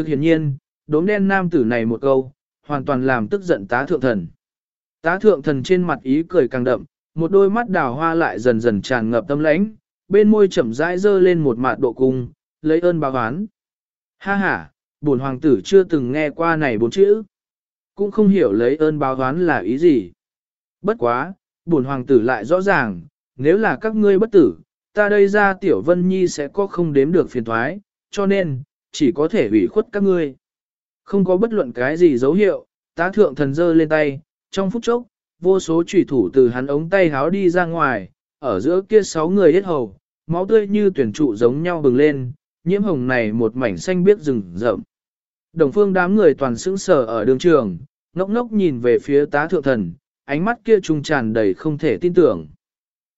Thực hiện nhiên, đốm đen nam tử này một câu, hoàn toàn làm tức giận tá thượng thần. Tá thượng thần trên mặt ý cười càng đậm, một đôi mắt đào hoa lại dần dần tràn ngập tâm lãnh, bên môi chậm rãi dơ lên một mạt độ cung, lấy ơn báo oán. Ha ha, bổn hoàng tử chưa từng nghe qua này bốn chữ. Cũng không hiểu lấy ơn báo oán là ý gì. Bất quá, bổn hoàng tử lại rõ ràng, nếu là các ngươi bất tử, ta đây ra tiểu vân nhi sẽ có không đếm được phiền thoái, cho nên, chỉ có thể hủy khuất các ngươi. Không có bất luận cái gì dấu hiệu, tá thượng thần dơ lên tay, trong phút chốc, vô số trùy thủ từ hắn ống tay háo đi ra ngoài, ở giữa kia sáu người hết hầu, máu tươi như tuyển trụ giống nhau bừng lên, nhiễm hồng này một mảnh xanh biếc rừng rậm. Đồng phương đám người toàn sững sờ ở đường trường, ngốc ngốc nhìn về phía tá thượng thần, ánh mắt kia trung tràn đầy không thể tin tưởng.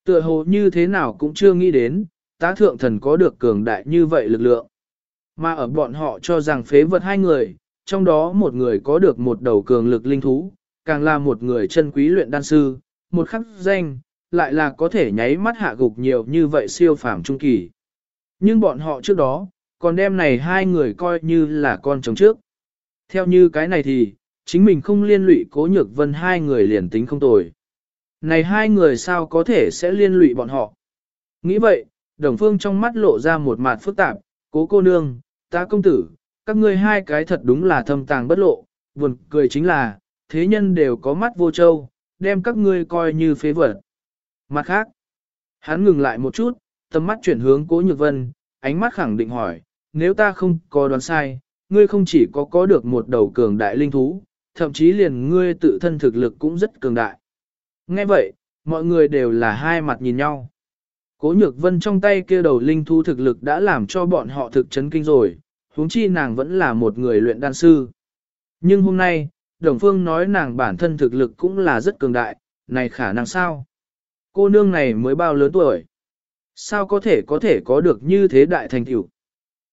Tựa hồ như thế nào cũng chưa nghĩ đến, tá thượng thần có được cường đại như vậy lực lượng. Mà ở bọn họ cho rằng phế vật hai người, trong đó một người có được một đầu cường lực linh thú, càng là một người chân quý luyện đan sư, một khắc danh, lại là có thể nháy mắt hạ gục nhiều như vậy siêu phàm trung kỳ. Nhưng bọn họ trước đó, còn đem này hai người coi như là con chồng trước. Theo như cái này thì, chính mình không liên lụy cố nhược vân hai người liền tính không tồi. Này hai người sao có thể sẽ liên lụy bọn họ? Nghĩ vậy, đồng phương trong mắt lộ ra một mặt phức tạp, cố cô nương, ta công tử, các ngươi hai cái thật đúng là thâm tàng bất lộ, buồn cười chính là, thế nhân đều có mắt vô châu, đem các ngươi coi như phế vật. Mặt khác, hắn ngừng lại một chút, tầm mắt chuyển hướng cố nhược vân, ánh mắt khẳng định hỏi, nếu ta không có đoán sai, ngươi không chỉ có có được một đầu cường đại linh thú, thậm chí liền ngươi tự thân thực lực cũng rất cường đại. Nghe vậy, mọi người đều là hai mặt nhìn nhau. Cố nhược vân trong tay kia đầu linh thú thực lực đã làm cho bọn họ thực chấn kinh rồi, huống chi nàng vẫn là một người luyện đan sư. Nhưng hôm nay, Đồng Phương nói nàng bản thân thực lực cũng là rất cường đại, này khả năng sao? Cô nương này mới bao lớn tuổi? Sao có thể có thể có được như thế đại thành tiểu?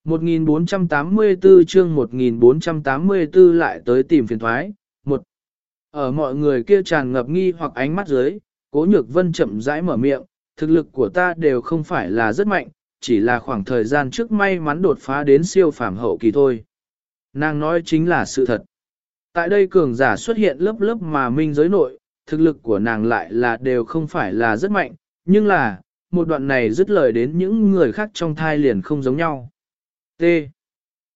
1484 chương 1484 lại tới tìm phiền thoái. Một, Ở mọi người kia tràn ngập nghi hoặc ánh mắt dưới, cố nhược vân chậm rãi mở miệng, thực lực của ta đều không phải là rất mạnh, chỉ là khoảng thời gian trước may mắn đột phá đến siêu phàm hậu kỳ thôi. Nàng nói chính là sự thật. Tại đây cường giả xuất hiện lớp lớp mà minh giới nội, thực lực của nàng lại là đều không phải là rất mạnh, nhưng là, một đoạn này dứt lời đến những người khác trong thai liền không giống nhau. T.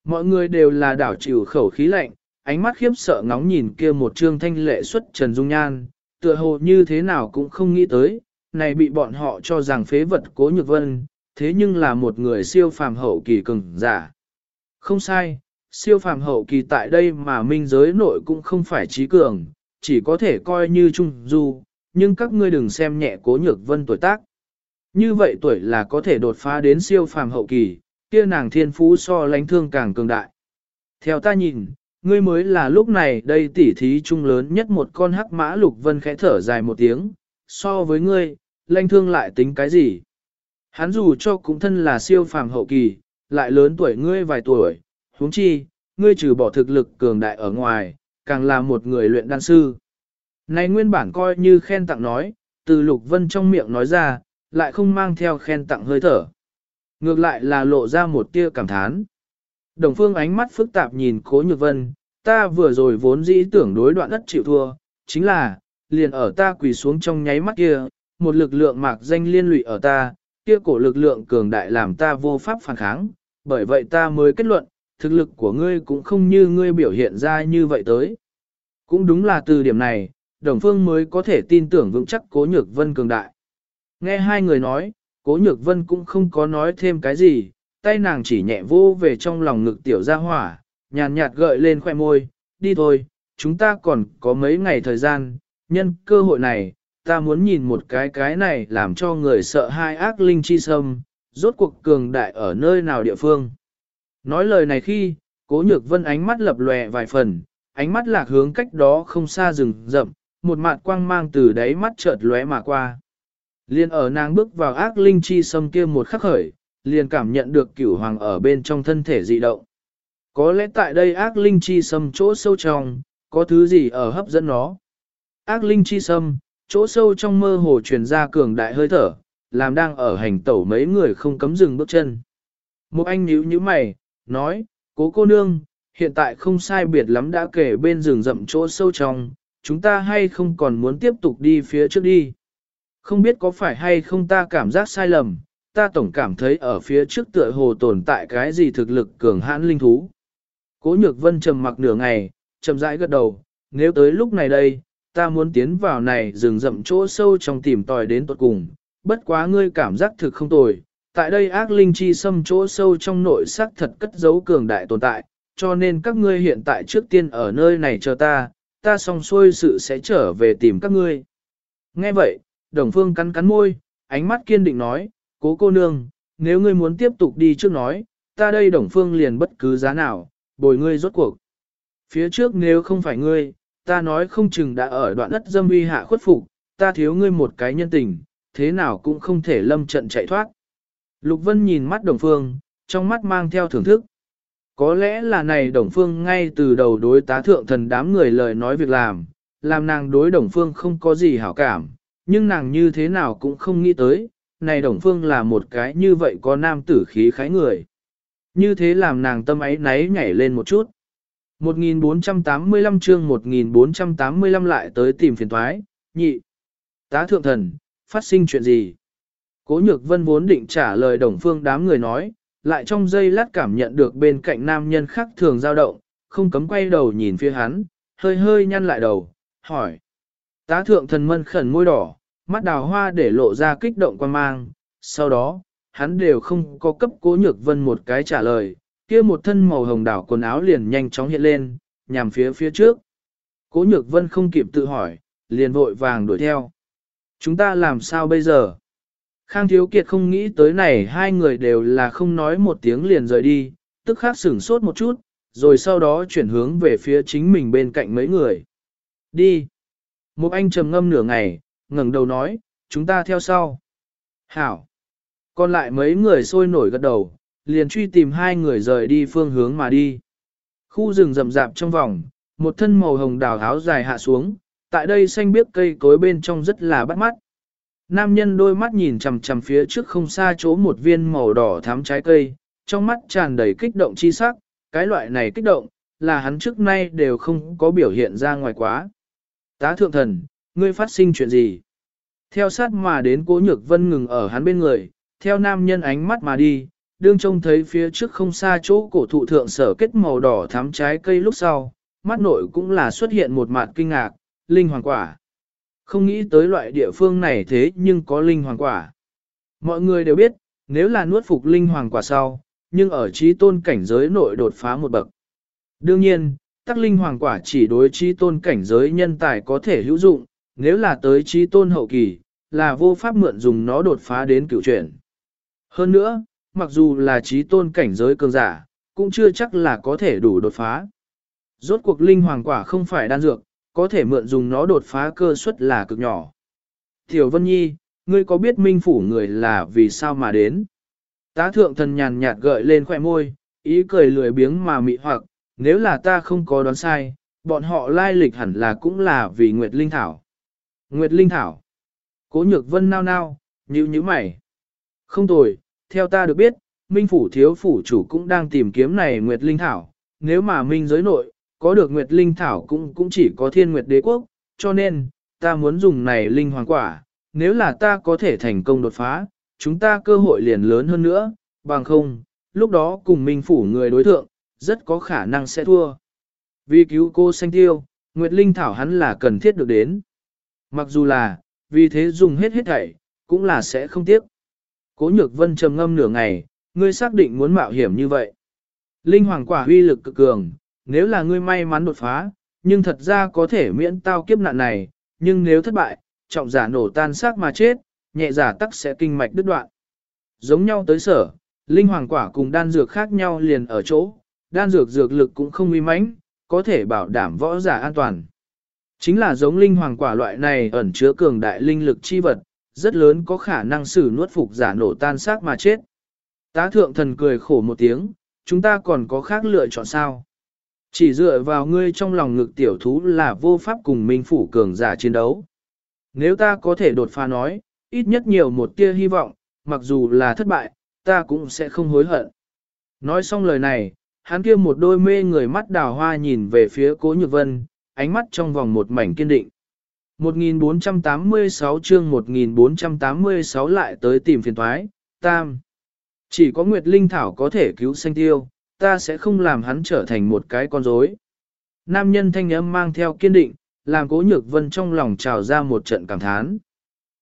Mọi người đều là đảo chịu khẩu khí lạnh, ánh mắt khiếp sợ ngóng nhìn kia một trương thanh lệ xuất Trần Dung Nhan, tựa hồ như thế nào cũng không nghĩ tới, này bị bọn họ cho rằng phế vật cố nhược vân, thế nhưng là một người siêu phàm hậu kỳ cường giả. Không sai, siêu phàm hậu kỳ tại đây mà minh giới nội cũng không phải trí cường, chỉ có thể coi như trung du, nhưng các ngươi đừng xem nhẹ cố nhược vân tuổi tác. Như vậy tuổi là có thể đột phá đến siêu phàm hậu kỳ, kia nàng thiên phú so lánh thương càng cường đại. Theo ta nhìn, ngươi mới là lúc này đây tỉ thí trung lớn nhất một con hắc mã lục vân khẽ thở dài một tiếng, so với ngươi, lãnh thương lại tính cái gì? Hắn dù cho cũng thân là siêu phàm hậu kỳ, lại lớn tuổi ngươi vài tuổi, huống chi, ngươi trừ bỏ thực lực cường đại ở ngoài, càng là một người luyện đan sư. Này nguyên bản coi như khen tặng nói, từ Lục Vân trong miệng nói ra, lại không mang theo khen tặng hơi thở. Ngược lại là lộ ra một tia cảm thán. Đồng phương ánh mắt phức tạp nhìn Cố Nhược Vân, ta vừa rồi vốn dĩ tưởng đối đoạn đất chịu thua, chính là, liền ở ta quỳ xuống trong nháy mắt kia, một lực lượng mạc danh liên lụy ở ta, kia cổ lực lượng cường đại làm ta vô pháp phản kháng, bởi vậy ta mới kết luận, thực lực của ngươi cũng không như ngươi biểu hiện ra như vậy tới. Cũng đúng là từ điểm này, Đồng Phương mới có thể tin tưởng vững chắc Cố Nhược Vân cường đại. Nghe hai người nói, Cố Nhược Vân cũng không có nói thêm cái gì, tay nàng chỉ nhẹ vô về trong lòng ngực tiểu gia hỏa, nhàn nhạt gợi lên khoẻ môi, đi thôi, chúng ta còn có mấy ngày thời gian, nhân cơ hội này, ta muốn nhìn một cái cái này làm cho người sợ hai ác linh chi sâm, rốt cuộc cường đại ở nơi nào địa phương. Nói lời này khi, cố nhược vân ánh mắt lập lòe vài phần, ánh mắt lạc hướng cách đó không xa rừng rậm, một mặt quang mang từ đáy mắt chợt lóe mà qua. Liên ở nàng bước vào ác linh chi sâm kia một khắc khởi, liền cảm nhận được cửu hoàng ở bên trong thân thể dị động. Có lẽ tại đây ác linh chi sâm chỗ sâu trong, có thứ gì ở hấp dẫn nó. Ác linh chi sâm, chỗ sâu trong mơ hồ truyền ra cường đại hơi thở, làm đang ở hành tẩu mấy người không cấm dừng bước chân. Một anh nhíu nhíu mày, nói, cố cô nương, hiện tại không sai biệt lắm đã kể bên rừng rậm chỗ sâu trong, chúng ta hay không còn muốn tiếp tục đi phía trước đi. Không biết có phải hay không ta cảm giác sai lầm, ta tổng cảm thấy ở phía trước tựa hồ tồn tại cái gì thực lực cường hãn linh thú. Cố nhược vân trầm mặc nửa ngày, chậm rãi gật đầu, nếu tới lúc này đây, ta muốn tiến vào này rừng rậm chỗ sâu trong tìm tòi đến tuột cùng, bất quá ngươi cảm giác thực không tồi. Tại đây ác linh chi xâm chỗ sâu trong nội sắc thật cất giấu cường đại tồn tại, cho nên các ngươi hiện tại trước tiên ở nơi này chờ ta, ta xong xuôi sự sẽ trở về tìm các ngươi. Nghe vậy, Đồng Phương cắn cắn môi, ánh mắt kiên định nói, cố cô nương, nếu ngươi muốn tiếp tục đi trước nói, ta đây Đồng Phương liền bất cứ giá nào, bồi ngươi rốt cuộc. Phía trước nếu không phải ngươi, ta nói không chừng đã ở đoạn đất dâm uy hạ khuất phục, ta thiếu ngươi một cái nhân tình, thế nào cũng không thể lâm trận chạy thoát. Lục Vân nhìn mắt Đồng Phương, trong mắt mang theo thưởng thức. Có lẽ là này Đồng Phương ngay từ đầu đối tá thượng thần đám người lời nói việc làm, làm nàng đối Đồng Phương không có gì hảo cảm, nhưng nàng như thế nào cũng không nghĩ tới, này Đồng Phương là một cái như vậy có nam tử khí khái người. Như thế làm nàng tâm ấy náy nhảy lên một chút. 1485 chương 1485 lại tới tìm phiền thoái, nhị. Tá thượng thần, phát sinh chuyện gì? Cố nhược vân vốn định trả lời đồng phương đám người nói, lại trong giây lát cảm nhận được bên cạnh nam nhân khác thường dao động, không cấm quay đầu nhìn phía hắn, hơi hơi nhăn lại đầu, hỏi. Tá thượng thần mân khẩn môi đỏ, mắt đào hoa để lộ ra kích động quan mang, sau đó, hắn đều không có cấp cố nhược vân một cái trả lời, kia một thân màu hồng đảo quần áo liền nhanh chóng hiện lên, nhằm phía phía trước. Cố nhược vân không kịp tự hỏi, liền vội vàng đuổi theo. Chúng ta làm sao bây giờ? Khang Thiếu Kiệt không nghĩ tới này hai người đều là không nói một tiếng liền rời đi, tức khắc sửng sốt một chút, rồi sau đó chuyển hướng về phía chính mình bên cạnh mấy người. Đi. Một anh trầm ngâm nửa ngày, ngẩng đầu nói, chúng ta theo sau. Hảo. Còn lại mấy người sôi nổi gật đầu, liền truy tìm hai người rời đi phương hướng mà đi. Khu rừng rậm rạp trong vòng, một thân màu hồng đào áo dài hạ xuống, tại đây xanh biếc cây cối bên trong rất là bắt mắt. Nam nhân đôi mắt nhìn chằm chằm phía trước không xa chỗ một viên màu đỏ thắm trái cây, trong mắt tràn đầy kích động chi sắc, cái loại này kích động, là hắn trước nay đều không có biểu hiện ra ngoài quá. Tá thượng thần, ngươi phát sinh chuyện gì? Theo sát mà đến cố nhược vân ngừng ở hắn bên người, theo nam nhân ánh mắt mà đi, đương trông thấy phía trước không xa chỗ cổ thụ thượng sở kết màu đỏ thắm trái cây lúc sau, mắt nội cũng là xuất hiện một mặt kinh ngạc, linh hoàng quả. Không nghĩ tới loại địa phương này thế nhưng có linh hoàng quả. Mọi người đều biết, nếu là nuốt phục linh hoàng quả sau, nhưng ở trí tôn cảnh giới nội đột phá một bậc. Đương nhiên, tắc linh hoàng quả chỉ đối trí tôn cảnh giới nhân tài có thể hữu dụng, nếu là tới trí tôn hậu kỳ, là vô pháp mượn dùng nó đột phá đến cựu chuyển. Hơn nữa, mặc dù là trí tôn cảnh giới cường giả, cũng chưa chắc là có thể đủ đột phá. Rốt cuộc linh hoàng quả không phải đan dược, có thể mượn dùng nó đột phá cơ suất là cực nhỏ. Tiểu Vân Nhi, ngươi có biết minh phủ người là vì sao mà đến? Tá thượng thần nhàn nhạt gợi lên khỏe môi, ý cười lười biếng mà mị hoặc, nếu là ta không có đoán sai, bọn họ lai lịch hẳn là cũng là vì Nguyệt Linh Thảo. Nguyệt Linh Thảo. Cố nhược vân nao nao, nhíu nhíu mày. Không tồi, theo ta được biết, Minh Phủ thiếu phủ chủ cũng đang tìm kiếm này Nguyệt Linh Thảo, nếu mà Minh giới nội, có được Nguyệt Linh Thảo cũng cũng chỉ có thiên Nguyệt đế quốc, cho nên, ta muốn dùng này Linh Hoàng Quả, nếu là ta có thể thành công đột phá, chúng ta cơ hội liền lớn hơn nữa, bằng không, lúc đó cùng Minh Phủ người đối thượng, rất có khả năng sẽ thua. Vì cứu cô xanh tiêu, Nguyệt Linh Thảo hắn là cần thiết được đến. Mặc dù là, vì thế dùng hết hết thảy, cũng là sẽ không tiếc. Cố nhược vân trầm ngâm nửa ngày, ngươi xác định muốn mạo hiểm như vậy. Linh hoàng quả huy lực cực cường, nếu là ngươi may mắn đột phá, nhưng thật ra có thể miễn tao kiếp nạn này, nhưng nếu thất bại, trọng giả nổ tan xác mà chết, nhẹ giả tắc sẽ kinh mạch đứt đoạn. Giống nhau tới sở, linh hoàng quả cùng đan dược khác nhau liền ở chỗ, đan dược dược lực cũng không uy mãnh, có thể bảo đảm võ giả an toàn. Chính là giống linh hoàng quả loại này ẩn chứa cường đại linh lực chi vật, rất lớn có khả năng xử nuốt phục giả nổ tan xác mà chết. Tá thượng thần cười khổ một tiếng, chúng ta còn có khác lựa chọn sao? Chỉ dựa vào ngươi trong lòng ngực tiểu thú là vô pháp cùng minh phủ cường giả chiến đấu. Nếu ta có thể đột phá nói, ít nhất nhiều một tia hy vọng, mặc dù là thất bại, ta cũng sẽ không hối hận. Nói xong lời này, hắn kia một đôi mê người mắt đào hoa nhìn về phía cố nhược vân, ánh mắt trong vòng một mảnh kiên định. 1486 chương 1486 lại tới tìm phiền thoái, tam. Chỉ có Nguyệt Linh Thảo có thể cứu sanh tiêu, ta sẽ không làm hắn trở thành một cái con rối. Nam nhân thanh âm mang theo kiên định, làm cố nhược vân trong lòng trào ra một trận cảm thán.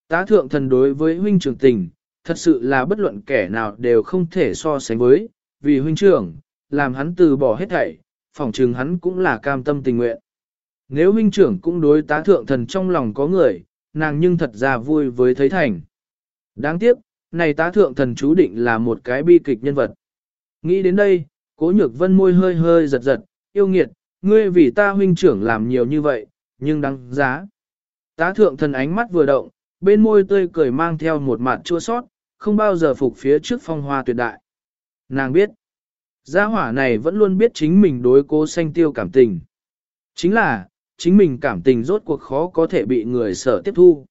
Tá thượng thần đối với huynh trưởng tình, thật sự là bất luận kẻ nào đều không thể so sánh với, vì huynh trưởng, làm hắn từ bỏ hết thảy, phỏng chừng hắn cũng là cam tâm tình nguyện. Nếu huynh trưởng cũng đối tá thượng thần trong lòng có người, nàng nhưng thật ra vui với thấy thành. Đáng tiếc, này tá thượng thần chú định là một cái bi kịch nhân vật. Nghĩ đến đây, cố nhược vân môi hơi hơi giật giật, yêu nghiệt, ngươi vì ta huynh trưởng làm nhiều như vậy, nhưng đáng giá. Tá thượng thần ánh mắt vừa động, bên môi tươi cười mang theo một mặt chua sót, không bao giờ phục phía trước phong hoa tuyệt đại. Nàng biết, gia hỏa này vẫn luôn biết chính mình đối cố sanh tiêu cảm tình. Chính là, chính mình cảm tình rốt cuộc khó có thể bị người sở tiếp thu.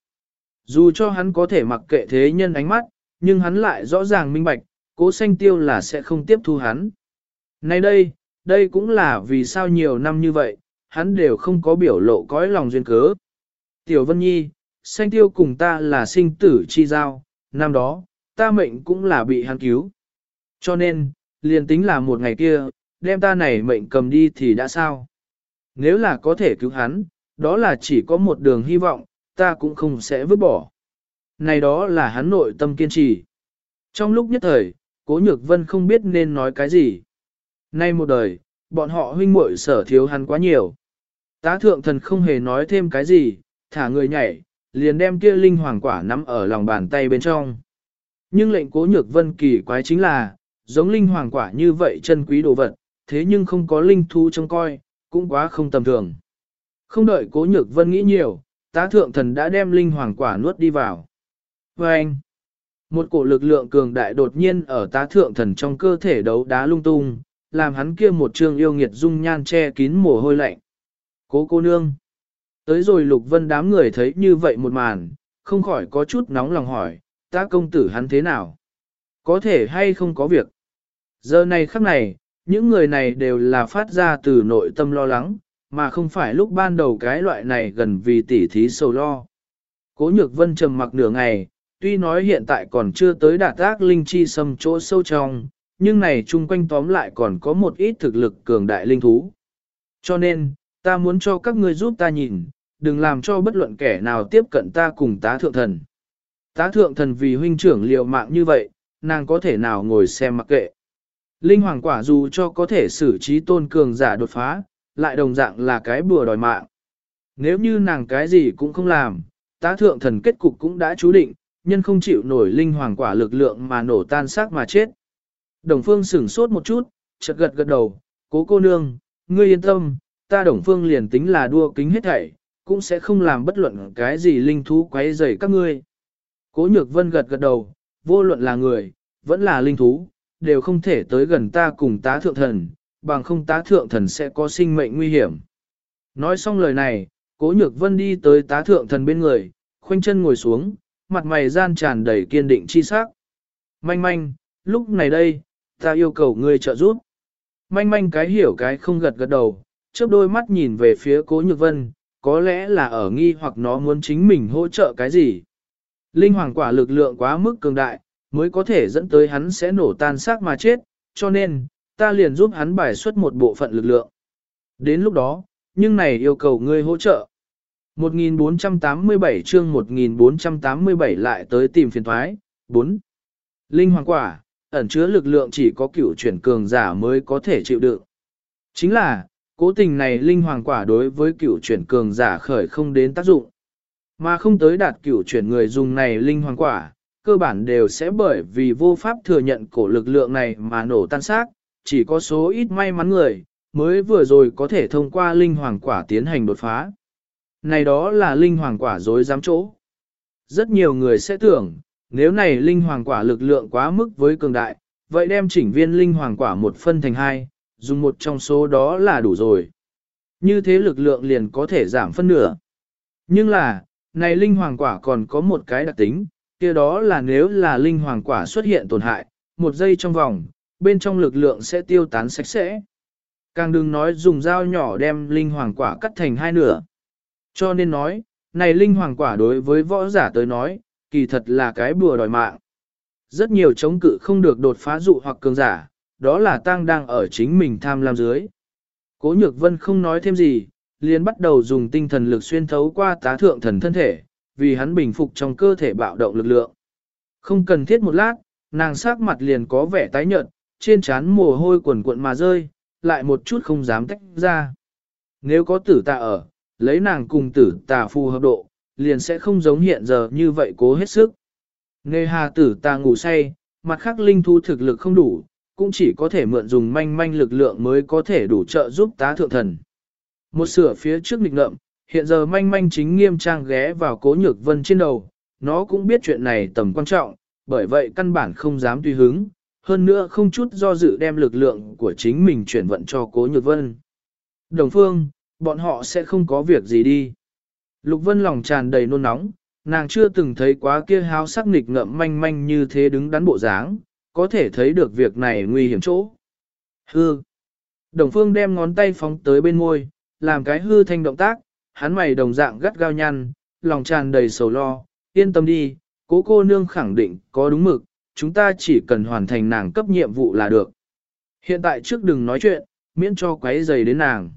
Dù cho hắn có thể mặc kệ thế nhân ánh mắt, nhưng hắn lại rõ ràng minh bạch, cố sanh tiêu là sẽ không tiếp thu hắn. Nay đây, đây cũng là vì sao nhiều năm như vậy, hắn đều không có biểu lộ cõi lòng duyên cớ. Tiểu Vân Nhi, sanh tiêu cùng ta là sinh tử chi giao, năm đó, ta mệnh cũng là bị hắn cứu. Cho nên, liền tính là một ngày kia, đem ta này mệnh cầm đi thì đã sao? Nếu là có thể cứu hắn, đó là chỉ có một đường hy vọng, ta cũng không sẽ vứt bỏ. Này đó là hắn nội tâm kiên trì. Trong lúc nhất thời, Cố Nhược Vân không biết nên nói cái gì. Nay một đời, bọn họ huynh muội sở thiếu hắn quá nhiều. Tá thượng thần không hề nói thêm cái gì, thả người nhảy, liền đem kia linh hoàng quả nắm ở lòng bàn tay bên trong. Nhưng lệnh cố nhược vân kỳ quái chính là, giống linh hoàng quả như vậy chân quý đồ vật, thế nhưng không có linh thú trông coi, cũng quá không tầm thường. Không đợi cố nhược vân nghĩ nhiều, tá thượng thần đã đem linh hoàng quả nuốt đi vào. Và anh, một cổ lực lượng cường đại đột nhiên ở tá thượng thần trong cơ thể đấu đá lung tung, làm hắn kia một trường yêu nghiệt dung nhan che kín mồ hôi lạnh. Cố cô nương. Tới rồi lục vân đám người thấy như vậy một màn, không khỏi có chút nóng lòng hỏi, tá công tử hắn thế nào? Có thể hay không có việc? Giờ này khắc này, những người này đều là phát ra từ nội tâm lo lắng, mà không phải lúc ban đầu cái loại này gần vì tỉ thí sầu lo. Cố nhược vân trầm mặc nửa ngày, tuy nói hiện tại còn chưa tới đạt tác linh chi xâm chỗ sâu trong, nhưng này chung quanh tóm lại còn có một ít thực lực cường đại linh thú. Cho nên, ta muốn cho các ngươi giúp ta nhìn, đừng làm cho bất luận kẻ nào tiếp cận ta cùng tá thượng thần. Tá thượng thần vì huynh trưởng liều mạng như vậy, nàng có thể nào ngồi xem mặc kệ. Linh hoàng quả dù cho có thể xử trí tôn cường giả đột phá, lại đồng dạng là cái bùa đòi mạng. Nếu như nàng cái gì cũng không làm, tá thượng thần kết cục cũng đã chú định, nhân không chịu nổi linh hoàng quả lực lượng mà nổ tan xác mà chết. Đồng phương sửng sốt một chút, chợt gật gật đầu, cố cô nương, ngươi yên tâm, ta đồng phương liền tính là đua kính hết thảy, cũng sẽ không làm bất luận cái gì linh thú quấy rầy các ngươi. Cố nhược vân gật gật đầu, vô luận là người, vẫn là linh thú, đều không thể tới gần ta cùng tá thượng thần, bằng không tá thượng thần sẽ có sinh mệnh nguy hiểm. Nói xong lời này, cố nhược vân đi tới tá thượng thần bên người, khoanh chân ngồi xuống, mặt mày gian tràn đầy kiên định chi sắc. Manh manh, lúc này đây, ta yêu cầu ngươi trợ giúp. Manh manh cái hiểu cái không gật gật đầu, chớp đôi mắt nhìn về phía cố nhược vân, có lẽ là ở nghi hoặc nó muốn chính mình hỗ trợ cái gì. Linh hoàng quả lực lượng quá mức cường đại, mới có thể dẫn tới hắn sẽ nổ tan xác mà chết, cho nên, ta liền giúp hắn bài xuất một bộ phận lực lượng. Đến lúc đó, nhưng này yêu cầu ngươi hỗ trợ. 1487 chương 1487 lại tới tìm phiền thoái. 4. Linh hoàng quả, ẩn chứa lực lượng chỉ có cửu chuyển cường giả mới có thể chịu đựng. Chính là, cố tình này linh hoàng quả đối với cửu chuyển cường giả khởi không đến tác dụng. Mà không tới đạt cửu chuyển người dùng này linh hoàng quả, cơ bản đều sẽ bởi vì vô pháp thừa nhận cổ lực lượng này mà nổ tan xác, chỉ có số ít may mắn người, mới vừa rồi có thể thông qua linh hoàng quả tiến hành đột phá. Này đó là linh hoàng quả dối dám chỗ. Rất nhiều người sẽ tưởng, nếu này linh hoàng quả lực lượng quá mức với cường đại, vậy đem chỉnh viên linh hoàng quả một phân thành hai, dùng một trong số đó là đủ rồi. Như thế lực lượng liền có thể giảm phân nửa. Nhưng là, này linh hoàng quả còn có một cái đặc tính, kia đó là nếu là linh hoàng quả xuất hiện tổn hại, một giây trong vòng, bên trong lực lượng sẽ tiêu tán sạch sẽ. Càng đừng nói dùng dao nhỏ đem linh hoàng quả cắt thành hai nửa. Cho nên nói, này linh hoàng quả đối với võ giả tới nói, kỳ thật là cái bùa đòi mạng. Rất nhiều chống cự không được đột phá dụ hoặc cường giả, đó là tang đang ở chính mình tham lam dưới. Cố nhược vân không nói thêm gì, liền bắt đầu dùng tinh thần lực xuyên thấu qua tá thượng thần thân thể, vì hắn bình phục trong cơ thể bạo động lực lượng. Không cần thiết một lát, nàng sắc mặt liền có vẻ tái nhợt, trên trán mồ hôi quần cuộn mà rơi, lại một chút không dám tách ra. Nếu có tử tà ở, lấy nàng cùng tử tà phù hợp độ, liền sẽ không giống hiện giờ như vậy cố hết sức. Nghe hà tử tà ngủ say, mặt khác linh thu thực lực không đủ, cũng chỉ có thể mượn dùng manh manh lực lượng mới có thể đủ trợ giúp tá thượng thần. Một sửa phía trước nghịch ngợm, hiện giờ manh manh chính nghiêm trang ghé vào cố nhược vân trên đầu, nó cũng biết chuyện này tầm quan trọng, bởi vậy căn bản không dám tùy hứng, hơn nữa không chút do dự đem lực lượng của chính mình chuyển vận cho cố nhược vân. Đồng phương, bọn họ sẽ không có việc gì đi. Lục vân lòng tràn đầy nôn nóng, nàng chưa từng thấy quá kia háo sắc nghịch ngợm manh manh như thế đứng đắn bộ dáng, có thể thấy được việc này nguy hiểm chỗ. Hư. Đồng phương đem ngón tay phóng tới bên môi, làm cái hư thanh động tác, hắn mày đồng dạng gắt gao nhăn, lòng tràn đầy sầu lo, yên tâm đi, cố cô nương khẳng định có đúng mực, chúng ta chỉ cần hoàn thành nàng cấp nhiệm vụ là được. Hiện tại trước đừng nói chuyện, miễn cho quấy dày đến nàng.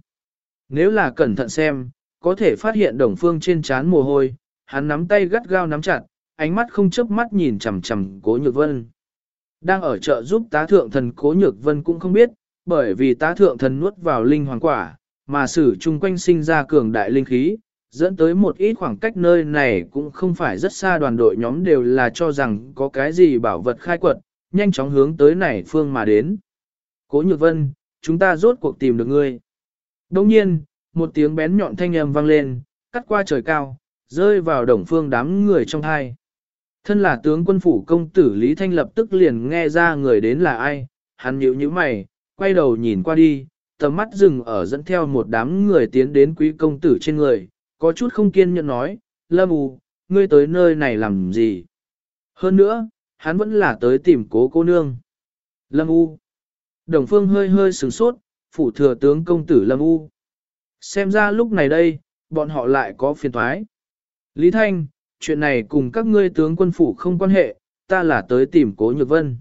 Nếu là cẩn thận xem, có thể phát hiện đồng phương trên trán mồ hôi, hắn nắm tay gắt gao nắm chặt, ánh mắt không chớp mắt nhìn chằm chằm cố nhược vân. Đang ở chợ giúp tá thượng thần cố nhược vân cũng không biết, bởi vì tá thượng thần nuốt vào linh hoàng quả, mà sử chung quanh sinh ra cường đại linh khí, dẫn tới một ít khoảng cách nơi này cũng không phải rất xa đoàn đội nhóm đều là cho rằng có cái gì bảo vật khai quật, nhanh chóng hướng tới này phương mà đến. Cố Nhược Vân, chúng ta rốt cuộc tìm được ngươi. Đồng nhiên, một tiếng bén nhọn thanh âm vang lên, cắt qua trời cao, rơi vào đồng phương đám người trong hai. Thân là tướng quân phủ công tử Lý Thanh lập tức liền nghe ra người đến là ai, hắn nhíu nhíu mày, quay đầu nhìn qua đi, tầm mắt dừng ở dẫn theo một đám người tiến đến quý công tử trên người, có chút không kiên nhẫn nói, Lâm U, ngươi tới nơi này làm gì? Hơn nữa, hắn vẫn là tới tìm cố cô nương. Lâm U. Đồng phương hơi hơi sửng sốt, phủ thừa tướng công tử Lâm U. Xem ra lúc này đây, bọn họ lại có phiền thoái. Lý Thanh, chuyện này cùng các ngươi tướng quân phủ không quan hệ, ta là tới tìm cố nhược vân.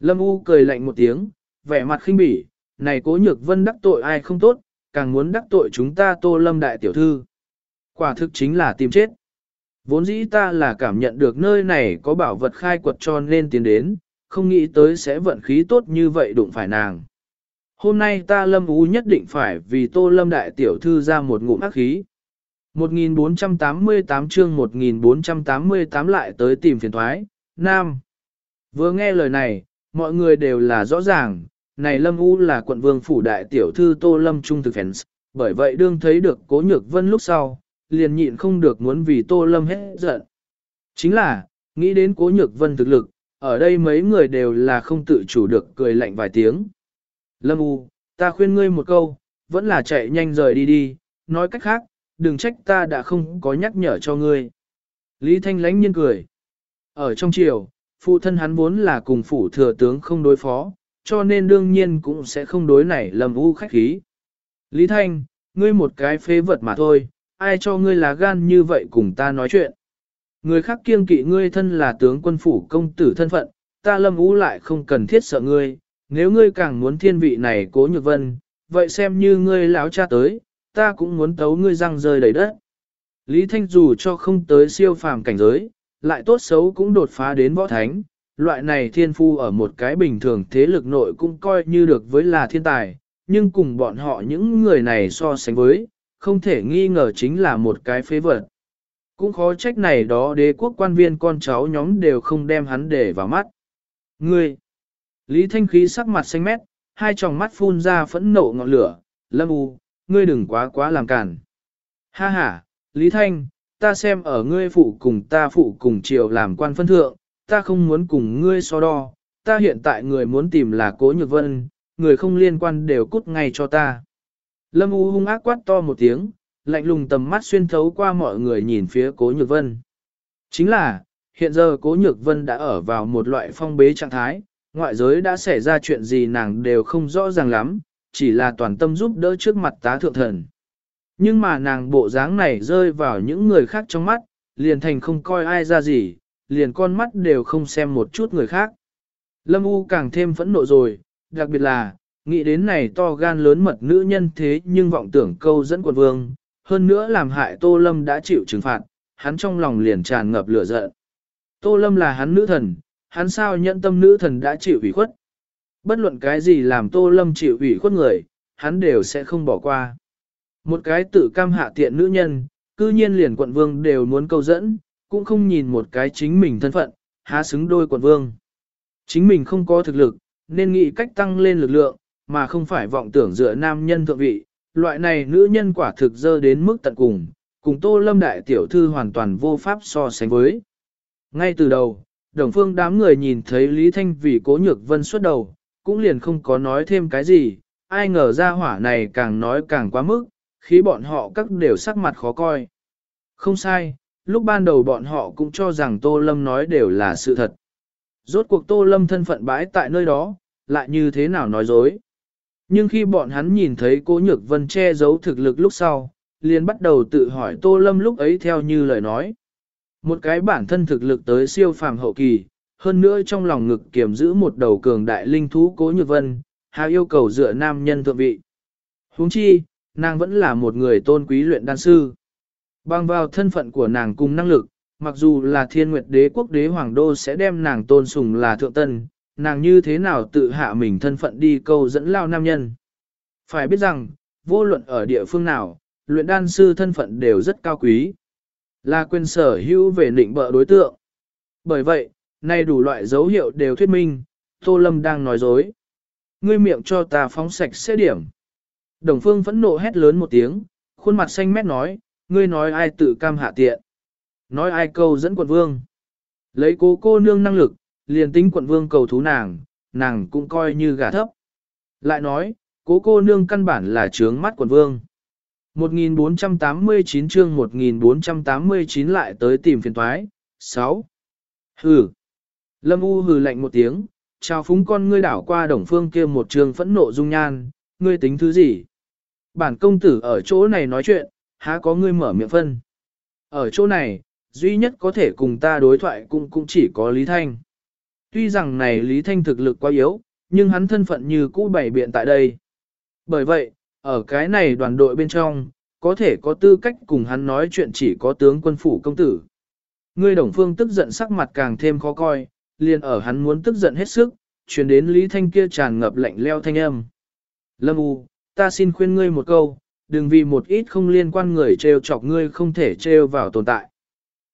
Lâm U cười lạnh một tiếng, vẻ mặt khinh bỉ, này cố nhược vân đắc tội ai không tốt, càng muốn đắc tội chúng ta tô lâm đại tiểu thư. Quả thực chính là tìm chết. Vốn dĩ ta là cảm nhận được nơi này có bảo vật khai quật cho nên tiến đến, không nghĩ tới sẽ vận khí tốt như vậy đụng phải nàng. Hôm nay ta lâm ú nhất định phải vì tô lâm đại tiểu thư ra một ngụm ác khí. 1488 chương 1488 lại tới tìm phiền thoái, Nam. Vừa nghe lời này, mọi người đều là rõ ràng, này Lâm U là quận vương phủ đại tiểu thư Tô Lâm Trung thực fans, bởi vậy đương thấy được cố nhược vân lúc sau, liền nhịn không được muốn vì Tô Lâm hết giận. Chính là, nghĩ đến cố nhược vân thực lực, ở đây mấy người đều là không tự chủ được cười lạnh vài tiếng. Lâm U, ta khuyên ngươi một câu, vẫn là chạy nhanh rời đi đi, nói cách khác, đừng trách ta đã không có nhắc nhở cho ngươi. Lý Thanh lánh nhiên cười. Ở trong triều, phụ thân hắn vốn là cùng phủ thừa tướng không đối phó, cho nên đương nhiên cũng sẽ không đối này lầm u khách khí. Lý Thanh, ngươi một cái phế vật mà thôi, ai cho ngươi là gan như vậy cùng ta nói chuyện. Người khác kiêng kỵ ngươi thân là tướng quân phủ công tử thân phận, ta lâm u lại không cần thiết sợ ngươi, nếu ngươi càng muốn thiên vị này cố nhược vân, vậy xem như ngươi láo cha tới, ta cũng muốn tấu ngươi răng rơi đầy đất. Lý Thanh dù cho không tới siêu phàm cảnh giới, lại tốt xấu cũng đột phá đến võ thánh, loại này thiên phu ở một cái bình thường thế lực nội cũng coi như được với là thiên tài, nhưng cùng bọn họ những người này so sánh với, không thể nghi ngờ chính là một cái phế vật. Cũng khó trách này đó đế quốc quan viên con cháu nhóm đều không đem hắn để vào mắt. Ngươi! Lý Thanh Khí sắc mặt xanh mét, hai tròng mắt phun ra phẫn nộ ngọn lửa, lâm u, ngươi đừng quá quá làm cản. Ha ha, Lý Thanh, ta xem ở ngươi phụ cùng ta phụ cùng triều làm quan phân thượng, ta không muốn cùng ngươi so đo, ta hiện tại người muốn tìm là Cố Nhược Vân, người không liên quan đều cút ngay cho ta. Lâm U hung ác quát to một tiếng, lạnh lùng tầm mắt xuyên thấu qua mọi người nhìn phía Cố Nhược Vân. Chính là, hiện giờ Cố Nhược Vân đã ở vào một loại phong bế trạng thái, Ngoại giới đã xảy ra chuyện gì nàng đều không rõ ràng lắm, chỉ là toàn tâm giúp đỡ trước mặt tá thượng thần. Nhưng mà nàng bộ dáng này rơi vào những người khác trong mắt, liền thành không coi ai ra gì, liền con mắt đều không xem một chút người khác. Lâm U càng thêm phẫn nộ rồi, đặc biệt là, nghĩ đến này to gan lớn mật nữ nhân thế nhưng vọng tưởng câu dẫn quận vương, hơn nữa làm hại Tô Lâm đã chịu trừng phạt, hắn trong lòng liền tràn ngập lửa giận. Tô Lâm là hắn nữ thần, hắn sao nhận tâm nữ thần đã chịu ủy khuất. Bất luận cái gì làm Tô Lâm chịu ủy khuất người, hắn đều sẽ không bỏ qua. Một cái tự cam hạ tiện nữ nhân, cư nhiên liền quận vương đều muốn câu dẫn, cũng không nhìn một cái chính mình thân phận, há xứng đôi quận vương. Chính mình không có thực lực, nên nghĩ cách tăng lên lực lượng, mà không phải vọng tưởng dựa nam nhân thượng vị. Loại này nữ nhân quả thực dơ đến mức tận cùng, cùng Tô Lâm đại tiểu thư hoàn toàn vô pháp so sánh với. Ngay từ đầu, đồng phương đám người nhìn thấy Lý Thanh vì cố nhược vân xuất đầu, cũng liền không có nói thêm cái gì, ai ngờ ra hỏa này càng nói càng quá mức, khi bọn họ các đều sắc mặt khó coi. Không sai, lúc ban đầu bọn họ cũng cho rằng Tô Lâm nói đều là sự thật. Rốt cuộc Tô Lâm thân phận bãi tại nơi đó, lại như thế nào nói dối. Nhưng khi bọn hắn nhìn thấy cố nhược vân che giấu thực lực lúc sau, liền bắt đầu tự hỏi Tô Lâm lúc ấy theo như lời nói. Một cái bản thân thực lực tới siêu phàm hậu kỳ, hơn nữa trong lòng ngực kiềm giữ một đầu cường đại linh thú cố nhược vân, hà yêu cầu dựa nam nhân thượng vị. huống chi, nàng vẫn là một người tôn quý luyện đan sư. Bằng vào thân phận của nàng cùng năng lực, mặc dù là thiên nguyệt đế quốc đế hoàng đô sẽ đem nàng tôn sùng là thượng tân, nàng như thế nào tự hạ mình thân phận đi câu dẫn lao nam nhân. Phải biết rằng, vô luận ở địa phương nào, luyện đan sư thân phận đều rất cao quý. Là quyền sở hữu về định bợ đối tượng. Bởi vậy, nay đủ loại dấu hiệu đều thuyết minh, Tô Lâm đang nói dối. Ngươi miệng cho ta phóng sạch sẽ điểm. Đồng phương phẫn nộ hét lớn một tiếng, khuôn mặt xanh mét nói, ngươi nói ai tự cam hạ tiện. Nói ai câu dẫn quận vương. Lấy cố cô nương năng lực, liền tính quận vương cầu thú nàng, nàng cũng coi như gà thấp. Lại nói, cố cô nương căn bản là trướng mắt quận vương. 1489 chương 1489 lại tới tìm phiền thoái. 6. Hừ. Lâm U hừ lạnh một tiếng, chào phúng con ngươi đảo qua đồng phương kia một trường phẫn nộ dung nhan, ngươi tính thứ gì? Bản công tử ở chỗ này nói chuyện, há có ngươi mở miệng phân. Ở chỗ này, duy nhất có thể cùng ta đối thoại cũng cũng chỉ có Lý Thanh. Tuy rằng này Lý Thanh thực lực quá yếu, nhưng hắn thân phận như cũ bảy biện tại đây. Bởi vậy, ở cái này đoàn đội bên trong, có thể có tư cách cùng hắn nói chuyện chỉ có tướng quân phủ công tử. Ngươi đồng phương tức giận sắc mặt càng thêm khó coi, liền ở hắn muốn tức giận hết sức, truyền đến Lý Thanh kia tràn ngập lạnh leo thanh âm. Lâm U, ta xin khuyên ngươi một câu, đừng vì một ít không liên quan người trêu chọc ngươi không thể trêu vào tồn tại.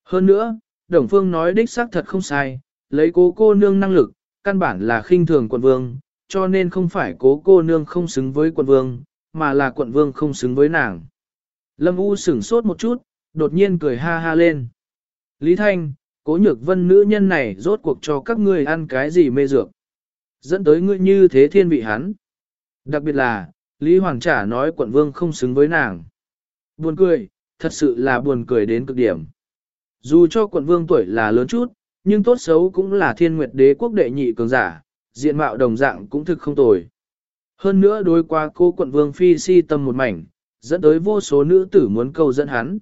Hơn nữa, Đồng Phương nói đích xác thật không sai, lấy cố cô nương năng lực, căn bản là khinh thường quận vương, cho nên không phải cố cô nương không xứng với quận vương, mà là quận vương không xứng với nàng. Lâm U sửng sốt một chút, đột nhiên cười ha ha lên. Lý Thanh, cố nhược vân nữ nhân này rốt cuộc cho các ngươi ăn cái gì mê dược. Dẫn tới ngươi như thế thiên vị hắn. Đặc biệt là, Lý Hoàng trả nói quận vương không xứng với nàng. Buồn cười, thật sự là buồn cười đến cực điểm. Dù cho quận vương tuổi là lớn chút, nhưng tốt xấu cũng là thiên nguyệt đế quốc đệ nhị cường giả, diện mạo đồng dạng cũng thực không tồi. Hơn nữa đối qua cô quận vương phi si tâm một mảnh, dẫn tới vô số nữ tử muốn câu dẫn hắn.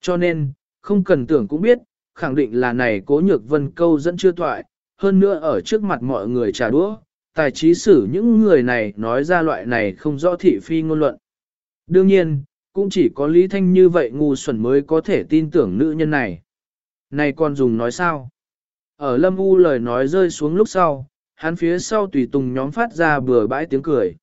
Cho nên, không cần tưởng cũng biết, khẳng định là này cố nhược vân câu dẫn chưa toại, hơn nữa ở trước mặt mọi người trà đũa, tài trí xử những người này nói ra loại này không rõ thị phi ngôn luận. Đương nhiên, cũng chỉ có Lý Thanh như vậy ngu xuẩn mới có thể tin tưởng nữ nhân này. Này còn dùng nói sao? Ở Lâm U lời nói rơi xuống lúc sau, hắn phía sau tùy tùng nhóm phát ra bừa bãi tiếng cười.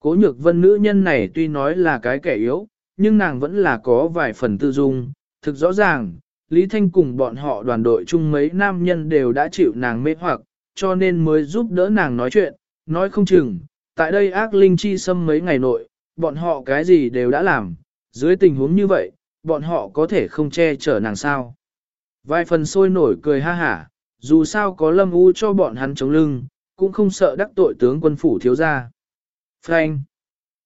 Cố nhược vân nữ nhân này tuy nói là cái kẻ yếu, nhưng nàng vẫn là có vài phần tư dung, thực rõ ràng, Lý Thanh cùng bọn họ đoàn đội chung mấy nam nhân đều đã chịu nàng mê hoặc, cho nên mới giúp đỡ nàng nói chuyện, nói không chừng, tại đây ác linh chi xâm mấy ngày nội, bọn họ cái gì đều đã làm, dưới tình huống như vậy, bọn họ có thể không che chở nàng sao. Vài phần sôi nổi cười ha hả, dù sao có lâm u cho bọn hắn chống lưng, cũng không sợ đắc tội tướng quân phủ thiếu gia. Frank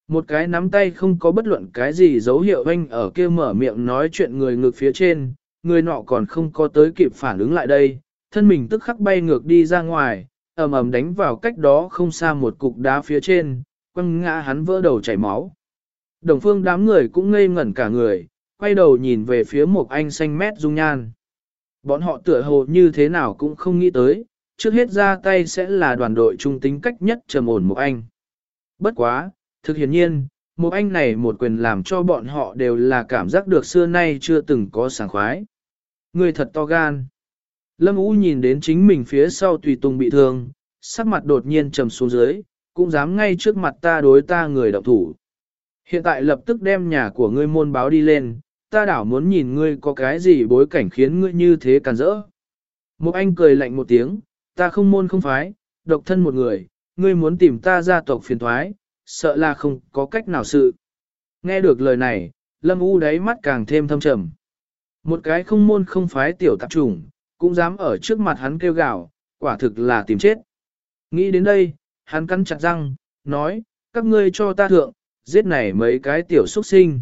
Một cái nắm tay không có bất luận cái gì dấu hiệu anh ở kia mở miệng nói chuyện người ngược phía trên, người nọ còn không có tới kịp phản ứng lại đây, thân mình tức khắc bay ngược đi ra ngoài, ầm ầm đánh vào cách đó không xa một cục đá phía trên, quăng ngã hắn vỡ đầu chảy máu. Đồng phương đám người cũng ngây ngẩn cả người, quay đầu nhìn về phía một anh xanh mét dung nhan. Bọn họ tựa hồ như thế nào cũng không nghĩ tới, trước hết ra tay sẽ là đoàn đội trung tính cách nhất trầm ổn một anh. Bất quá, thực hiện nhiên, một anh này một quyền làm cho bọn họ đều là cảm giác được xưa nay chưa từng có sảng khoái. Người thật to gan. Lâm U nhìn đến chính mình phía sau tùy tùng bị thương, sắc mặt đột nhiên trầm xuống dưới, cũng dám ngay trước mặt ta đối ta người động thủ. Hiện tại lập tức đem nhà của ngươi môn báo đi lên, ta đảo muốn nhìn ngươi có cái gì bối cảnh khiến ngươi như thế càn rỡ. Một anh cười lạnh một tiếng, ta không môn không phái, độc thân một người, ngươi muốn tìm ta gia tộc phiền thoái, sợ là không có cách nào sự. Nghe được lời này, lâm u đáy mắt càng thêm thâm trầm. Một cái không môn không phái tiểu tạp chủng, cũng dám ở trước mặt hắn kêu gào, quả thực là tìm chết. Nghĩ đến đây, hắn cắn chặt răng, nói, các ngươi cho ta thượng, giết này mấy cái tiểu xuất sinh.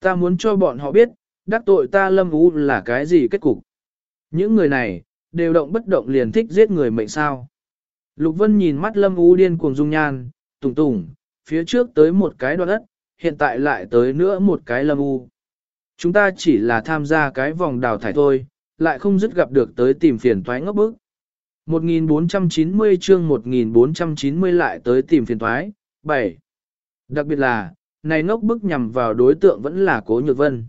Ta muốn cho bọn họ biết, đắc tội ta lâm u là cái gì kết cục. Những người này, đều động bất động liền thích giết người mệnh sao. Lục Vân nhìn mắt lâm u điên cuồng dung nhan, tùng tùng, phía trước tới một cái đoạn đất, hiện tại lại tới nữa một cái lâm u. Chúng ta chỉ là tham gia cái vòng đào thải thôi, lại không dứt gặp được tới tìm phiền toái ngốc bức. 1490 chương 1490 lại tới tìm phiền toái. 7. Đặc biệt là, này ngốc bức nhằm vào đối tượng vẫn là Cố Nhược Vân.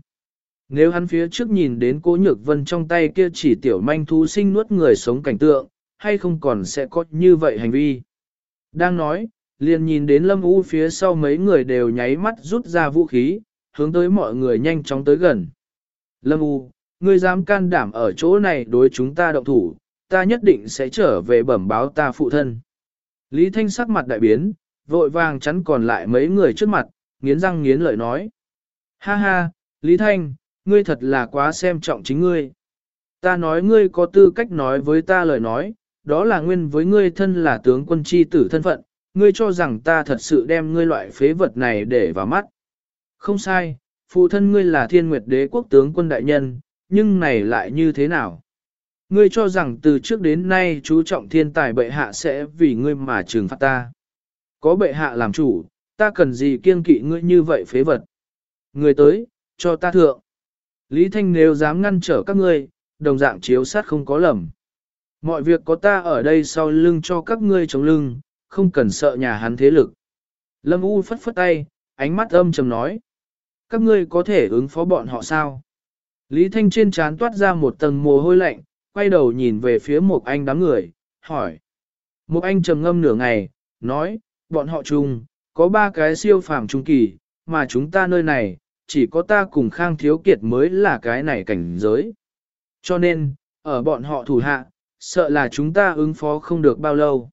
Nếu hắn phía trước nhìn đến Cố Nhược Vân trong tay kia chỉ tiểu manh thú sinh nuốt người sống cảnh tượng, hay không còn sẽ có như vậy hành vi. Đang nói, liền nhìn đến Lâm U phía sau mấy người đều nháy mắt rút ra vũ khí, hướng tới mọi người nhanh chóng tới gần. Lâm U, ngươi dám can đảm ở chỗ này đối chúng ta động thủ, ta nhất định sẽ trở về bẩm báo ta phụ thân. Lý Thanh sắc mặt đại biến, vội vàng chắn còn lại mấy người trước mặt, nghiến răng nghiến lợi nói. Ha ha, Lý Thanh, ngươi thật là quá xem trọng chính ngươi. Ta nói ngươi có tư cách nói với ta lời nói, đó là nguyên với ngươi thân là tướng quân chi tử thân phận, ngươi cho rằng ta thật sự đem ngươi loại phế vật này để vào mắt. Không sai, phụ thân ngươi là thiên nguyệt đế quốc tướng quân đại nhân, nhưng này lại như thế nào? Ngươi cho rằng từ trước đến nay chú trọng thiên tài bệ hạ sẽ vì ngươi mà trừng phạt ta. Có bệ hạ làm chủ, ta cần gì kiêng kỵ ngươi như vậy phế vật. Người tới, cho ta thượng. Lý Thanh nếu dám ngăn trở các ngươi, đồng dạng chiếu sát không có lầm. Mọi việc có ta ở đây sau lưng cho các ngươi chống lưng, không cần sợ nhà hắn thế lực. Lâm U phất phất tay, ánh mắt âm trầm nói. Các ngươi có thể ứng phó bọn họ sao? Lý Thanh trên trán toát ra một tầng mồ hôi lạnh, quay đầu nhìn về phía một anh đám người, hỏi. Một anh trầm ngâm nửa ngày, nói, bọn họ chung, có ba cái siêu phàm trung kỳ, mà chúng ta nơi này, chỉ có ta cùng Khang Thiếu Kiệt mới là cái này cảnh giới. Cho nên, ở bọn họ thủ hạ, sợ là chúng ta ứng phó không được bao lâu.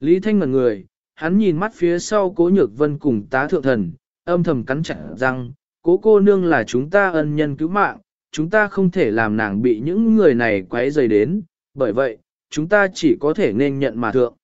Lý Thanh ngẩn người, hắn nhìn mắt phía sau cố nhược vân cùng tá thượng thần, âm thầm cắn chặt răng, cố cô nương là chúng ta ân nhân cứu mạng, chúng ta không thể làm nàng bị những người này quấy rầy đến, bởi vậy, chúng ta chỉ có thể nên nhận mà thượng.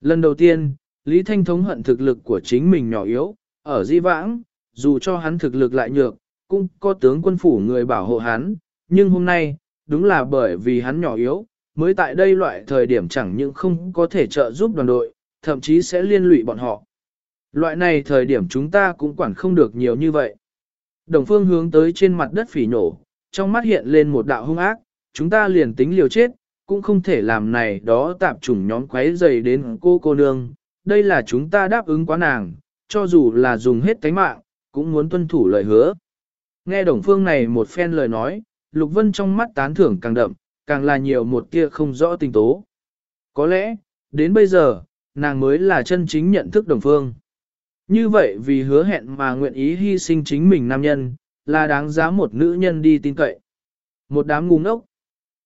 Lần đầu tiên, Lý Thanh thống hận thực lực của chính mình nhỏ yếu, ở di vãng, dù cho hắn thực lực lại nhược, cũng có tướng quân phủ người bảo hộ hắn, nhưng hôm nay, đúng là bởi vì hắn nhỏ yếu, mới tại đây loại thời điểm chẳng những không có thể trợ giúp đoàn đội, thậm chí sẽ liên lụy bọn họ. Loại này thời điểm chúng ta cũng quản không được nhiều như vậy. Đồng phương hướng tới trên mặt đất phỉ nổ, trong mắt hiện lên một đạo hung ác, chúng ta liền tính liều chết, cũng không thể làm này đó tạp chủng nhóm quấy dày đến cô cô nương, đây là chúng ta đáp ứng quá nàng, cho dù là dùng hết cánh mạng, cũng muốn tuân thủ lời hứa. Nghe đồng phương này một phen lời nói, Lục Vân trong mắt tán thưởng càng đậm, càng là nhiều một tia không rõ tình tố. Có lẽ, đến bây giờ, nàng mới là chân chính nhận thức đồng phương. Như vậy vì hứa hẹn mà nguyện ý hy sinh chính mình nam nhân, là đáng giá một nữ nhân đi tin cậy. Một đám ngu ngốc.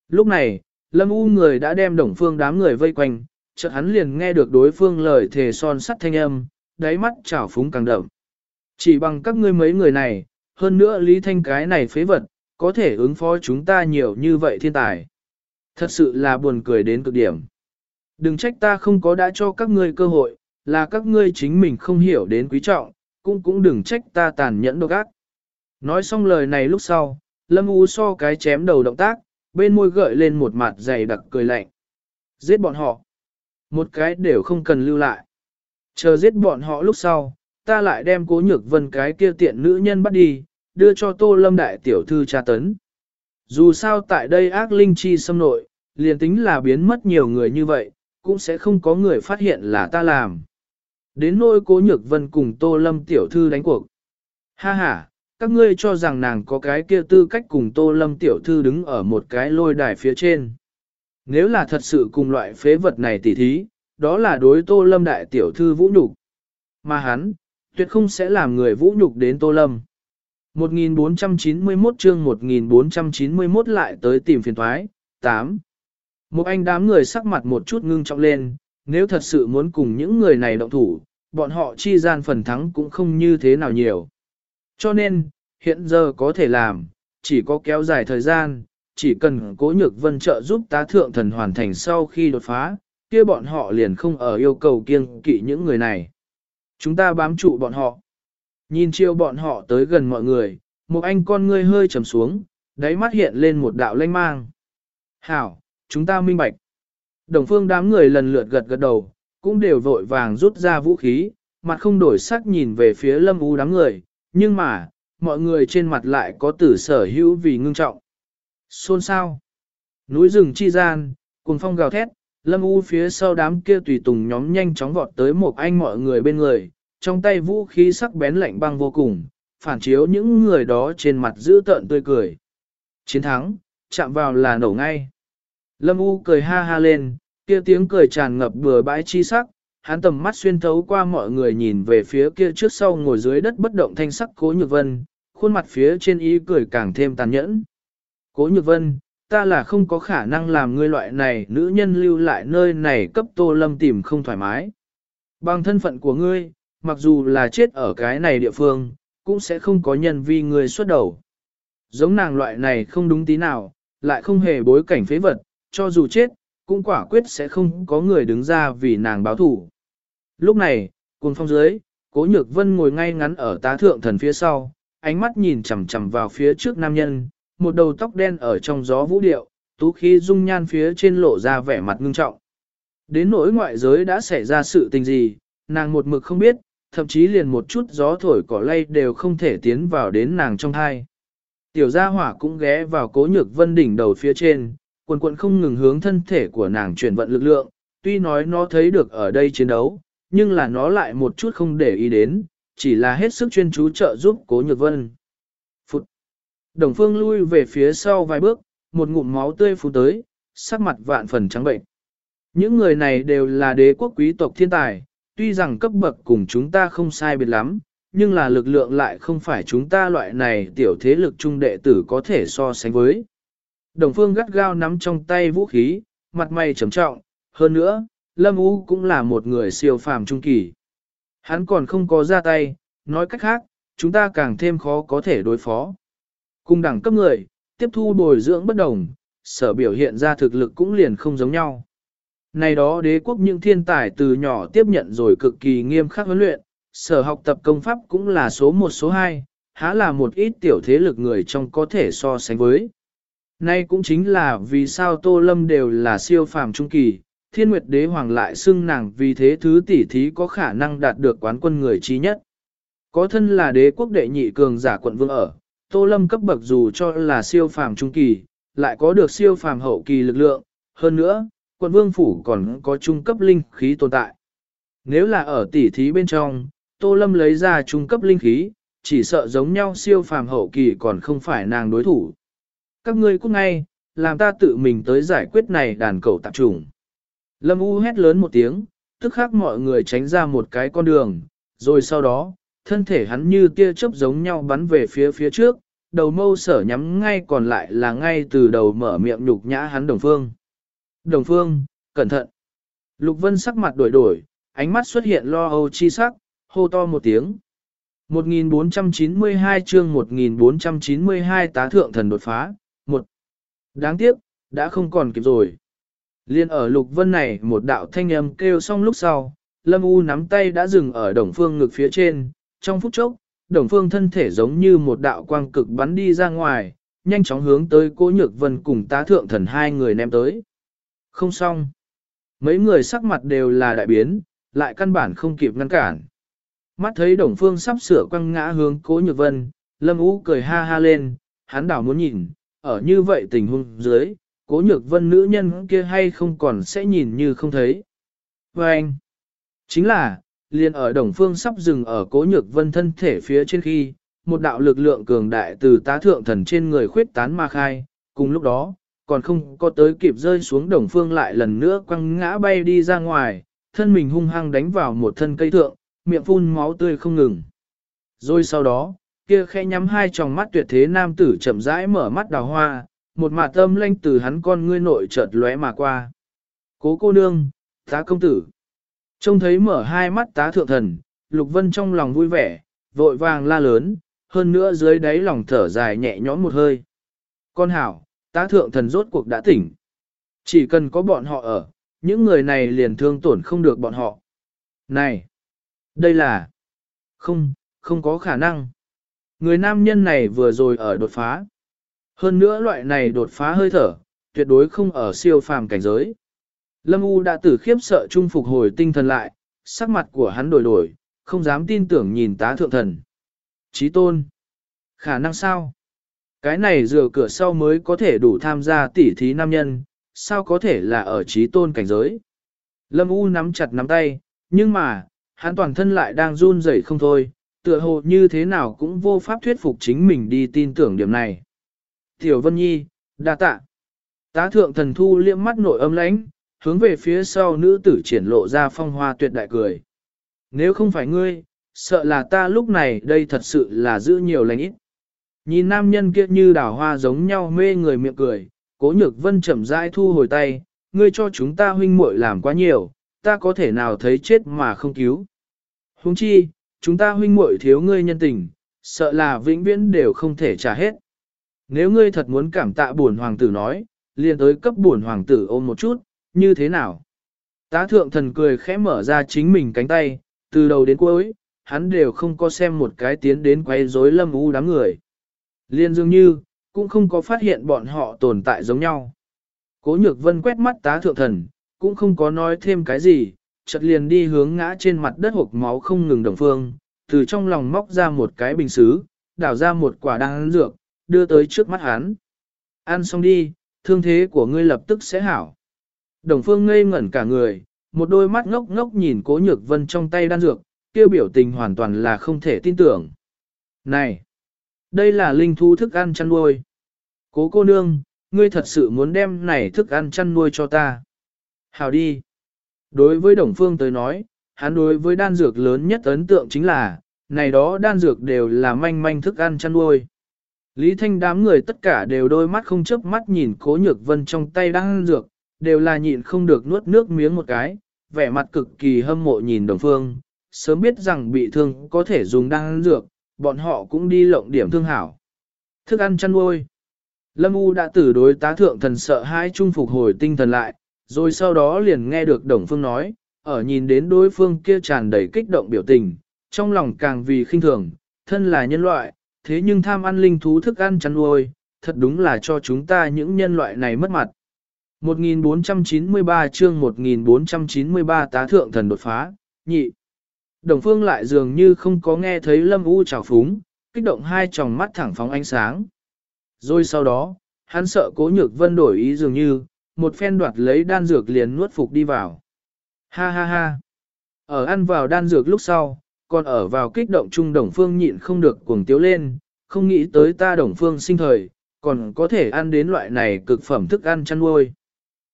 Lúc này, Lâm U người đã đem đồng phương đám người vây quanh, chợt hắn liền nghe được đối phương lời thề son sắt thanh âm, đáy mắt trào phúng càng đậm. Chỉ bằng các ngươi mấy người này, hơn nữa Lý Thanh cái này phế vật, có thể ứng phó chúng ta nhiều như vậy thiên tài. Thật sự là buồn cười đến cực điểm. Đừng trách ta không có đã cho các ngươi cơ hội, là các ngươi chính mình không hiểu đến quý trọng, cũng cũng đừng trách ta tàn nhẫn độc ác. Nói xong lời này lúc sau, Lâm U so cái chém đầu động tác, bên môi gợi lên một mặt dày đặc cười lạnh. Giết bọn họ. Một cái đều không cần lưu lại. Chờ giết bọn họ lúc sau, ta lại đem cố nhược vân cái kia tiện nữ nhân bắt đi, đưa cho tô lâm đại tiểu thư tra tấn. Dù sao tại đây ác linh chi xâm nội, liền tính là biến mất nhiều người như vậy, cũng sẽ không có người phát hiện là ta làm. Đến nỗi cố nhược vân cùng tô lâm tiểu thư đánh cuộc. Ha ha, các ngươi cho rằng nàng có cái kia tư cách cùng tô lâm tiểu thư đứng ở một cái lôi đài phía trên. Nếu là thật sự cùng loại phế vật này tỉ thí, đó là đối tô lâm đại tiểu thư vũ nhục. Mà hắn, tuyệt không sẽ làm người vũ nhục đến tô lâm. 1491 chương 1491 lại tới tìm phiền thoái. 8. Một anh đám người sắc mặt một chút ngưng trọng lên, nếu thật sự muốn cùng những người này động thủ, bọn họ chi gian phần thắng cũng không như thế nào nhiều. Cho nên, hiện giờ có thể làm, chỉ có kéo dài thời gian, chỉ cần cố nhược vân trợ giúp tá thượng thần hoàn thành sau khi đột phá, kia bọn họ liền không ở yêu cầu kiêng kỵ những người này. Chúng ta bám trụ bọn họ. Nhìn chiêu bọn họ tới gần mọi người, một anh con ngươi hơi trầm xuống, đáy mắt hiện lên một đạo lanh mang. Hảo, chúng ta minh bạch. Đồng phương đám người lần lượt gật gật đầu, cũng đều vội vàng rút ra vũ khí, mặt không đổi sắc nhìn về phía lâm u đám người, nhưng mà, mọi người trên mặt lại có tử sở hữu vì ngưng trọng. Xôn sao? Núi rừng chi gian, cùng phong gào thét, lâm u phía sau đám kia tùy tùng nhóm nhanh chóng vọt tới một anh mọi người bên người, trong tay vũ khí sắc bén lạnh băng vô cùng, phản chiếu những người đó trên mặt giữ tợn tươi cười. Chiến thắng, chạm vào là nổ ngay. Lâm U cười ha ha lên, kia tiếng cười tràn ngập bừa bãi chi sắc, hắn tầm mắt xuyên thấu qua mọi người nhìn về phía kia trước sau ngồi dưới đất bất động thanh sắc cố nhược vân, khuôn mặt phía trên ý cười càng thêm tàn nhẫn. Cố nhược vân, ta là không có khả năng làm ngươi loại này nữ nhân lưu lại nơi này cấp tô lâm tìm không thoải mái. Bằng thân phận của ngươi, mặc dù là chết ở cái này địa phương, cũng sẽ không có nhân vi ngươi xuất đầu. Giống nàng loại này không đúng tí nào, lại không hề bối cảnh phế vật, cho dù chết, cũng quả quyết sẽ không có người đứng ra vì nàng báo thủ. Lúc này, cuồng phong dưới, cố nhược vân ngồi ngay ngắn ở tá thượng thần phía sau, ánh mắt nhìn chằm chằm vào phía trước nam nhân, một đầu tóc đen ở trong gió vũ điệu, tú khí dung nhan phía trên lộ ra vẻ mặt ngưng trọng. Đến nỗi ngoại giới đã xảy ra sự tình gì, nàng một mực không biết, thậm chí liền một chút gió thổi cỏ lay đều không thể tiến vào đến nàng trong thai. Tiểu gia hỏa cũng ghé vào cố nhược vân đỉnh đầu phía trên, quần quận không ngừng hướng thân thể của nàng chuyển vận lực lượng, tuy nói nó thấy được ở đây chiến đấu, nhưng là nó lại một chút không để ý đến, chỉ là hết sức chuyên chú trợ giúp cố nhược vân. Phụt! Đồng phương lui về phía sau vài bước, một ngụm máu tươi phun tới, sắc mặt vạn phần trắng bệnh. Những người này đều là đế quốc quý tộc thiên tài, tuy rằng cấp bậc cùng chúng ta không sai biệt lắm, nhưng là lực lượng lại không phải chúng ta loại này tiểu thế lực trung đệ tử có thể so sánh với. Đồng phương gắt gao nắm trong tay vũ khí, mặt mày trầm trọng, hơn nữa, Lâm U cũng là một người siêu phàm trung kỳ. Hắn còn không có ra tay, nói cách khác, chúng ta càng thêm khó có thể đối phó. Cùng đẳng cấp người, tiếp thu bồi dưỡng bất đồng, sở biểu hiện ra thực lực cũng liền không giống nhau. Này đó đế quốc những thiên tài từ nhỏ tiếp nhận rồi cực kỳ nghiêm khắc huấn luyện, sở học tập công pháp cũng là số 1 số 2, há là một ít tiểu thế lực người trong có thể so sánh với. Nay cũng chính là vì sao Tô Lâm đều là siêu phàm trung kỳ, thiên nguyệt đế hoàng lại xưng nàng vì thế thứ tỷ thí có khả năng đạt được quán quân người trí nhất. Có thân là đế quốc đệ nhị cường giả quận vương ở, Tô Lâm cấp bậc dù cho là siêu phàm trung kỳ, lại có được siêu phàm hậu kỳ lực lượng, hơn nữa, quận vương phủ còn có trung cấp linh khí tồn tại. Nếu là ở tỷ thí bên trong, Tô Lâm lấy ra trung cấp linh khí, chỉ sợ giống nhau siêu phàm hậu kỳ còn không phải nàng đối thủ. Các ngươi cũng ngay, làm ta tự mình tới giải quyết này đàn cầu tạp trùng. Lâm U hét lớn một tiếng, tức khắc mọi người tránh ra một cái con đường, rồi sau đó, thân thể hắn như tia chớp giống nhau bắn về phía phía trước, đầu mâu sở nhắm ngay còn lại là ngay từ đầu mở miệng nhục nhã hắn đồng phương. Đồng phương, cẩn thận. Lục vân sắc mặt đổi đổi, ánh mắt xuất hiện lo âu chi sắc, hô to một tiếng. 1492 chương 1492 tá thượng thần đột phá. Đáng tiếc, đã không còn kịp rồi. Liên ở lục vân này một đạo thanh âm kêu xong lúc sau, Lâm U nắm tay đã dừng ở đồng phương ngực phía trên, trong phút chốc, đồng phương thân thể giống như một đạo quang cực bắn đi ra ngoài, nhanh chóng hướng tới cố nhược vân cùng tá thượng thần hai người ném tới. Không xong. mấy người sắc mặt đều là đại biến, lại căn bản không kịp ngăn cản. Mắt thấy Đồng Phương sắp sửa quăng ngã hướng Cố Nhược Vân, Lâm Ú cười ha ha lên, hắn đảo muốn nhìn, ở như vậy tình huống dưới, Cố Nhược Vân nữ nhân kia hay không còn sẽ nhìn như không thấy. Và anh, chính là, liền ở Đồng Phương sắp dừng ở Cố Nhược Vân thân thể phía trên khi, một đạo lực lượng cường đại từ tá thượng thần trên người khuyết tán ma khai, cùng lúc đó, còn không có tới kịp rơi xuống Đồng Phương lại lần nữa quăng ngã bay đi ra ngoài, thân mình hung hăng đánh vào một thân cây thượng, miệng phun máu tươi không ngừng. Rồi sau đó, kia khẽ nhắm hai tròng mắt tuyệt thế nam tử chậm rãi mở mắt đào hoa, một mạt tâm lanh từ hắn con ngươi nội chợt lóe mà qua. Cố cô nương, tá công tử. Trông thấy mở hai mắt tá thượng thần, Lục Vân trong lòng vui vẻ, vội vàng la lớn, hơn nữa dưới đáy lòng thở dài nhẹ nhõm một hơi. Con hảo, tá thượng thần rốt cuộc đã tỉnh. Chỉ cần có bọn họ ở, những người này liền thương tổn không được bọn họ. Này! Đây là... Không, không có khả năng. Người nam nhân này vừa rồi ở đột phá. Hơn nữa loại này đột phá hơi thở, tuyệt đối không ở siêu phàm cảnh giới. Lâm U đã tử khiếp sợ trung phục hồi tinh thần lại, sắc mặt của hắn đổi đổi, không dám tin tưởng nhìn tá thượng thần. Chí tôn. Khả năng sao? Cái này dừa cửa sau mới có thể đủ tham gia tỉ thí nam nhân, sao có thể là ở trí tôn cảnh giới? Lâm U nắm chặt nắm tay, nhưng mà, hắn toàn thân lại đang run rẩy không thôi, tựa hồ như thế nào cũng vô pháp thuyết phục chính mình đi tin tưởng điểm này. Tiểu Vân Nhi, đa tạ. Tá thượng thần thu liễm mắt nội âm lãnh, hướng về phía sau nữ tử triển lộ ra phong hoa tuyệt đại cười. Nếu không phải ngươi, sợ là ta lúc này đây thật sự là giữ nhiều lành ít. Nhìn nam nhân kia như đào hoa giống nhau mê người miệng cười, cố nhược vân chậm rãi thu hồi tay, ngươi cho chúng ta huynh muội làm quá nhiều, ta có thể nào thấy chết mà không cứu. Huống chi, chúng ta huynh muội thiếu ngươi nhân tình, sợ là vĩnh viễn đều không thể trả hết. Nếu ngươi thật muốn cảm tạ buồn hoàng tử nói, liền tới cấp buồn hoàng tử ôm một chút, như thế nào? Tá thượng thần cười khẽ mở ra chính mình cánh tay, từ đầu đến cuối, hắn đều không có xem một cái tiến đến quay rối lâm u đám người. Liên dường như, cũng không có phát hiện bọn họ tồn tại giống nhau. Cố nhược vân quét mắt tá thượng thần, cũng không có nói thêm cái gì, chợt liền đi hướng ngã trên mặt đất hộp máu không ngừng đồng phương, từ trong lòng móc ra một cái bình xứ, đảo ra một quả đan dược, đưa tới trước mắt hắn. Ăn xong đi, thương thế của ngươi lập tức sẽ hảo. Đồng phương ngây ngẩn cả người, một đôi mắt ngốc ngốc nhìn cố nhược vân trong tay đan dược, kêu biểu tình hoàn toàn là không thể tin tưởng. Này! Đây là linh thu thức ăn chăn nuôi. Cố cô nương, ngươi thật sự muốn đem này thức ăn chăn nuôi cho ta. Hào đi! Đối với Đồng Phương tới nói, hắn đối với đan dược lớn nhất ấn tượng chính là, này đó đan dược đều là manh manh thức ăn chăn nuôi. Lý Thanh đám người tất cả đều đôi mắt không chớp mắt nhìn cố nhược vân trong tay đan dược, đều là nhịn không được nuốt nước miếng một cái, vẻ mặt cực kỳ hâm mộ nhìn đồng phương, sớm biết rằng bị thương có thể dùng đan dược, bọn họ cũng đi lộng điểm thương hảo. Thức ăn chăn nuôi. Lâm U đã tử đối tá thượng thần sợ hai trung phục hồi tinh thần lại, rồi sau đó liền nghe được Đồng Phương nói, ở nhìn đến đối phương kia tràn đầy kích động biểu tình, trong lòng càng vì khinh thường, thân là nhân loại, thế nhưng tham ăn linh thú thức ăn chăn nuôi, thật đúng là cho chúng ta những nhân loại này mất mặt. 1493 chương 1493 tá thượng thần đột phá, nhị. Đồng phương lại dường như không có nghe thấy lâm u trào phúng, kích động hai tròng mắt thẳng phóng ánh sáng. Rồi sau đó, hắn sợ cố nhược vân đổi ý dường như, một phen đoạt lấy đan dược liền nuốt phục đi vào. Ha ha ha. Ở ăn vào đan dược lúc sau, còn ở vào kích động chung đồng phương nhịn không được cuồng tiếu lên, không nghĩ tới ta đồng phương sinh thời, còn có thể ăn đến loại này cực phẩm thức ăn chăn nuôi.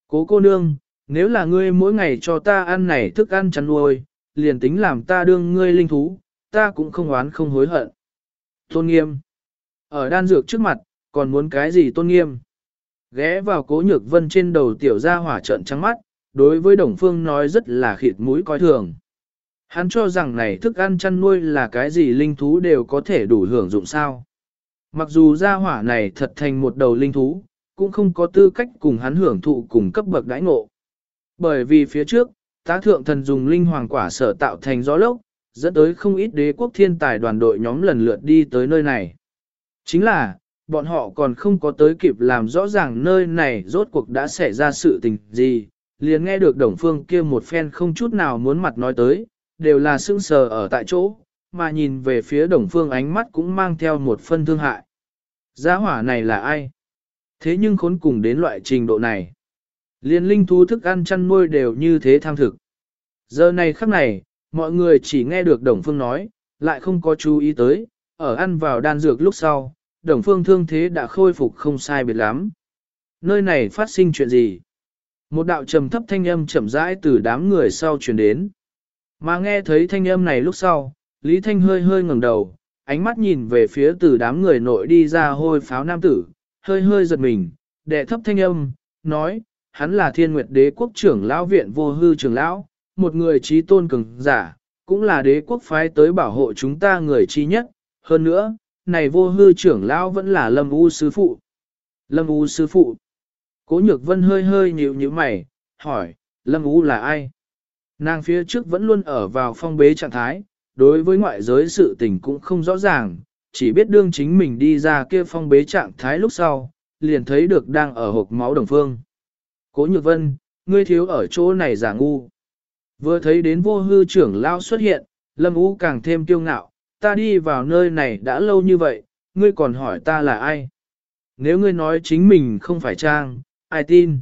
Cố cô nương, nếu là ngươi mỗi ngày cho ta ăn này thức ăn chăn nuôi, liền tính làm ta đương ngươi linh thú, ta cũng không oán không hối hận. Tôn nghiêm. Ở đan dược trước mặt, còn muốn cái gì tôn nghiêm? Ghé vào cố nhược vân trên đầu tiểu ra hỏa trận trắng mắt, đối với đồng phương nói rất là khịt mũi coi thường. Hắn cho rằng này thức ăn chăn nuôi là cái gì linh thú đều có thể đủ hưởng dụng sao. Mặc dù gia hỏa này thật thành một đầu linh thú, cũng không có tư cách cùng hắn hưởng thụ cùng cấp bậc đãi ngộ. Bởi vì phía trước, tá thượng thần dùng linh hoàng quả sở tạo thành gió lốc, dẫn tới không ít đế quốc thiên tài đoàn đội nhóm lần lượt đi tới nơi này. Chính là, bọn họ còn không có tới kịp làm rõ ràng nơi này rốt cuộc đã xảy ra sự tình gì, liền nghe được đồng phương kia một phen không chút nào muốn mặt nói tới, đều là sững sờ ở tại chỗ, mà nhìn về phía đồng phương ánh mắt cũng mang theo một phân thương hại. Giá hỏa này là ai? Thế nhưng khốn cùng đến loại trình độ này. Liên linh thú thức ăn chăn nuôi đều như thế tham thực. Giờ này khắc này, mọi người chỉ nghe được đồng phương nói, lại không có chú ý tới, ở ăn vào đan dược lúc sau, đồng phương thương thế đã khôi phục không sai biệt lắm. Nơi này phát sinh chuyện gì? Một đạo trầm thấp thanh âm chậm rãi từ đám người sau truyền đến. Mà nghe thấy thanh âm này lúc sau, Lý Thanh hơi hơi ngẩng đầu, ánh mắt nhìn về phía từ đám người nội đi ra hôi pháo nam tử, hơi hơi giật mình, đệ thấp thanh âm, nói, hắn là thiên nguyệt đế quốc trưởng lão viện vô hư trưởng lão, một người trí tôn cường giả, cũng là đế quốc phái tới bảo hộ chúng ta người chi nhất, hơn nữa, này vô hư trưởng lão vẫn là lâm u sư phụ. Lâm u sư phụ. Cố nhược vân hơi hơi nhịu như mày, hỏi, lâm u là ai? Nàng phía trước vẫn luôn ở vào phong bế trạng thái, đối với ngoại giới sự tình cũng không rõ ràng, chỉ biết đương chính mình đi ra kia phong bế trạng thái lúc sau, liền thấy được đang ở hộp máu đồng phương. Cố nhược vân, ngươi thiếu ở chỗ này giả ngu. Vừa thấy đến vô hư trưởng lao xuất hiện, lâm u càng thêm kiêu ngạo, ta đi vào nơi này đã lâu như vậy, ngươi còn hỏi ta là ai? Nếu ngươi nói chính mình không phải trang, ai tin?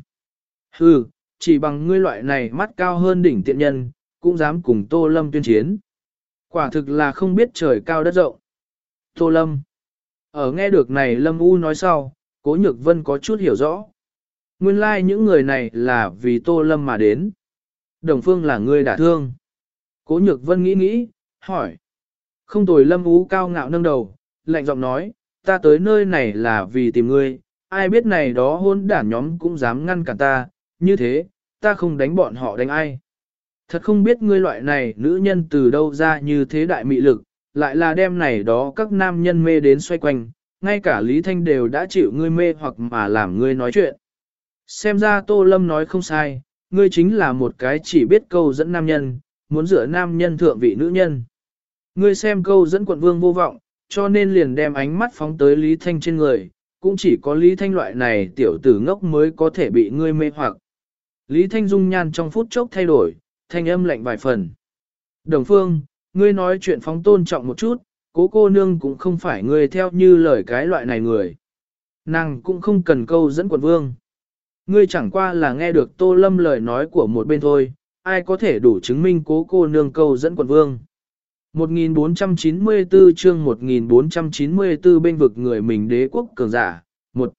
Hừ, chỉ bằng ngươi loại này mắt cao hơn đỉnh tiện nhân, cũng dám cùng Tô Lâm tuyên chiến. Quả thực là không biết trời cao đất rộng. Tô Lâm. Ở nghe được này Lâm U nói sau, Cố Nhược Vân có chút hiểu rõ. Nguyên lai like những người này là vì Tô Lâm mà đến. Đồng Phương là người đả thương. Cố Nhược Vân nghĩ nghĩ, hỏi. Không tồi Lâm ú cao ngạo nâng đầu, lạnh giọng nói, ta tới nơi này là vì tìm ngươi, ai biết này đó hôn đản nhóm cũng dám ngăn cản ta, như thế, ta không đánh bọn họ đánh ai. Thật không biết ngươi loại này nữ nhân từ đâu ra như thế đại mị lực, lại là đem này đó các nam nhân mê đến xoay quanh, ngay cả Lý Thanh đều đã chịu ngươi mê hoặc mà làm ngươi nói chuyện. Xem ra Tô Lâm nói không sai, ngươi chính là một cái chỉ biết câu dẫn nam nhân, muốn dựa nam nhân thượng vị nữ nhân. Ngươi xem câu dẫn quận vương vô vọng, cho nên liền đem ánh mắt phóng tới Lý Thanh trên người, cũng chỉ có Lý Thanh loại này tiểu tử ngốc mới có thể bị ngươi mê hoặc. Lý Thanh dung nhan trong phút chốc thay đổi, thanh âm lạnh vài phần. Đồng phương, ngươi nói chuyện phóng tôn trọng một chút, cố cô nương cũng không phải ngươi theo như lời cái loại này người. Nàng cũng không cần câu dẫn quận vương. Ngươi chẳng qua là nghe được tô lâm lời nói của một bên thôi, ai có thể đủ chứng minh cố cô nương câu dẫn quận vương. 1494 chương 1494 bên vực người mình đế quốc cường giả. Một.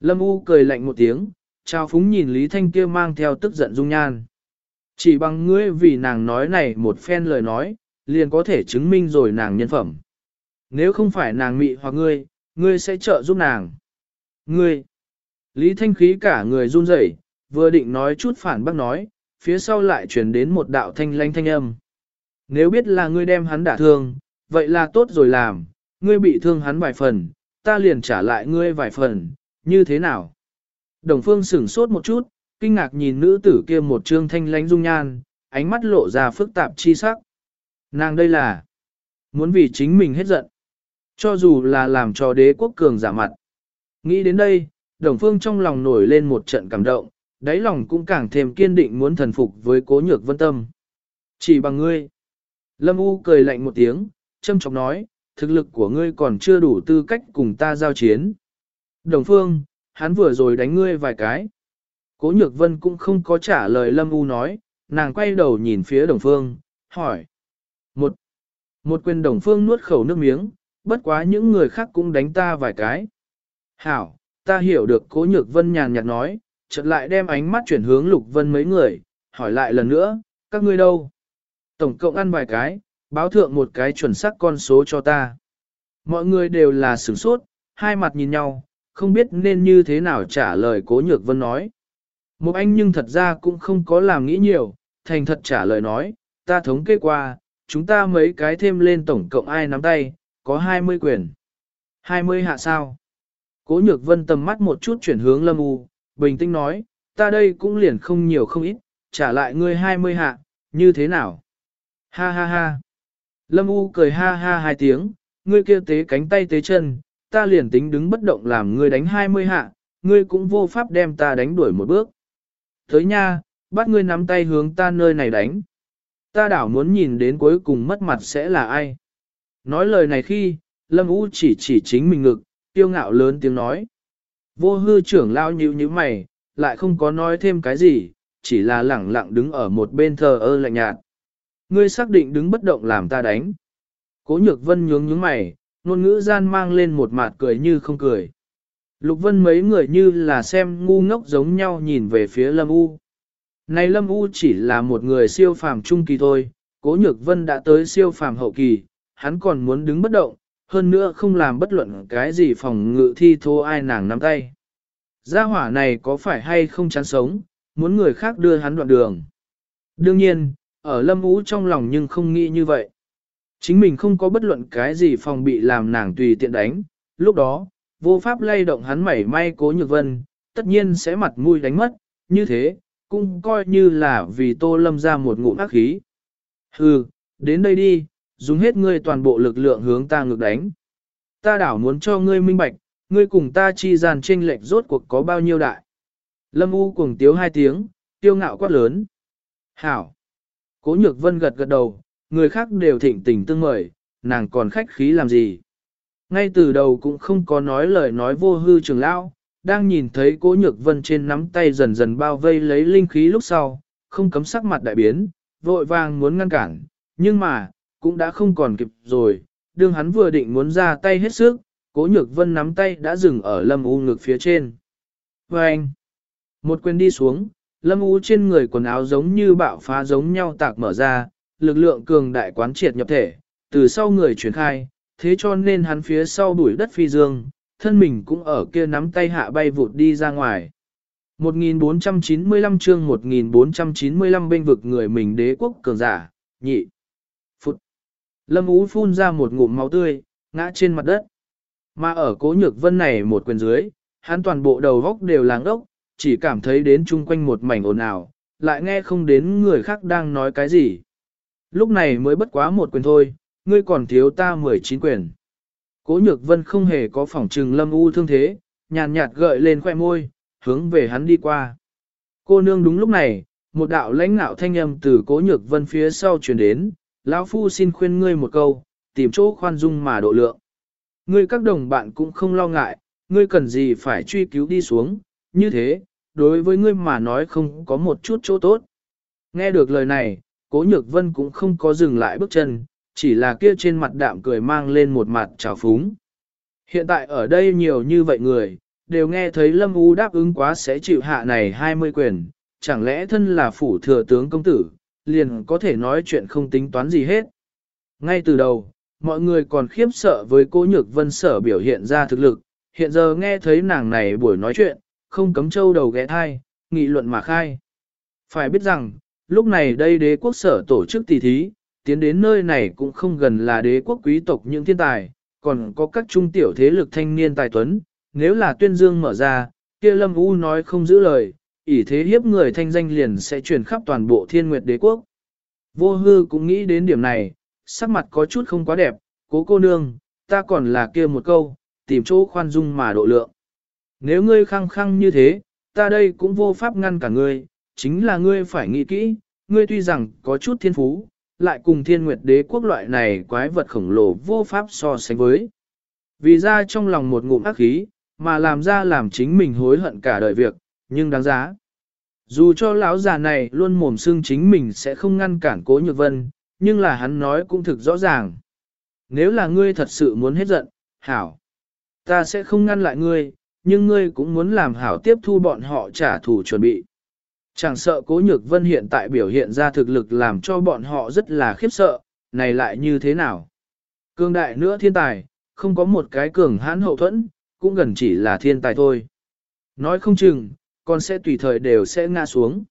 Lâm U cười lạnh một tiếng, trao phúng nhìn Lý Thanh kia mang theo tức giận dung nhan. Chỉ bằng ngươi vì nàng nói này một phen lời nói, liền có thể chứng minh rồi nàng nhân phẩm. Nếu không phải nàng mị hoặc ngươi, ngươi sẽ trợ giúp nàng. Ngươi, Lý Thanh khí cả người run rẩy, vừa định nói chút phản bác nói, phía sau lại truyền đến một đạo thanh lanh thanh âm. Nếu biết là ngươi đem hắn đả thương, vậy là tốt rồi làm, ngươi bị thương hắn vài phần, ta liền trả lại ngươi vài phần, như thế nào? Đồng phương sửng sốt một chút, kinh ngạc nhìn nữ tử kia một trương thanh lánh dung nhan, ánh mắt lộ ra phức tạp chi sắc. Nàng đây là muốn vì chính mình hết giận. Cho dù là làm cho đế quốc cường giả mặt. Nghĩ đến đây, đồng phương trong lòng nổi lên một trận cảm động, đáy lòng cũng càng thêm kiên định muốn thần phục với cố nhược vân tâm. Chỉ bằng ngươi. Lâm U cười lạnh một tiếng, châm chọc nói, thực lực của ngươi còn chưa đủ tư cách cùng ta giao chiến. Đồng phương, hắn vừa rồi đánh ngươi vài cái. Cố nhược vân cũng không có trả lời Lâm U nói, nàng quay đầu nhìn phía đồng phương, hỏi. Một, một quyền đồng phương nuốt khẩu nước miếng, bất quá những người khác cũng đánh ta vài cái. Hảo, ta hiểu được cố nhược vân nhàn nhạt nói, chợt lại đem ánh mắt chuyển hướng lục vân mấy người, hỏi lại lần nữa, các ngươi đâu? Tổng cộng ăn vài cái, báo thượng một cái chuẩn xác con số cho ta. Mọi người đều là sửng sốt, hai mặt nhìn nhau, không biết nên như thế nào trả lời cố nhược vân nói. Một anh nhưng thật ra cũng không có làm nghĩ nhiều, thành thật trả lời nói, ta thống kê qua, chúng ta mấy cái thêm lên tổng cộng ai nắm tay, có 20 quyền. 20 hạ sao? Cố nhược vân tầm mắt một chút chuyển hướng lâm u, bình tĩnh nói, ta đây cũng liền không nhiều không ít, trả lại ngươi 20 hạ, như thế nào? Ha ha ha. Lâm u cười ha ha hai tiếng, ngươi kia tế cánh tay tế chân, ta liền tính đứng bất động làm ngươi đánh 20 hạ, ngươi cũng vô pháp đem ta đánh đuổi một bước. Tới nha, bắt ngươi nắm tay hướng ta nơi này đánh. Ta đảo muốn nhìn đến cuối cùng mất mặt sẽ là ai. Nói lời này khi, Lâm U chỉ chỉ chính mình ngực, tiêu ngạo lớn tiếng nói. Vô hư trưởng lao nhíu như mày, lại không có nói thêm cái gì, chỉ là lẳng lặng đứng ở một bên thờ ơ lạnh nhạt. Ngươi xác định đứng bất động làm ta đánh. Cố nhược vân nhướng nhướng mày, ngôn ngữ gian mang lên một mặt cười như không cười. Lục vân mấy người như là xem ngu ngốc giống nhau nhìn về phía Lâm U. Này Lâm U chỉ là một người siêu phàm trung kỳ thôi, cố nhược vân đã tới siêu phàm hậu kỳ, hắn còn muốn đứng bất động, hơn nữa không làm bất luận cái gì phòng ngự thi thô ai nàng nắm tay. Gia hỏa này có phải hay không chán sống, muốn người khác đưa hắn đoạn đường. Đương nhiên, ở lâm ú trong lòng nhưng không nghĩ như vậy. Chính mình không có bất luận cái gì phòng bị làm nàng tùy tiện đánh, lúc đó, vô pháp lay động hắn mảy may cố nhược vân, tất nhiên sẽ mặt mũi đánh mất, như thế, cũng coi như là vì tô lâm ra một ngụm ác khí. Hừ, đến đây đi, dùng hết ngươi toàn bộ lực lượng hướng ta ngược đánh. Ta đảo muốn cho ngươi minh bạch, ngươi cùng ta chi gian tranh lệch rốt cuộc có bao nhiêu đại. Lâm U cuồng tiếu hai tiếng, tiêu ngạo quát lớn. Hảo. Cố nhược vân gật gật đầu, người khác đều thịnh tình tương mời, nàng còn khách khí làm gì. Ngay từ đầu cũng không có nói lời nói vô hư trường lão, đang nhìn thấy cố nhược vân trên nắm tay dần dần bao vây lấy linh khí lúc sau, không cấm sắc mặt đại biến, vội vàng muốn ngăn cản, nhưng mà, cũng đã không còn kịp rồi, đương hắn vừa định muốn ra tay hết sức, cố nhược vân nắm tay đã dừng ở lâm u ngực phía trên. Và anh, một quyền đi xuống, lâm u trên người quần áo giống như bạo phá giống nhau tạc mở ra, lực lượng cường đại quán triệt nhập thể, từ sau người chuyển khai, thế cho nên hắn phía sau đuổi đất phi dương, thân mình cũng ở kia nắm tay hạ bay vụt đi ra ngoài. 1495 chương 1495 bên vực người mình đế quốc cường giả, nhị. Phụt. Lâm Ú phun ra một ngụm máu tươi, ngã trên mặt đất. Mà ở cố nhược vân này một quyền dưới, hắn toàn bộ đầu góc đều láng ốc, chỉ cảm thấy đến chung quanh một mảnh ồn ào, lại nghe không đến người khác đang nói cái gì. Lúc này mới bất quá một quyền thôi, ngươi còn thiếu ta 19 quyền. Cố nhược vân không hề có phỏng trừng lâm u thương thế, nhàn nhạt gợi lên khoẻ môi, hướng về hắn đi qua. Cô nương đúng lúc này, một đạo lãnh nạo thanh âm từ cố nhược vân phía sau truyền đến, lão phu xin khuyên ngươi một câu, tìm chỗ khoan dung mà độ lượng. Ngươi các đồng bạn cũng không lo ngại, ngươi cần gì phải truy cứu đi xuống, như thế, đối với ngươi mà nói không có một chút chỗ tốt. Nghe được lời này, cố nhược vân cũng không có dừng lại bước chân, chỉ là kia trên mặt đạm cười mang lên một mặt trào phúng. Hiện tại ở đây nhiều như vậy người, đều nghe thấy Lâm U đáp ứng quá sẽ chịu hạ này 20 quyền, chẳng lẽ thân là phủ thừa tướng công tử, liền có thể nói chuyện không tính toán gì hết. Ngay từ đầu, mọi người còn khiếp sợ với Cố nhược vân sở biểu hiện ra thực lực, hiện giờ nghe thấy nàng này buổi nói chuyện, không cấm châu đầu ghé thai, nghị luận mà khai. Phải biết rằng, lúc này đây đế quốc sở tổ chức tỷ thí, tiến đến nơi này cũng không gần là đế quốc quý tộc những thiên tài, còn có các trung tiểu thế lực thanh niên tài tuấn, nếu là tuyên dương mở ra, kia lâm u nói không giữ lời, ỷ thế hiếp người thanh danh liền sẽ truyền khắp toàn bộ thiên nguyệt đế quốc. Vô hư cũng nghĩ đến điểm này, sắc mặt có chút không quá đẹp, cố cô nương, ta còn là kia một câu, tìm chỗ khoan dung mà độ lượng. Nếu ngươi khăng khăng như thế, ta đây cũng vô pháp ngăn cả ngươi, chính là ngươi phải nghĩ kỹ, ngươi tuy rằng có chút thiên phú, lại cùng thiên nguyệt đế quốc loại này quái vật khổng lồ vô pháp so sánh với. Vì ra trong lòng một ngụm ác khí, mà làm ra làm chính mình hối hận cả đời việc, nhưng đáng giá. Dù cho lão già này luôn mồm xưng chính mình sẽ không ngăn cản cố nhược vân, nhưng là hắn nói cũng thực rõ ràng. Nếu là ngươi thật sự muốn hết giận, hảo. Ta sẽ không ngăn lại ngươi, nhưng ngươi cũng muốn làm hảo tiếp thu bọn họ trả thù chuẩn bị. Chẳng sợ cố nhược vân hiện tại biểu hiện ra thực lực làm cho bọn họ rất là khiếp sợ, này lại như thế nào? Cương đại nữa thiên tài, không có một cái cường hãn hậu thuẫn, cũng gần chỉ là thiên tài thôi. Nói không chừng, con sẽ tùy thời đều sẽ ngã xuống.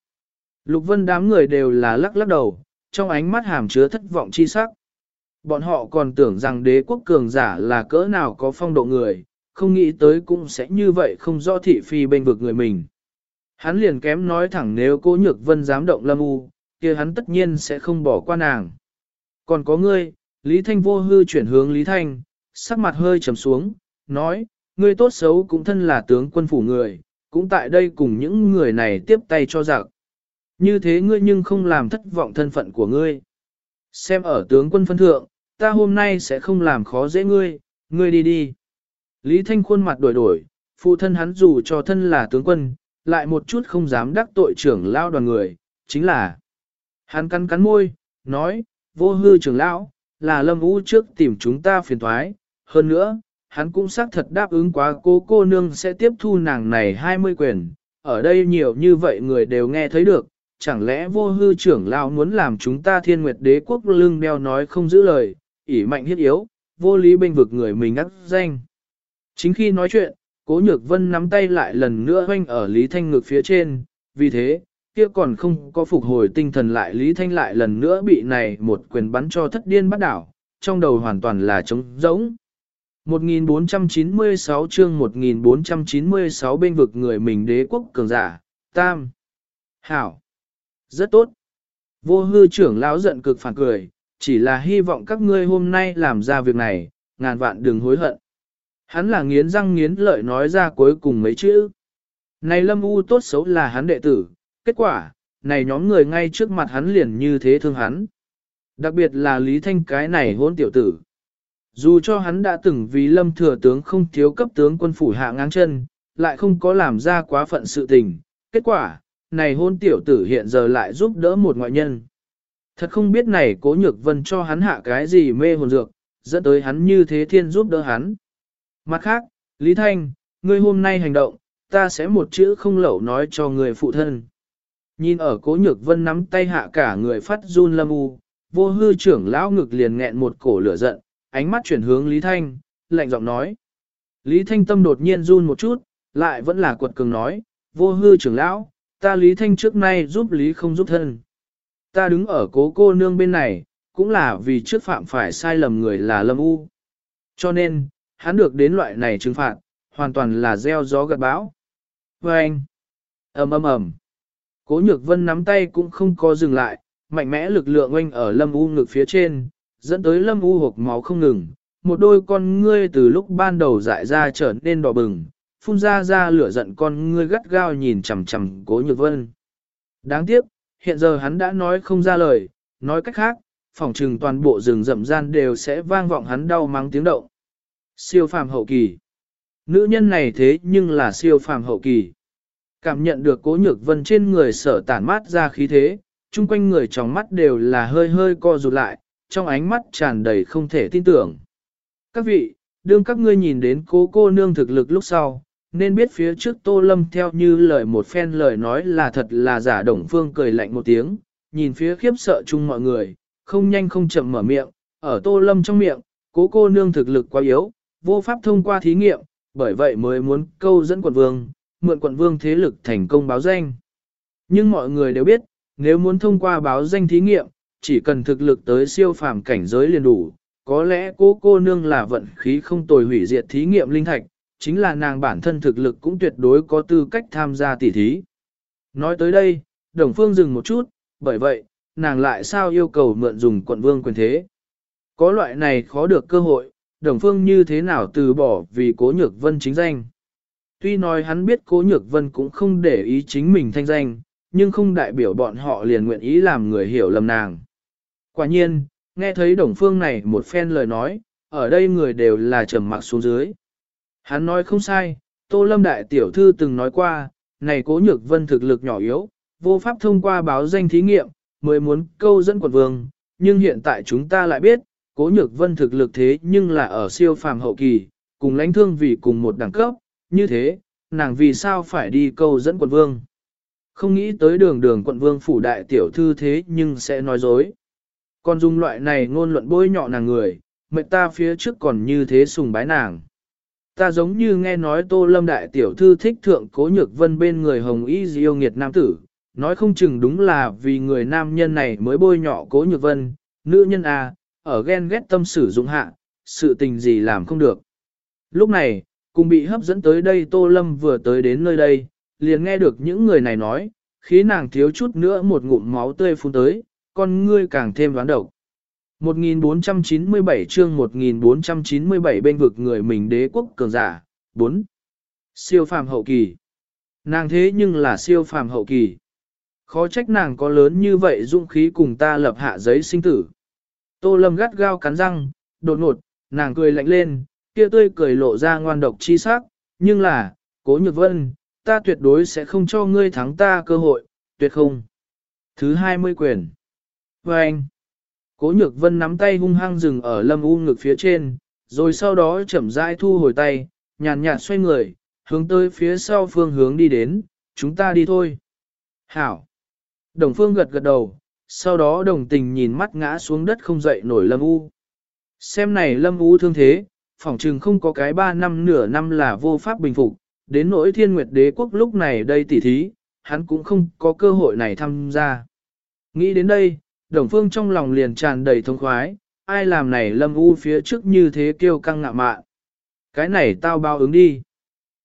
Lục vân đám người đều là lắc lắc đầu, trong ánh mắt hàm chứa thất vọng chi sắc. Bọn họ còn tưởng rằng đế quốc cường giả là cỡ nào có phong độ người, không nghĩ tới cũng sẽ như vậy không rõ thị phi bên vực người mình. Hắn liền kém nói thẳng nếu cô nhược vân dám động lâm u, kia hắn tất nhiên sẽ không bỏ qua nàng. Còn có ngươi, Lý Thanh vô hư chuyển hướng Lý Thanh, sắc mặt hơi trầm xuống, nói, ngươi tốt xấu cũng thân là tướng quân phủ người, cũng tại đây cùng những người này tiếp tay cho giặc. Như thế ngươi nhưng không làm thất vọng thân phận của ngươi. Xem ở tướng quân phân thượng, ta hôm nay sẽ không làm khó dễ ngươi, ngươi đi đi. Lý Thanh khuôn mặt đổi đổi, phụ thân hắn dù cho thân là tướng quân, lại một chút không dám đắc tội trưởng lao đoàn người, chính là hắn cắn cắn môi, nói, vô hư trưởng lão, là lâm vũ trước tìm chúng ta phiền thoái, hơn nữa, hắn cũng xác thật đáp ứng quá cô cô nương sẽ tiếp thu nàng này 20 quyền, ở đây nhiều như vậy người đều nghe thấy được, chẳng lẽ vô hư trưởng lão muốn làm chúng ta thiên nguyệt đế quốc lưng đeo nói không giữ lời, ỉ mạnh hiết yếu, vô lý bên vực người mình ác danh. Chính khi nói chuyện, cố nhược vân nắm tay lại lần nữa hoanh ở Lý Thanh ngực phía trên, vì thế, kia còn không có phục hồi tinh thần lại Lý Thanh lại lần nữa bị này một quyền bắn cho thất điên bắt đảo, trong đầu hoàn toàn là trống rỗng. 1496 chương 1496 bên vực người mình đế quốc cường giả, tam. Hảo. Rất tốt. Vô hư trưởng lão giận cực phản cười, chỉ là hy vọng các ngươi hôm nay làm ra việc này, ngàn vạn đừng hối hận. Hắn là nghiến răng nghiến lợi nói ra cuối cùng mấy chữ. Này lâm u tốt xấu là hắn đệ tử, kết quả, này nhóm người ngay trước mặt hắn liền như thế thương hắn. Đặc biệt là Lý Thanh cái này hôn tiểu tử. Dù cho hắn đã từng vì lâm thừa tướng không thiếu cấp tướng quân phủ hạ ngang chân, lại không có làm ra quá phận sự tình. Kết quả, này hôn tiểu tử hiện giờ lại giúp đỡ một ngoại nhân. Thật không biết này cố nhược vân cho hắn hạ cái gì mê hồn dược, dẫn tới hắn như thế thiên giúp đỡ hắn. Mặt khác, Lý Thanh, ngươi hôm nay hành động, ta sẽ một chữ không lẩu nói cho người phụ thân. Nhìn ở cố nhược vân nắm tay hạ cả người phát run lâm u, vô hư trưởng lão ngực liền nghẹn một cổ lửa giận, ánh mắt chuyển hướng Lý Thanh, lạnh giọng nói. Lý Thanh tâm đột nhiên run một chút, lại vẫn là quật cường nói, vô hư trưởng lão, ta Lý Thanh trước nay giúp Lý không giúp thân. Ta đứng ở cố cô nương bên này, cũng là vì trước phạm phải sai lầm người là Lâm U. Cho nên, hắn được đến loại này trừng phạt, hoàn toàn là gieo gió gặt bão. Và anh, ầm ầm ầm, cố nhược vân nắm tay cũng không có dừng lại, mạnh mẽ lực lượng oanh ở Lâm U ngực phía trên, dẫn tới Lâm U hộp máu không ngừng. Một đôi con ngươi từ lúc ban đầu dại ra trở nên đỏ bừng, phun ra ra lửa giận con ngươi gắt gao nhìn chằm chằm cố nhược vân. Đáng tiếc, hiện giờ hắn đã nói không ra lời, nói cách khác, phỏng trừng toàn bộ rừng rậm gian đều sẽ vang vọng hắn đau mắng tiếng động. Siêu phàm hậu kỳ. Nữ nhân này thế nhưng là siêu phàm hậu kỳ. Cảm nhận được cố nhược vân trên người sở tản mát ra khí thế, chung quanh người trong mắt đều là hơi hơi co rụt lại, trong ánh mắt tràn đầy không thể tin tưởng. Các vị, đương các ngươi nhìn đến cố cô nương thực lực lúc sau, nên biết phía trước Tô Lâm theo như lời một phen lời nói là thật là giả Đồng Phương cười lạnh một tiếng, nhìn phía khiếp sợ chung mọi người, không nhanh không chậm mở miệng, ở Tô Lâm trong miệng, cố cô nương thực lực quá yếu, vô pháp thông qua thí nghiệm, bởi vậy mới muốn câu dẫn quận vương, mượn quận vương thế lực thành công báo danh. Nhưng mọi người đều biết, nếu muốn thông qua báo danh thí nghiệm, chỉ cần thực lực tới siêu phàm cảnh giới liền đủ, có lẽ cố cô nương là vận khí không tồi hủy diệt thí nghiệm linh thạch, chính là nàng bản thân thực lực cũng tuyệt đối có tư cách tham gia tỉ thí. Nói tới đây, Đồng Phương dừng một chút, bởi vậy, nàng lại sao yêu cầu mượn dùng quận vương quyền thế. Có loại này khó được cơ hội, Đồng Phương như thế nào từ bỏ vì cố nhược vân chính danh. Tuy nói hắn biết cố nhược vân cũng không để ý chính mình thanh danh, nhưng không đại biểu bọn họ liền nguyện ý làm người hiểu lầm nàng. Quả nhiên, nghe thấy Đồng Phương này một phen lời nói, ở đây người đều là trầm mặc xuống dưới. Hắn nói không sai, Tô Lâm Đại Tiểu Thư từng nói qua, này cố nhược vân thực lực nhỏ yếu, vô pháp thông qua báo danh thí nghiệm, mới muốn câu dẫn quận vương, nhưng hiện tại chúng ta lại biết, cố nhược vân thực lực thế nhưng là ở siêu phàm hậu kỳ, cùng lãnh thương vì cùng một đẳng cấp, như thế, nàng vì sao phải đi câu dẫn quận vương. Không nghĩ tới đường đường quận vương phủ đại tiểu thư thế nhưng sẽ nói dối. Còn dùng loại này ngôn luận bôi nhọ nàng người, mệnh ta phía trước còn như thế sùng bái nàng. Ta giống như nghe nói Tô Lâm Đại Tiểu Thư thích thượng cố nhược vân bên người hồng y yêu nghiệt nam tử, nói không chừng đúng là vì người nam nhân này mới bôi nhọ cố nhược vân, nữ nhân à, ở ghen ghét tâm sử dụng hạ, sự tình gì làm không được. Lúc này, cùng bị hấp dẫn tới đây Tô Lâm vừa tới đến nơi đây, liền nghe được những người này nói, khí nàng thiếu chút nữa một ngụm máu tươi phun tới, con ngươi càng thêm ván độc. 1497 chương 1497 bên vực người mình đế quốc cường giả, 4. Siêu phàm hậu kỳ. Nàng thế nhưng là siêu phàm hậu kỳ. Khó trách nàng có lớn như vậy dũng khí cùng ta lập hạ giấy sinh tử. Tô Lâm gắt gao cắn răng, đột ngột, nàng cười lạnh lên, kia tươi cười lộ ra ngoan độc chi sắc, nhưng là, cố nhược vân, ta tuyệt đối sẽ không cho ngươi thắng ta cơ hội, tuyệt không. Thứ 20 quyền. Và anh, cố nhược vân nắm tay hung hăng dừng ở lâm u ngực phía trên, rồi sau đó chậm rãi thu hồi tay, nhàn nhạt xoay người, hướng tới phía sau phương hướng đi đến, chúng ta đi thôi. Hảo. Đồng phương gật gật đầu, sau đó đồng tình nhìn mắt ngã xuống đất không dậy nổi lâm u. Xem này lâm u thương thế, phỏng chừng không có cái ba năm nửa năm là vô pháp bình phục, đến nỗi thiên nguyệt đế quốc lúc này đây tỉ thí, hắn cũng không có cơ hội này tham gia. Nghĩ đến đây, đồng phương trong lòng liền tràn đầy thông khoái, ai làm này lâm u phía trước như thế kêu căng ngạ mạn. Cái này tao bao ứng đi.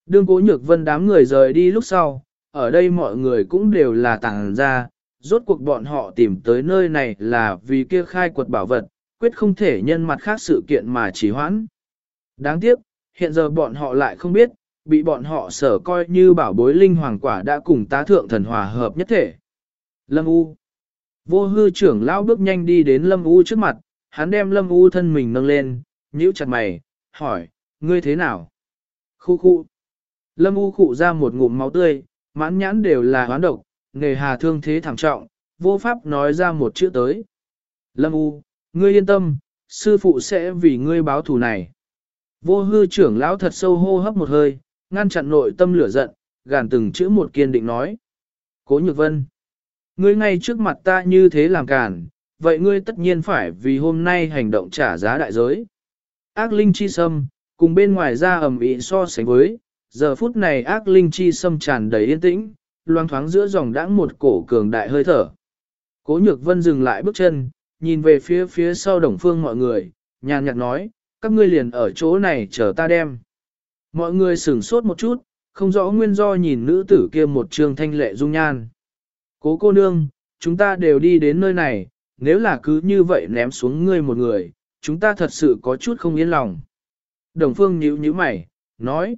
Đương cố nhược vân đám người rời đi lúc sau, ở đây mọi người cũng đều là tàng ra, rốt cuộc bọn họ tìm tới nơi này là vì kia khai quật bảo vật, quyết không thể nhân mặt khác sự kiện mà chỉ hoãn. Đáng tiếc, hiện giờ bọn họ lại không biết, bị bọn họ sở coi như bảo bối linh hoàng quả đã cùng tá thượng thần hòa hợp nhất thể. Lâm U Vô hư trưởng lao bước nhanh đi đến Lâm U trước mặt, hắn đem Lâm U thân mình nâng lên, nhíu chặt mày, hỏi, ngươi thế nào? Khu khu. Lâm U khụ ra một ngụm máu tươi, mãn nhãn đều là hoán độc, nề hà thương thế thảm trọng, vô pháp nói ra một chữ tới. Lâm U, ngươi yên tâm, sư phụ sẽ vì ngươi báo thù này. Vô hư trưởng lão thật sâu hô hấp một hơi, ngăn chặn nội tâm lửa giận, gàn từng chữ một kiên định nói. Cố nhược vân, ngươi ngay trước mặt ta như thế làm cản, vậy ngươi tất nhiên phải vì hôm nay hành động trả giá đại giới. Ác linh chi sâm, cùng bên ngoài ra ẩm ĩ so sánh với, giờ phút này ác linh chi sâm tràn đầy yên tĩnh, loang thoáng giữa dòng đãng một cổ cường đại hơi thở. Cố nhược vân dừng lại bước chân, nhìn về phía phía sau đồng phương mọi người, nhàn nhạt nói, các ngươi liền ở chỗ này chờ ta đem. Mọi người sửng sốt một chút, không rõ nguyên do nhìn nữ tử kia một trường thanh lệ dung nhan. Cố cô nương, chúng ta đều đi đến nơi này, nếu là cứ như vậy ném xuống ngươi một người, chúng ta thật sự có chút không yên lòng. Đồng phương nhíu nhíu mày, nói.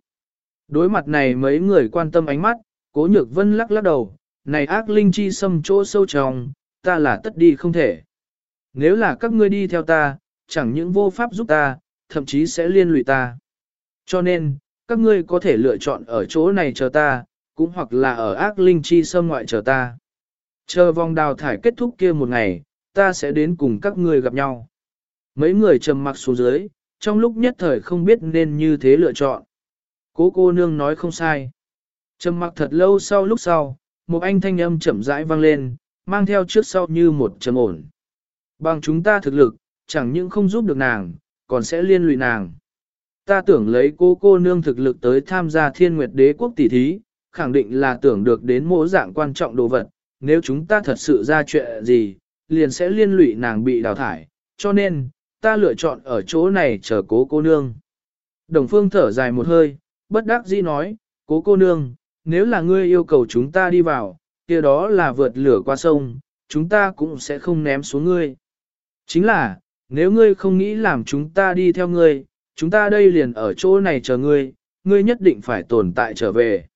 Đối mặt này mấy người quan tâm ánh mắt, cố nhược vân lắc lắc đầu, này ác linh chi xâm chỗ sâu trong, ta là tất đi không thể. Nếu là các ngươi đi theo ta, chẳng những vô pháp giúp ta, thậm chí sẽ liên lụy ta. Cho nên, các ngươi có thể lựa chọn ở chỗ này chờ ta, cũng hoặc là ở ác linh chi xâm ngoại chờ ta. Chờ vòng đào thải kết thúc kia một ngày, ta sẽ đến cùng các ngươi gặp nhau. Mấy người trầm mặc xuống dưới, trong lúc nhất thời không biết nên như thế lựa chọn. Cố cô nương nói không sai. Trầm mặc thật lâu sau lúc sau, một anh thanh âm chậm rãi vang lên, mang theo trước sau như một trầm ổn. Bằng chúng ta thực lực, chẳng những không giúp được nàng, còn sẽ liên lụy nàng. Ta tưởng lấy cô cô nương thực lực tới tham gia thiên nguyệt đế quốc tỷ thí, khẳng định là tưởng được đến mỗi dạng quan trọng đồ vật, nếu chúng ta thật sự ra chuyện gì, liền sẽ liên lụy nàng bị đào thải, cho nên, ta lựa chọn ở chỗ này chờ cố cô nương. Đồng phương thở dài một hơi, bất đắc dĩ nói, cố cô nương, nếu là ngươi yêu cầu chúng ta đi vào, kia đó là vượt lửa qua sông, chúng ta cũng sẽ không ném xuống ngươi. Chính là, nếu ngươi không nghĩ làm chúng ta đi theo ngươi, chúng ta đây liền ở chỗ này chờ ngươi, ngươi nhất định phải tồn tại trở về.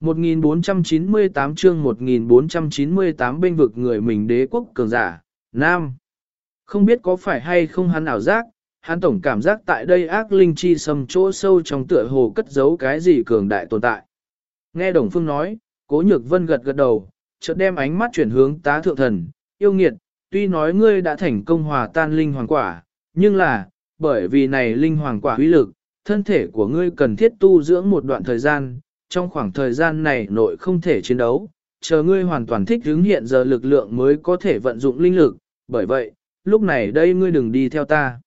1498 chương 1498 bên vực người mình đế quốc cường giả, Nam. Không biết có phải hay không hắn ảo giác, hắn tổng cảm giác tại đây ác linh chi sầm chỗ sâu trong tựa hồ cất giấu cái gì cường đại tồn tại. Nghe Đồng Phương nói, Cố Nhược Vân gật gật đầu, chợt đem ánh mắt chuyển hướng tá thượng thần, yêu nghiệt, tuy nói ngươi đã thành công hòa tan linh hoàng quả, nhưng là, bởi vì này linh hoàng quả uy lực, thân thể của ngươi cần thiết tu dưỡng một đoạn thời gian, trong khoảng thời gian này nội không thể chiến đấu, chờ ngươi hoàn toàn thích ứng hiện giờ lực lượng mới có thể vận dụng linh lực, bởi vậy, lúc này đây ngươi đừng đi theo ta.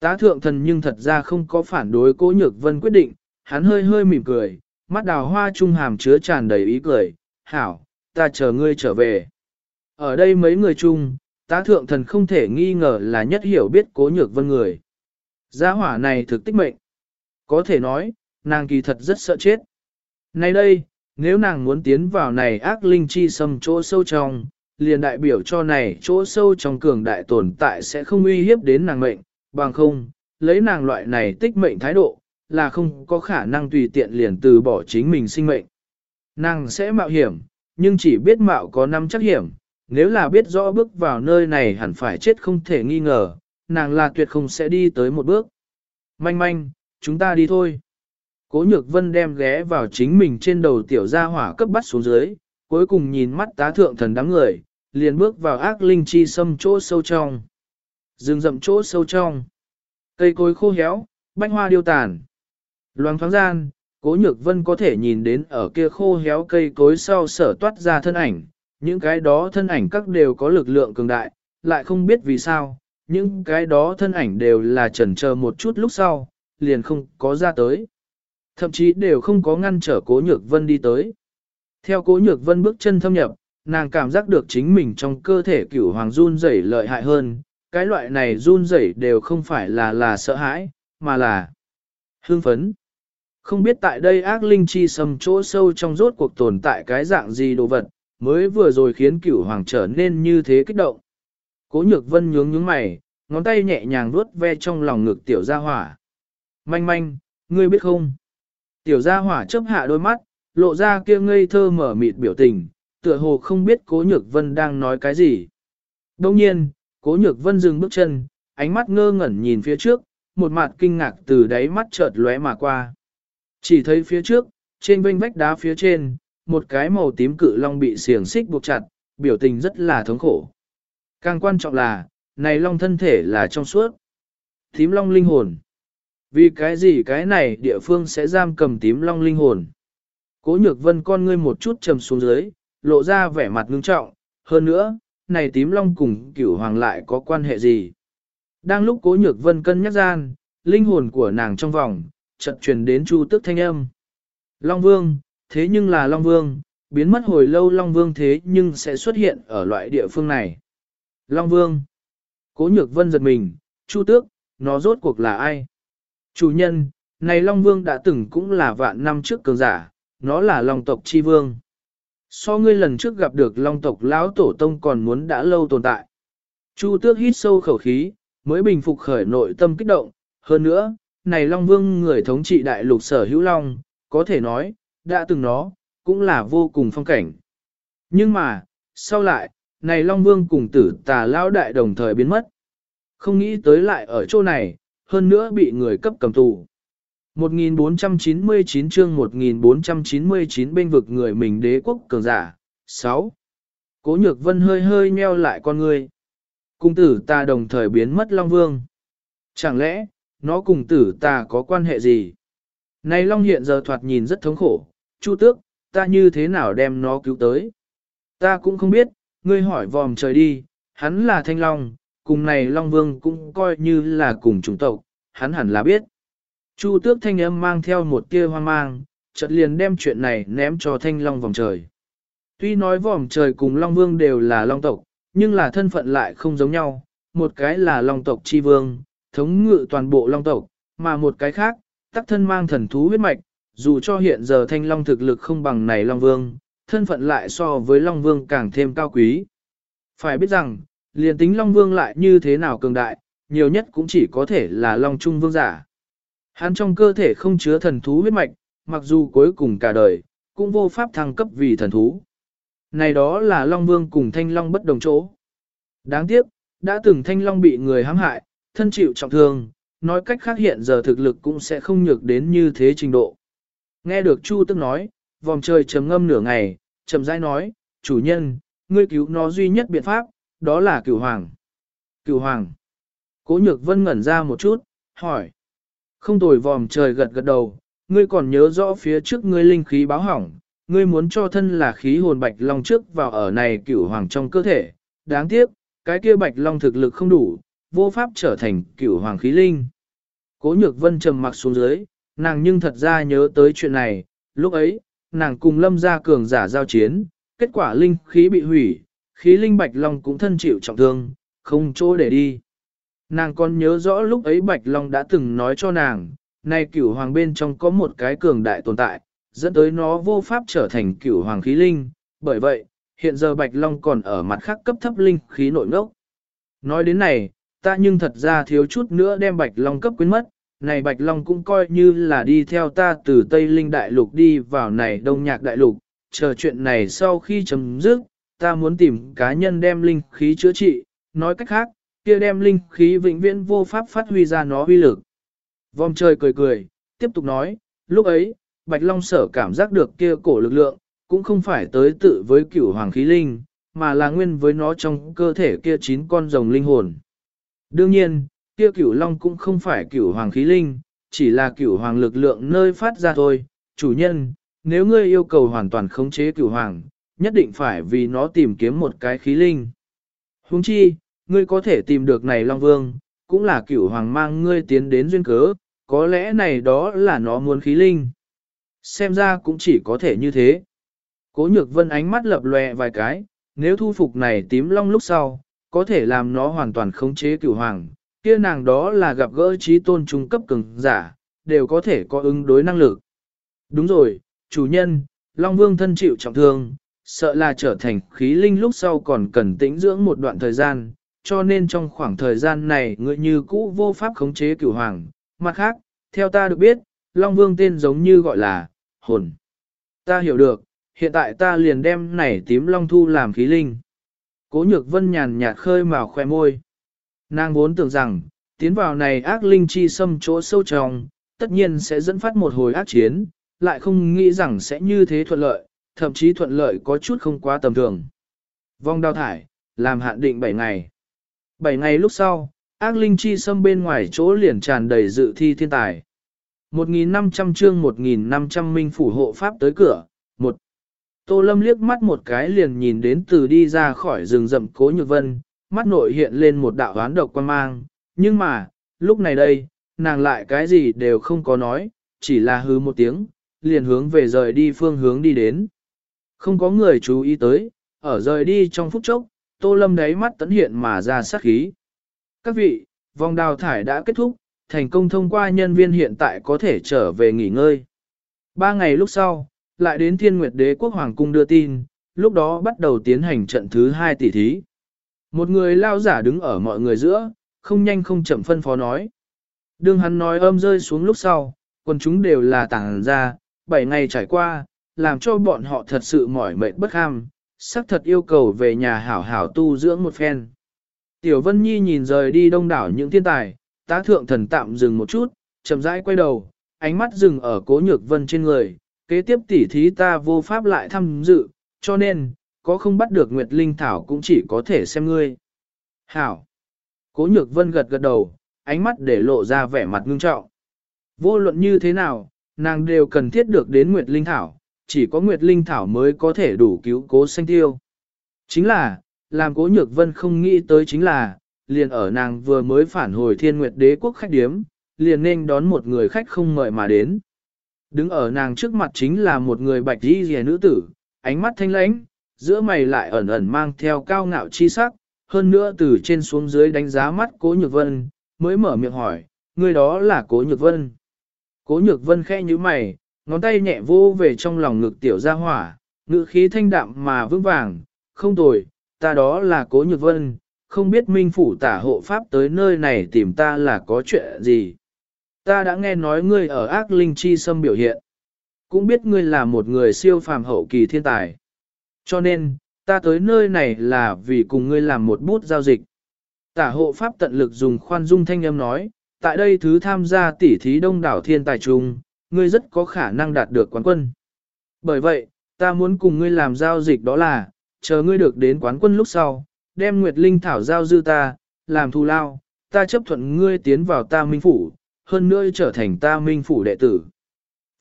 Tá thượng thần nhưng thật ra không có phản đối cố nhược vân quyết định, hắn hơi hơi mỉm cười, mắt đào hoa trung hàm chứa tràn đầy ý cười, hảo, ta chờ ngươi trở về. Ở đây mấy người chung, tá thượng thần không thể nghi ngờ là nhất hiểu biết cố nhược vân người. Gia hỏa này thực tích mệnh. Có thể nói, nàng kỳ thật rất sợ chết. Nay đây, nếu nàng muốn tiến vào này ác linh chi xâm chỗ sâu trong, liền đại biểu cho này chỗ sâu trong cường đại tồn tại sẽ không uy hiếp đến nàng mệnh, bằng không, lấy nàng loại này tích mệnh thái độ, là không có khả năng tùy tiện liền từ bỏ chính mình sinh mệnh. Nàng sẽ mạo hiểm, nhưng chỉ biết mạo có năm chắc hiểm, nếu là biết rõ bước vào nơi này hẳn phải chết không thể nghi ngờ, nàng là tuyệt không sẽ đi tới một bước. Manh manh, chúng ta đi thôi. Cố nhược vân đem ghé vào chính mình trên đầu tiểu gia hỏa cấp bắt xuống dưới, cuối cùng nhìn mắt tá thượng thần đám người, liền bước vào ác linh chi sâm chỗ sâu trong. Rừng rậm chỗ sâu trong. Cây cối khô héo, bánh hoa điêu tàn. Loang thoáng gian, cố nhược vân có thể nhìn đến ở kia khô héo cây cối sau sở toát ra thân ảnh. Những cái đó thân ảnh các đều có lực lượng cường đại, lại không biết vì sao, những cái đó thân ảnh đều là chần chờ một chút lúc sau, liền không có ra tới. Thậm chí đều không có ngăn trở cố nhược vân đi tới. Theo cố nhược vân bước chân thâm nhập, nàng cảm giác được chính mình trong cơ thể cửu hoàng run rẩy lợi hại hơn, cái loại này run rẩy đều không phải là là sợ hãi, mà là hương phấn. Không biết tại đây ác linh chi sầm chỗ sâu trong rốt cuộc tồn tại cái dạng gì đồ vật, mới vừa rồi khiến cửu hoàng trở nên như thế kích động. Cố nhược vân nhướng nhướng mày, ngón tay nhẹ nhàng vuốt ve trong lòng ngực tiểu gia hỏa. Manh manh, ngươi biết không? Tiểu gia hỏa chớp hạ đôi mắt, lộ ra kia ngây thơ mở mịt biểu tình, tựa hồ không biết cố nhược vân đang nói cái gì. Đông nhiên, cố nhược vân dừng bước chân, ánh mắt ngơ ngẩn nhìn phía trước, một mặt kinh ngạc từ đáy mắt chợt lóe mà qua. Chỉ thấy phía trước, trên vênh vách đá phía trên, một cái màu tím cự long bị xiềng xích buộc chặt, biểu tình rất là thống khổ. Càng quan trọng là, này long thân thể là trong suốt. Tím long linh hồn. Vì cái gì cái này địa phương sẽ giam cầm tím long linh hồn? Cố nhược vân con ngươi một chút trầm xuống dưới, lộ ra vẻ mặt ngưng trọng, hơn nữa, này tím long cùng cửu hoàng lại có quan hệ gì? Đang lúc cố nhược vân cân nhắc gian, linh hồn của nàng trong vòng, chợt truyền đến chu tước thanh âm. Long vương, thế nhưng là Long vương, biến mất hồi lâu Long vương thế nhưng sẽ xuất hiện ở loại địa phương này. Long vương, cố nhược vân giật mình, chu tước, nó rốt cuộc là ai? Chủ nhân, này Long Vương đã từng cũng là vạn năm trước cường giả, nó là Long tộc chi vương. So ngươi lần trước gặp được Long tộc lão tổ tông còn muốn đã lâu tồn tại. Chu tước hít sâu khẩu khí, mới bình phục khởi nội tâm kích động. Hơn nữa, này Long Vương người thống trị đại lục sở hữu Long, có thể nói, đã từng nó, cũng là vô cùng phong cảnh. Nhưng mà, sau lại, này Long Vương cùng tử tà lão đại đồng thời biến mất. Không nghĩ tới lại ở chỗ này, hơn nữa bị người cấp cầm tù. 1499 chương 1499 bên vực người mình đế quốc cường giả. 6. Cố nhược vân hơi hơi nheo lại con người. Cung tử ta đồng thời biến mất Long Vương. Chẳng lẽ, nó cùng tử ta có quan hệ gì? Này Long hiện giờ thoạt nhìn rất thống khổ. Chu tước, ta như thế nào đem nó cứu tới? Ta cũng không biết, ngươi hỏi vòm trời đi, hắn là Thanh Long, cùng này Long Vương cũng coi như là cùng chủng tộc, hắn hẳn là biết. Chu tước thanh âm mang theo một tia hoang mang, chợt liền đem chuyện này ném cho thanh long vòng trời. Tuy nói vòm trời cùng Long Vương đều là Long tộc, nhưng là thân phận lại không giống nhau, một cái là Long tộc chi vương, thống ngự toàn bộ Long tộc, mà một cái khác, tắc thân mang thần thú huyết mạch, dù cho hiện giờ thanh Long thực lực không bằng này Long Vương, thân phận lại so với Long Vương càng thêm cao quý. Phải biết rằng, liền tính Long Vương lại như thế nào cường đại, nhiều nhất cũng chỉ có thể là Long Trung Vương giả. Hắn trong cơ thể không chứa thần thú huyết mạch, mặc dù cuối cùng cả đời, cũng vô pháp thăng cấp vì thần thú. Này đó là Long Vương cùng Thanh Long bất đồng chỗ. Đáng tiếc, đã từng Thanh Long bị người hãm hại, thân chịu trọng thương, nói cách khác hiện giờ thực lực cũng sẽ không nhược đến như thế trình độ. Nghe được Chu Tức nói, vòng trời trầm ngâm nửa ngày, trầm rãi nói, chủ nhân, ngươi cứu nó duy nhất biện pháp, đó là cửu hoàng. Cửu hoàng. Cố nhược vân ngẩn ra một chút, hỏi. Không tồi vòm trời gật gật đầu, ngươi còn nhớ rõ phía trước ngươi linh khí báo hỏng, ngươi muốn cho thân là khí hồn bạch long trước vào ở này cửu hoàng trong cơ thể. Đáng tiếc, cái kia bạch long thực lực không đủ, vô pháp trở thành cửu hoàng khí linh. Cố nhược vân trầm mặc xuống dưới, nàng nhưng thật ra nhớ tới chuyện này, lúc ấy, nàng cùng lâm gia cường giả giao chiến, kết quả linh khí bị hủy, khí linh bạch long cũng thân chịu trọng thương, không chỗ để đi. Nàng còn nhớ rõ lúc ấy Bạch Long đã từng nói cho nàng, nay cửu hoàng bên trong có một cái cường đại tồn tại, dẫn tới nó vô pháp trở thành cửu hoàng khí linh, bởi vậy, hiện giờ Bạch Long còn ở mặt khác cấp thấp linh khí nội ngốc. Nói đến này, ta nhưng thật ra thiếu chút nữa đem Bạch Long cấp quyến mất, này Bạch Long cũng coi như là đi theo ta từ Tây Linh Đại Lục đi vào này Đông Nhạc Đại Lục, chờ chuyện này sau khi chấm dứt, ta muốn tìm cá nhân đem linh khí chữa trị, nói cách khác, kia đem linh khí vĩnh viễn vô pháp phát huy ra nó uy lực. Vòng trời cười cười, tiếp tục nói, lúc ấy, Bạch Long sở cảm giác được kia cổ lực lượng, cũng không phải tới tự với cửu hoàng khí linh, mà là nguyên với nó trong cơ thể kia chín con rồng linh hồn. Đương nhiên, kia cửu long cũng không phải cửu hoàng khí linh, chỉ là cửu hoàng lực lượng nơi phát ra thôi. Chủ nhân, nếu ngươi yêu cầu hoàn toàn khống chế cửu hoàng, nhất định phải vì nó tìm kiếm một cái khí linh. Huống chi, ngươi có thể tìm được này long vương, cũng là cửu hoàng mang ngươi tiến đến duyên cớ, có lẽ này đó là nó muốn khí linh. Xem ra cũng chỉ có thể như thế. Cố nhược vân ánh mắt lập lòe vài cái, nếu thu phục này tím long lúc sau, có thể làm nó hoàn toàn khống chế cửu hoàng, kia nàng đó là gặp gỡ trí tôn trung cấp cường giả, đều có thể có ứng đối năng lực. Đúng rồi, chủ nhân, Long Vương thân chịu trọng thương, sợ là trở thành khí linh lúc sau còn cần tĩnh dưỡng một đoạn thời gian, cho nên trong khoảng thời gian này ngươi như cũ vô pháp khống chế cửu hoàng. Mặt khác, theo ta được biết, Long Vương tên giống như gọi là hồn. Ta hiểu được, hiện tại ta liền đem này tím Long Thu làm khí linh. Cố nhược vân nhàn nhạt khơi màu khoe môi. Nàng vốn tưởng rằng, tiến vào này ác linh chi xâm chỗ sâu trong, tất nhiên sẽ dẫn phát một hồi ác chiến, lại không nghĩ rằng sẽ như thế thuận lợi, thậm chí thuận lợi có chút không quá tầm thường. Vong đào thải, làm hạn định 7 ngày. 7 ngày lúc sau, ác linh chi xâm bên ngoài chỗ liền tràn đầy dự thi thiên tài. 1.500 chương 1.500 minh phủ hộ pháp tới cửa. Tô Lâm liếc mắt một cái liền nhìn đến từ đi ra khỏi rừng rậm cố nhược vân, mắt nội hiện lên một đạo hoán độc quan mang, nhưng mà, lúc này đây, nàng lại cái gì đều không có nói, chỉ là hứ một tiếng, liền hướng về rời đi phương hướng đi đến. Không có người chú ý tới, ở rời đi trong phút chốc, tô lâm đáy mắt tấn hiện mà ra sát khí. Các vị, vòng đào thải đã kết thúc, thành công thông qua nhân viên hiện tại có thể trở về nghỉ ngơi. Ba ngày lúc sau, lại đến thiên nguyệt đế quốc hoàng cung đưa tin, lúc đó bắt đầu tiến hành trận thứ hai tỷ thí. Một người lao giả đứng ở mọi người giữa, không nhanh không chậm phân phó nói. đường hắn nói âm rơi xuống lúc sau, quần chúng đều là tàng ra, bảy ngày trải qua, làm cho bọn họ thật sự mỏi mệt bất ham, xác thật yêu cầu về nhà hảo hảo tu dưỡng một phen. Tiểu Vân Nhi nhìn rời đi đông đảo những thiên tài, tá thượng thần tạm dừng một chút, chậm rãi quay đầu, ánh mắt dừng ở cố nhược vân trên người, kế tiếp tỉ thí ta vô pháp lại tham dự, cho nên, có không bắt được Nguyệt Linh Thảo cũng chỉ có thể xem ngươi. Hảo! Cố nhược vân gật gật đầu, ánh mắt để lộ ra vẻ mặt ngưng trọng. Vô luận như thế nào, nàng đều cần thiết được đến Nguyệt Linh Thảo, chỉ có Nguyệt Linh Thảo mới có thể đủ cứu cố sanh tiêu. Chính là, làm cố nhược vân không nghĩ tới chính là, liền ở nàng vừa mới phản hồi thiên nguyệt đế quốc khách điếm, liền nên đón một người khách không mời mà đến. Đứng ở nàng trước mặt chính là một người bạch y rìa nữ tử, ánh mắt thanh lãnh, giữa mày lại ẩn ẩn mang theo cao ngạo chi sắc, hơn nữa từ trên xuống dưới đánh giá mắt cố nhược vân, mới mở miệng hỏi, người đó là cố nhược vân. Cố nhược vân khẽ như mày, ngón tay nhẹ vô về trong lòng ngực tiểu gia hỏa, ngữ khí thanh đạm mà vững vàng, không tồi, ta đó là cố nhược vân, không biết minh phủ tả hộ pháp tới nơi này tìm ta là có chuyện gì. Ta đã nghe nói ngươi ở ác linh chi xâm biểu hiện, cũng biết ngươi là một người siêu phàm hậu kỳ thiên tài. Cho nên, ta tới nơi này là vì cùng ngươi làm một bút giao dịch. Tả hộ pháp tận lực dùng khoan dung thanh âm nói, tại đây thứ tham gia tỉ thí đông đảo thiên tài trung, ngươi rất có khả năng đạt được quán quân. Bởi vậy, ta muốn cùng ngươi làm giao dịch đó là, chờ ngươi được đến quán quân lúc sau, đem Nguyệt Linh Thảo giao dư ta, làm thù lao, ta chấp thuận ngươi tiến vào ta minh phủ, hơn nữa trở thành ta minh phủ đệ tử.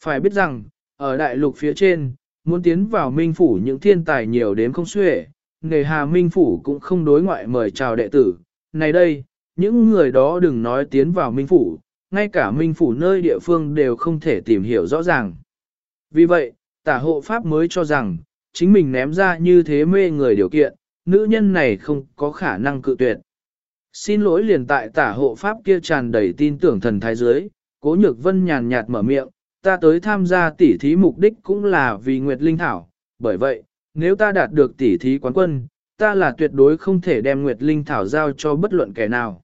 Phải biết rằng, ở đại lục phía trên, muốn tiến vào minh phủ những thiên tài nhiều đến không xuể, nghề hà minh phủ cũng không đối ngoại mời chào đệ tử. Này đây, những người đó đừng nói tiến vào minh phủ, ngay cả minh phủ nơi địa phương đều không thể tìm hiểu rõ ràng. Vì vậy, tả hộ pháp mới cho rằng, chính mình ném ra như thế mê người điều kiện, nữ nhân này không có khả năng cự tuyệt. Xin lỗi liền tại tả hộ pháp kia tràn đầy tin tưởng thần thái giới, cố nhược vân nhàn nhạt mở miệng, ta tới tham gia tỉ thí mục đích cũng là vì Nguyệt Linh Thảo, bởi vậy, nếu ta đạt được tỉ thí quán quân, ta là tuyệt đối không thể đem Nguyệt Linh Thảo giao cho bất luận kẻ nào.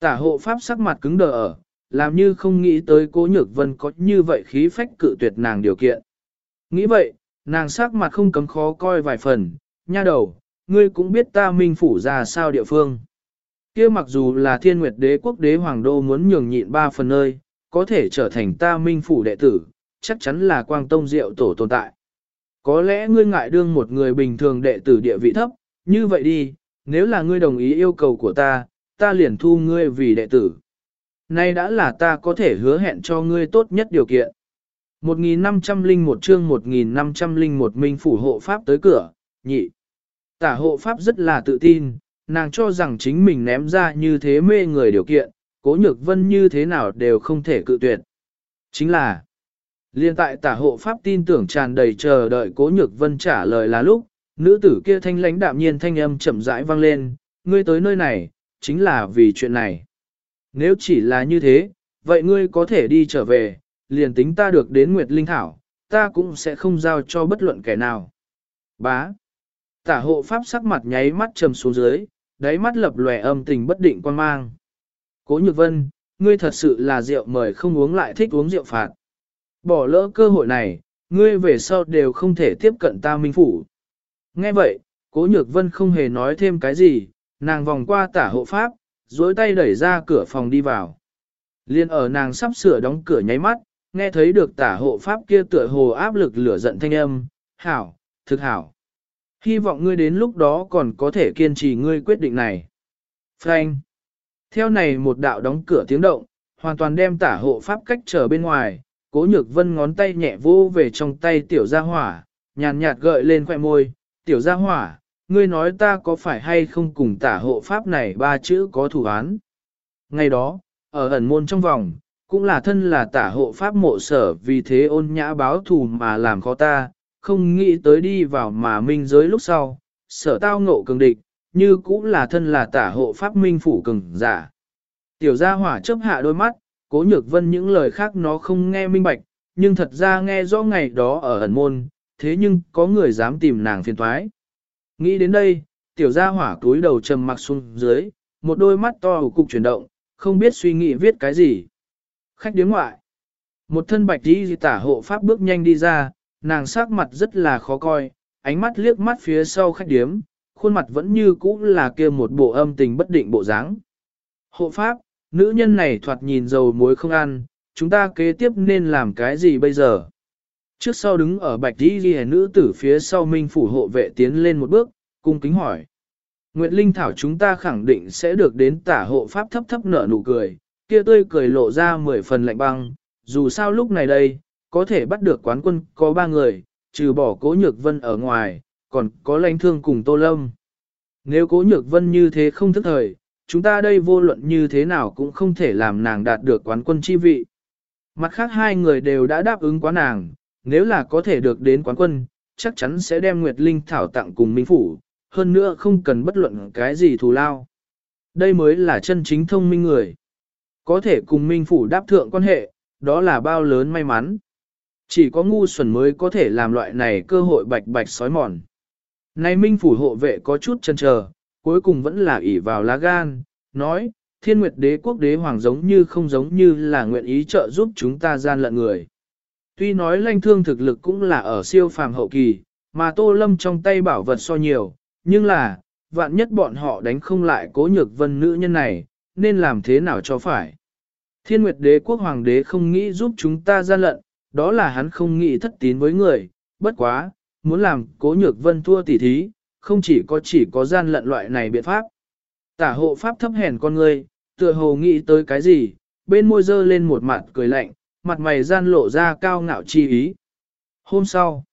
Tả hộ pháp sắc mặt cứng đờ ở, làm như không nghĩ tới cố nhược vân có như vậy khí phách cự tuyệt nàng điều kiện. Nghĩ vậy, nàng sắc mặt không cấm khó coi vài phần, nha đầu, ngươi cũng biết ta minh phủ ra sao địa phương kia mặc dù là thiên nguyệt đế quốc đế hoàng đô muốn nhường nhịn ba phần nơi, có thể trở thành ta minh phủ đệ tử, chắc chắn là quang tông diệu tổ tồn tại. Có lẽ ngươi ngại đương một người bình thường đệ tử địa vị thấp, như vậy đi, nếu là ngươi đồng ý yêu cầu của ta, ta liền thu ngươi vì đệ tử. Nay đã là ta có thể hứa hẹn cho ngươi tốt nhất điều kiện. 1501 chương 1501 minh phủ hộ pháp tới cửa, nhị. Tả hộ pháp rất là tự tin, nàng cho rằng chính mình ném ra như thế mê người điều kiện, cố nhược vân như thế nào đều không thể cự tuyệt. Chính là, liên tại tả hộ pháp tin tưởng tràn đầy chờ đợi cố nhược vân trả lời là lúc, nữ tử kia thanh lãnh đạm nhiên thanh âm chậm rãi vang lên, ngươi tới nơi này, chính là vì chuyện này. Nếu chỉ là như thế, vậy ngươi có thể đi trở về, liền tính ta được đến Nguyệt Linh Thảo, ta cũng sẽ không giao cho bất luận kẻ nào. Bá. Tả hộ pháp sắc mặt nháy mắt trầm xuống dưới, đáy mắt lập lòe âm tình bất định quan mang. Cố nhược vân, ngươi thật sự là rượu mời không uống lại thích uống rượu phạt. Bỏ lỡ cơ hội này, ngươi về sau đều không thể tiếp cận ta minh phủ. Nghe vậy, cố nhược vân không hề nói thêm cái gì, nàng vòng qua tả hộ pháp, duỗi tay đẩy ra cửa phòng đi vào. Liên ở nàng sắp sửa đóng cửa nháy mắt, nghe thấy được tả hộ pháp kia tựa hồ áp lực lửa giận thanh âm, hảo, thực hảo. Hy vọng ngươi đến lúc đó còn có thể kiên trì ngươi quyết định này. Frank. Theo này một đạo đóng cửa tiếng động, hoàn toàn đem tả hộ pháp cách trở bên ngoài, cố nhược vân ngón tay nhẹ vô về trong tay tiểu gia hỏa, nhàn nhạt gợi lên khoẻ môi, tiểu gia hỏa, ngươi nói ta có phải hay không cùng tả hộ pháp này ba chữ có thủ án. Ngày đó, ở ẩn môn trong vòng, cũng là thân là tả hộ pháp mộ sở vì thế ôn nhã báo thù mà làm khó ta, không nghĩ tới đi vào mà minh giới lúc sau, sở tao ngộ cường địch, như cũng là thân là tả hộ pháp minh phủ cường giả. Tiểu gia hỏa chấp hạ đôi mắt, cố nhược vân những lời khác nó không nghe minh bạch, nhưng thật ra nghe rõ ngày đó ở ẩn môn, thế nhưng có người dám tìm nàng phiền thoái. Nghĩ đến đây, tiểu gia hỏa túi đầu trầm mặc xuống dưới, một đôi mắt to hủ cục chuyển động, không biết suy nghĩ viết cái gì. Khách điếm ngoại. Một thân bạch đi tả hộ pháp bước nhanh đi ra, nàng sắc mặt rất là khó coi, ánh mắt liếc mắt phía sau khách điếm, khuôn mặt vẫn như cũ là kia một bộ âm tình bất định bộ dáng. Hộ pháp, nữ nhân này thoạt nhìn dầu muối không ăn, chúng ta kế tiếp nên làm cái gì bây giờ? Trước sau đứng ở bạch đi ghi nữ tử phía sau minh phủ hộ vệ tiến lên một bước, cung kính hỏi. Nguyệt Linh Thảo chúng ta khẳng định sẽ được đến tả hộ pháp thấp thấp nở nụ cười, kia tươi cười lộ ra mười phần lạnh băng, dù sao lúc này đây, có thể bắt được quán quân có ba người, trừ bỏ cố nhược vân ở ngoài, còn có lãnh thương cùng tô lâm. Nếu cố nhược vân như thế không thức thời, chúng ta đây vô luận như thế nào cũng không thể làm nàng đạt được quán quân chi vị. Mặt khác hai người đều đã đáp ứng quá nàng, nếu là có thể được đến quán quân, chắc chắn sẽ đem Nguyệt Linh Thảo tặng cùng Minh Phủ, hơn nữa không cần bất luận cái gì thù lao. Đây mới là chân chính thông minh người. Có thể cùng Minh Phủ đáp thượng quan hệ, đó là bao lớn may mắn. Chỉ có ngu xuẩn mới có thể làm loại này cơ hội bạch bạch sói mòn. nay Minh Phủ hộ vệ có chút chân chờ, cuối cùng vẫn là ỷ vào lá gan, nói, thiên nguyệt đế quốc đế hoàng giống như không giống như là nguyện ý trợ giúp chúng ta gian lận người. Tuy nói lanh thương thực lực cũng là ở siêu phàm hậu kỳ, mà tô lâm trong tay bảo vật so nhiều, nhưng là, vạn nhất bọn họ đánh không lại cố nhược vân nữ nhân này, nên làm thế nào cho phải. Thiên Nguyệt đế quốc hoàng đế không nghĩ giúp chúng ta gian lận, đó là hắn không nghĩ thất tín với người, bất quá, muốn làm cố nhược vân thua tỉ thí, không chỉ có chỉ có gian lận loại này biện pháp. Tả hộ pháp thấp hèn con người, tựa hồ nghĩ tới cái gì, bên môi dơ lên một mặt cười lạnh, mặt mày gian lộ ra cao ngạo chi ý. Hôm sau,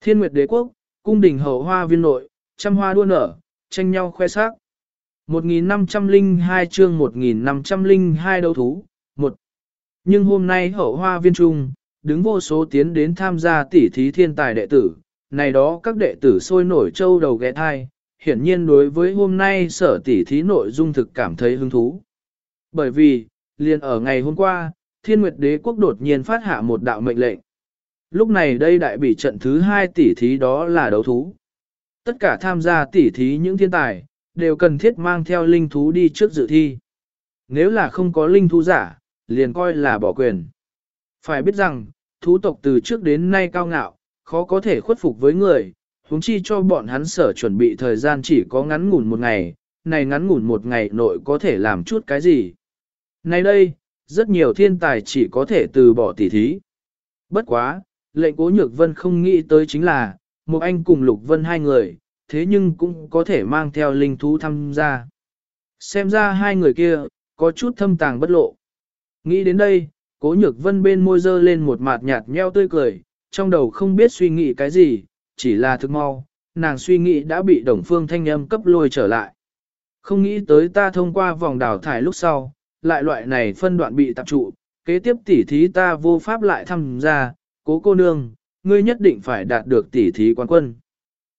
thiên nguyệt đế quốc, cung đình hậu hoa viên nội, trăm hoa đua nở, tranh nhau khoe sắc. 1502 chương 1502 đấu thú, một. Nhưng hôm nay hậu hoa viên trung, đứng vô số tiến đến tham gia tỉ thí thiên tài đệ tử, này đó các đệ tử sôi nổi châu đầu ghé thai, hiển nhiên đối với hôm nay sở tỉ thí nội dung thực cảm thấy hứng thú. Bởi vì, liền ở ngày hôm qua, thiên nguyệt đế quốc đột nhiên phát hạ một đạo mệnh lệnh. Lúc này đây đại bị trận thứ hai tỷ thí đó là đấu thú. Tất cả tham gia tỷ thí những thiên tài, đều cần thiết mang theo linh thú đi trước dự thi. Nếu là không có linh thú giả, liền coi là bỏ quyền. Phải biết rằng, thú tộc từ trước đến nay cao ngạo, khó có thể khuất phục với người, huống chi cho bọn hắn sở chuẩn bị thời gian chỉ có ngắn ngủn một ngày, này ngắn ngủn một ngày nội có thể làm chút cái gì. Nay đây, rất nhiều thiên tài chỉ có thể từ bỏ tỉ thí. Bất quá, lệnh cố nhược vân không nghĩ tới chính là, một anh cùng lục vân hai người, thế nhưng cũng có thể mang theo linh thú tham gia. Xem ra hai người kia, có chút thâm tàng bất lộ. Nghĩ đến đây, cố nhược vân bên môi dơ lên một mặt nhạt nheo tươi cười, trong đầu không biết suy nghĩ cái gì, chỉ là thức mau, nàng suy nghĩ đã bị đồng phương thanh âm cấp lôi trở lại. Không nghĩ tới ta thông qua vòng đào thải lúc sau, lại loại này phân đoạn bị tập trụ, kế tiếp tỉ thí ta vô pháp lại tham gia, cố cô nương, ngươi nhất định phải đạt được tỉ thí quán quân.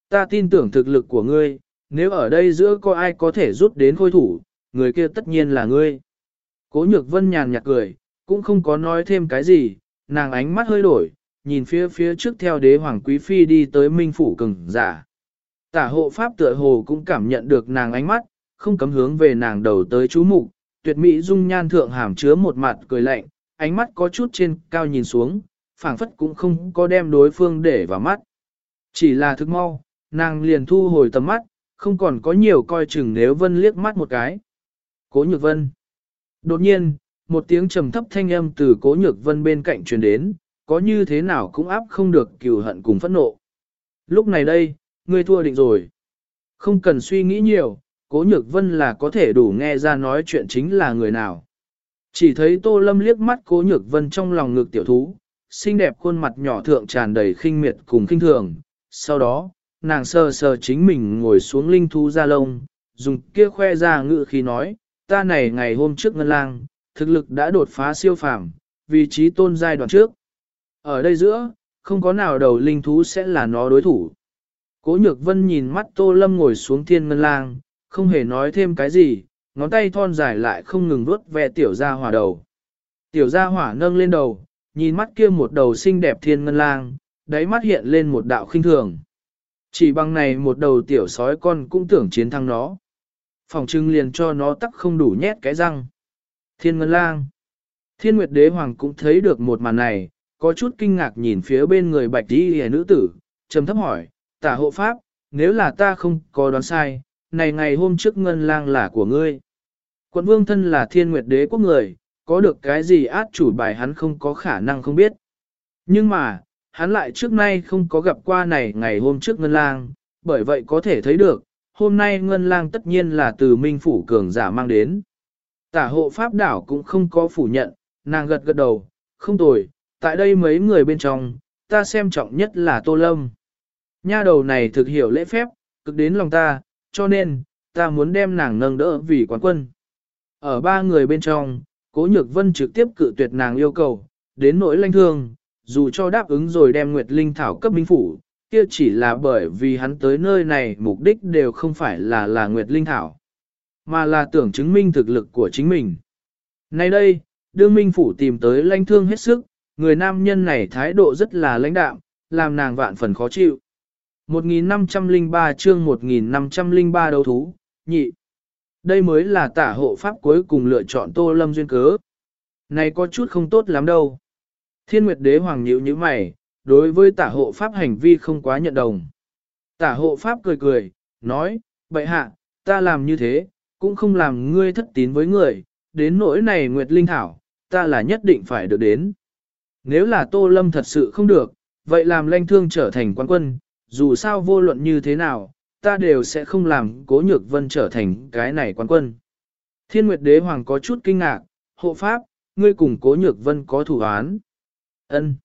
Ta tin tưởng thực lực của ngươi, nếu ở đây giữa có ai có thể rút đến khôi thủ, người kia tất nhiên là ngươi. Cố nhược vân nhàn nhạt cười, cũng không có nói thêm cái gì, nàng ánh mắt hơi đổi, nhìn phía phía trước theo đế hoàng quý phi đi tới minh phủ cừng giả. Tả hộ pháp tựa hồ cũng cảm nhận được nàng ánh mắt, không cấm hướng về nàng đầu tới chú mục, tuyệt mỹ dung nhan thượng hàm chứa một mặt cười lạnh, ánh mắt có chút trên cao nhìn xuống, phảng phất cũng không có đem đối phương để vào mắt. Chỉ là thức mau, nàng liền thu hồi tầm mắt, không còn có nhiều coi chừng nếu vân liếc mắt một cái. Cố nhược vân. Đột nhiên, một tiếng trầm thấp thanh âm từ cố nhược vân bên cạnh truyền đến, có như thế nào cũng áp không được cừu hận cùng phẫn nộ. Lúc này đây, ngươi thua định rồi. Không cần suy nghĩ nhiều, cố nhược vân là có thể đủ nghe ra nói chuyện chính là người nào. Chỉ thấy tô lâm liếc mắt cố nhược vân trong lòng ngực tiểu thú, xinh đẹp khuôn mặt nhỏ thượng tràn đầy khinh miệt cùng khinh thường. Sau đó, nàng sờ sờ chính mình ngồi xuống linh thú ra lông, dùng kia khoe ra ngự khi nói, ta này ngày hôm trước ngân lang, thực lực đã đột phá siêu phàm, vị trí tôn giai đoạn trước. Ở đây giữa, không có nào đầu linh thú sẽ là nó đối thủ. Cố nhược vân nhìn mắt tô lâm ngồi xuống thiên ngân lang, không hề nói thêm cái gì, ngón tay thon dài lại không ngừng vuốt ve tiểu gia hỏa đầu. Tiểu gia hỏa nâng lên đầu, nhìn mắt kia một đầu xinh đẹp thiên ngân lang, đáy mắt hiện lên một đạo khinh thường. Chỉ bằng này một đầu tiểu sói con cũng tưởng chiến thắng nó. Phòng trưng liền cho nó tắc không đủ nhét cái răng. Thiên ngân lang. Thiên Nguyệt Đế Hoàng cũng thấy được một màn này, có chút kinh ngạc nhìn phía bên người bạch đi hề nữ tử, trầm thấp hỏi, tả hộ pháp, nếu là ta không có đoán sai, này ngày hôm trước ngân lang là của ngươi. Quận vương thân là thiên nguyệt đế quốc người, có được cái gì át chủ bài hắn không có khả năng không biết. Nhưng mà, hắn lại trước nay không có gặp qua này ngày hôm trước ngân lang, bởi vậy có thể thấy được, hôm nay ngân lang tất nhiên là từ minh phủ cường giả mang đến. Tả hộ pháp đảo cũng không có phủ nhận, nàng gật gật đầu, không tồi, tại đây mấy người bên trong, ta xem trọng nhất là Tô Lâm. Nha đầu này thực hiểu lễ phép, cực đến lòng ta, cho nên, ta muốn đem nàng nâng đỡ vì quán quân. Ở ba người bên trong, Cố Nhược Vân trực tiếp cự tuyệt nàng yêu cầu, đến nỗi lanh thương, dù cho đáp ứng rồi đem Nguyệt Linh Thảo cấp binh phủ, kia chỉ là bởi vì hắn tới nơi này mục đích đều không phải là là Nguyệt Linh Thảo, mà là tưởng chứng minh thực lực của chính mình. Nay đây, đương minh phủ tìm tới lãnh thương hết sức, người nam nhân này thái độ rất là lãnh đạm, làm nàng vạn phần khó chịu. 1503 chương 1503 đấu thú, nhị. Đây mới là tả hộ pháp cuối cùng lựa chọn Tô Lâm duyên cớ. Này có chút không tốt lắm đâu. Thiên Nguyệt Đế Hoàng nhíu như mày, đối với tả hộ pháp hành vi không quá nhận đồng. Tả hộ pháp cười cười, nói, bậy hạ, ta làm như thế, cũng không làm ngươi thất tín với người, đến nỗi này Nguyệt Linh Thảo, ta là nhất định phải được đến. Nếu là Tô Lâm thật sự không được, vậy làm lanh thương trở thành quan quân, dù sao vô luận như thế nào, ta đều sẽ không làm cố nhược vân trở thành cái này quan quân. Thiên Nguyệt Đế Hoàng có chút kinh ngạc, hộ pháp, ngươi cùng cố nhược vân có thủ án. ân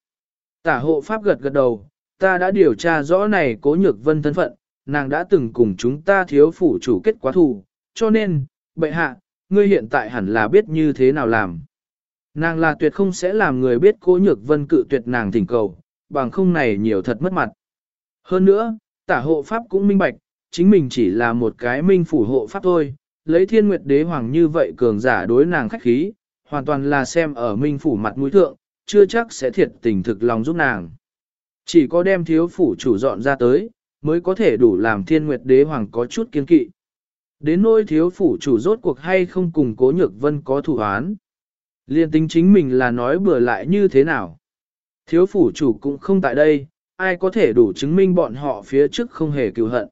Tả hộ pháp gật gật đầu, ta đã điều tra rõ này cố nhược vân thân phận, nàng đã từng cùng chúng ta thiếu phủ chủ kết quá thù, cho nên, bệ hạ, ngươi hiện tại hẳn là biết như thế nào làm. Nàng là tuyệt không sẽ làm người biết cố nhược vân cự tuyệt nàng thỉnh cầu, bằng không này nhiều thật mất mặt. Hơn nữa, tả hộ pháp cũng minh bạch, chính mình chỉ là một cái minh phủ hộ pháp thôi, lấy thiên nguyệt đế hoàng như vậy cường giả đối nàng khách khí, hoàn toàn là xem ở minh phủ mặt mũi thượng, chưa chắc sẽ thiệt tình thực lòng giúp nàng. Chỉ có đem thiếu phủ chủ dọn ra tới, mới có thể đủ làm thiên nguyệt đế hoàng có chút kiên kỵ. Đến nỗi thiếu phủ chủ rốt cuộc hay không cùng cố nhược vân có thủ án. Liên tính chính mình là nói bừa lại như thế nào. Thiếu phủ chủ cũng không tại đây, ai có thể đủ chứng minh bọn họ phía trước không hề cựu hận.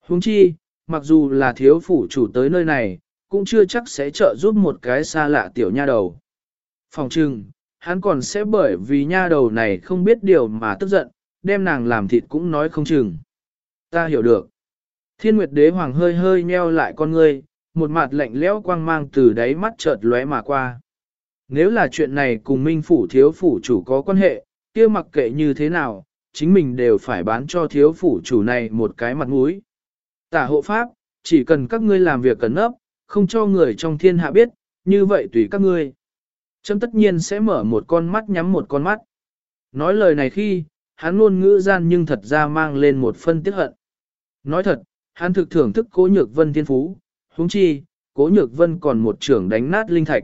Huống chi, mặc dù là thiếu phủ chủ tới nơi này, cũng chưa chắc sẽ trợ giúp một cái xa lạ tiểu nha đầu. Phòng trừng, hắn còn sẽ bởi vì nha đầu này không biết điều mà tức giận, đem nàng làm thịt cũng nói không chừng. Ta hiểu được. Thiên Nguyệt Đế Hoàng hơi hơi nheo lại con ngươi, một mặt lạnh lẽo quang mang từ đáy mắt chợt lóe mà qua. Nếu là chuyện này cùng Minh Phủ thiếu phủ chủ có quan hệ, kia mặc kệ như thế nào, chính mình đều phải bán cho thiếu phủ chủ này một cái mặt mũi. Tả hộ pháp, chỉ cần các ngươi làm việc cẩn nấp, không cho người trong thiên hạ biết, như vậy tùy các ngươi. Chấm tất nhiên sẽ mở một con mắt nhắm một con mắt. Nói lời này khi, hắn luôn ngữ gian nhưng thật ra mang lên một phân tiếc hận. Nói thật, hắn thực thưởng thức cố nhược vân thiên phú, huống chi, cố nhược vân còn một trưởng đánh nát linh thạch.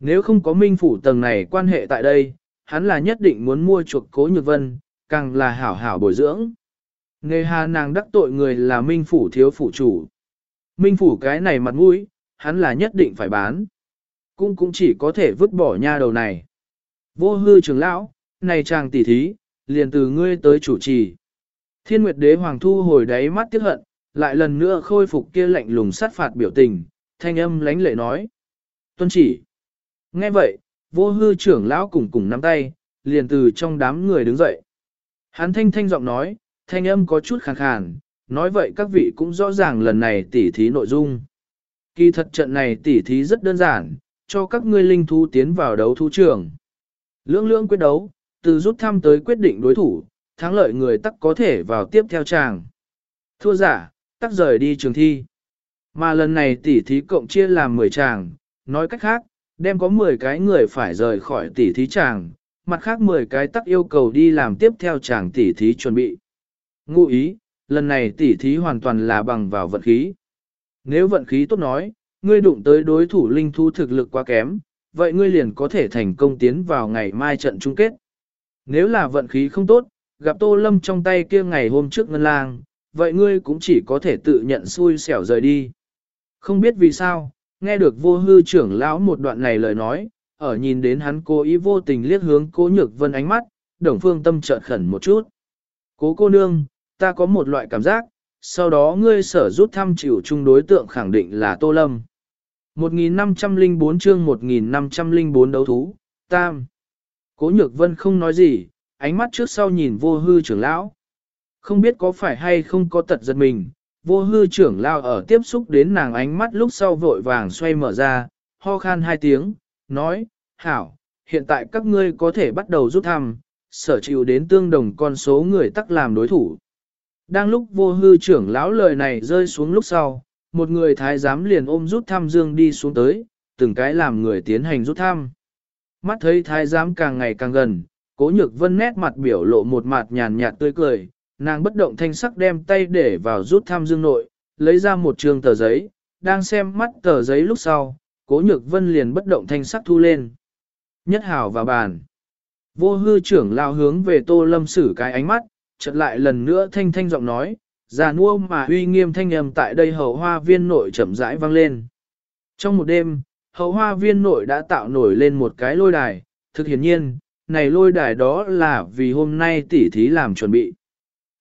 Nếu không có minh phủ tầng này quan hệ tại đây, hắn là nhất định muốn mua chuộc cố nhược vân, càng là hảo hảo bồi dưỡng. Nghề hà nàng đắc tội người là minh phủ thiếu phủ chủ. Minh phủ cái này mặt mũi, hắn là nhất định phải bán. Cũng cũng chỉ có thể vứt bỏ nha đầu này. Vô hư trưởng lão, này chàng tỷ thí, liền từ ngươi tới chủ trì. Thiên Nguyệt Đế Hoàng thu hồi đáy mắt tiếc hận, lại lần nữa khôi phục kia lạnh lùng sát phạt biểu tình, thanh âm lánh lệ nói. Tuân chỉ. Nghe vậy, vô hư trưởng lão cùng cùng nắm tay, liền từ trong đám người đứng dậy. Hắn thanh thanh giọng nói, thanh âm có chút khàn khàn, nói vậy các vị cũng rõ ràng lần này tỉ thí nội dung. Kỳ thật trận này tỉ thí rất đơn giản, cho các ngươi linh thú tiến vào đấu thú trường. Lưỡng lưỡng quyết đấu, từ rút thăm tới quyết định đối thủ, thắng lợi người tắc có thể vào tiếp theo tràng. Thua giả, tắc rời đi trường thi. Mà lần này tỉ thí cộng chia làm 10 tràng, nói cách khác, đem có 10 cái người phải rời khỏi tỉ thí tràng, mặt khác 10 cái tắc yêu cầu đi làm tiếp theo tràng tỉ thí chuẩn bị. Ngụ ý, lần này tỉ thí hoàn toàn là bằng vào vận khí. Nếu vận khí tốt nói, ngươi đụng tới đối thủ linh thu thực lực quá kém, vậy ngươi liền có thể thành công tiến vào ngày mai trận chung kết. Nếu là vận khí không tốt, gặp Tô Lâm trong tay kia ngày hôm trước ngân lang, vậy ngươi cũng chỉ có thể tự nhận xui xẻo rời đi. Không biết vì sao, nghe được vô hư trưởng lão một đoạn này lời nói, ở nhìn đến hắn cố ý vô tình liếc hướng cố nhược vân ánh mắt, đồng phương tâm chợt khẩn một chút. Cố cô nương, ta có một loại cảm giác, sau đó ngươi sở rút thăm chịu chung đối tượng khẳng định là Tô Lâm. 1504 chương 1504 đấu thú, tam. Cố nhược vân không nói gì, ánh mắt trước sau nhìn vô hư trưởng lão. Không biết có phải hay không có tật giật mình, vô hư trưởng lao ở tiếp xúc đến nàng ánh mắt lúc sau vội vàng xoay mở ra, ho khan hai tiếng, nói, hảo, hiện tại các ngươi có thể bắt đầu rút thăm, sở chịu đến tương đồng con số người tắc làm đối thủ. Đang lúc vô hư trưởng lão lời này rơi xuống lúc sau, một người thái giám liền ôm rút thăm dương đi xuống tới, từng cái làm người tiến hành rút thăm. Mắt thấy thái giám càng ngày càng gần, cố nhược vân nét mặt biểu lộ một mặt nhàn nhạt tươi cười, nàng bất động thanh sắc đem tay để vào rút thăm dương nội, lấy ra một trường tờ giấy, đang xem mắt tờ giấy lúc sau, cố nhược vân liền bất động thanh sắc thu lên. Nhất hảo vào bàn. Vô hư trưởng lao hướng về tô lâm sử cái ánh mắt, chợt lại lần nữa thanh thanh giọng nói, già nua mà uy nghiêm thanh âm tại đây hậu hoa viên nội chậm rãi vang lên. Trong một đêm, hậu hoa viên nội đã tạo nổi lên một cái lôi đài, thực hiển nhiên, này lôi đài đó là vì hôm nay tỉ thí làm chuẩn bị.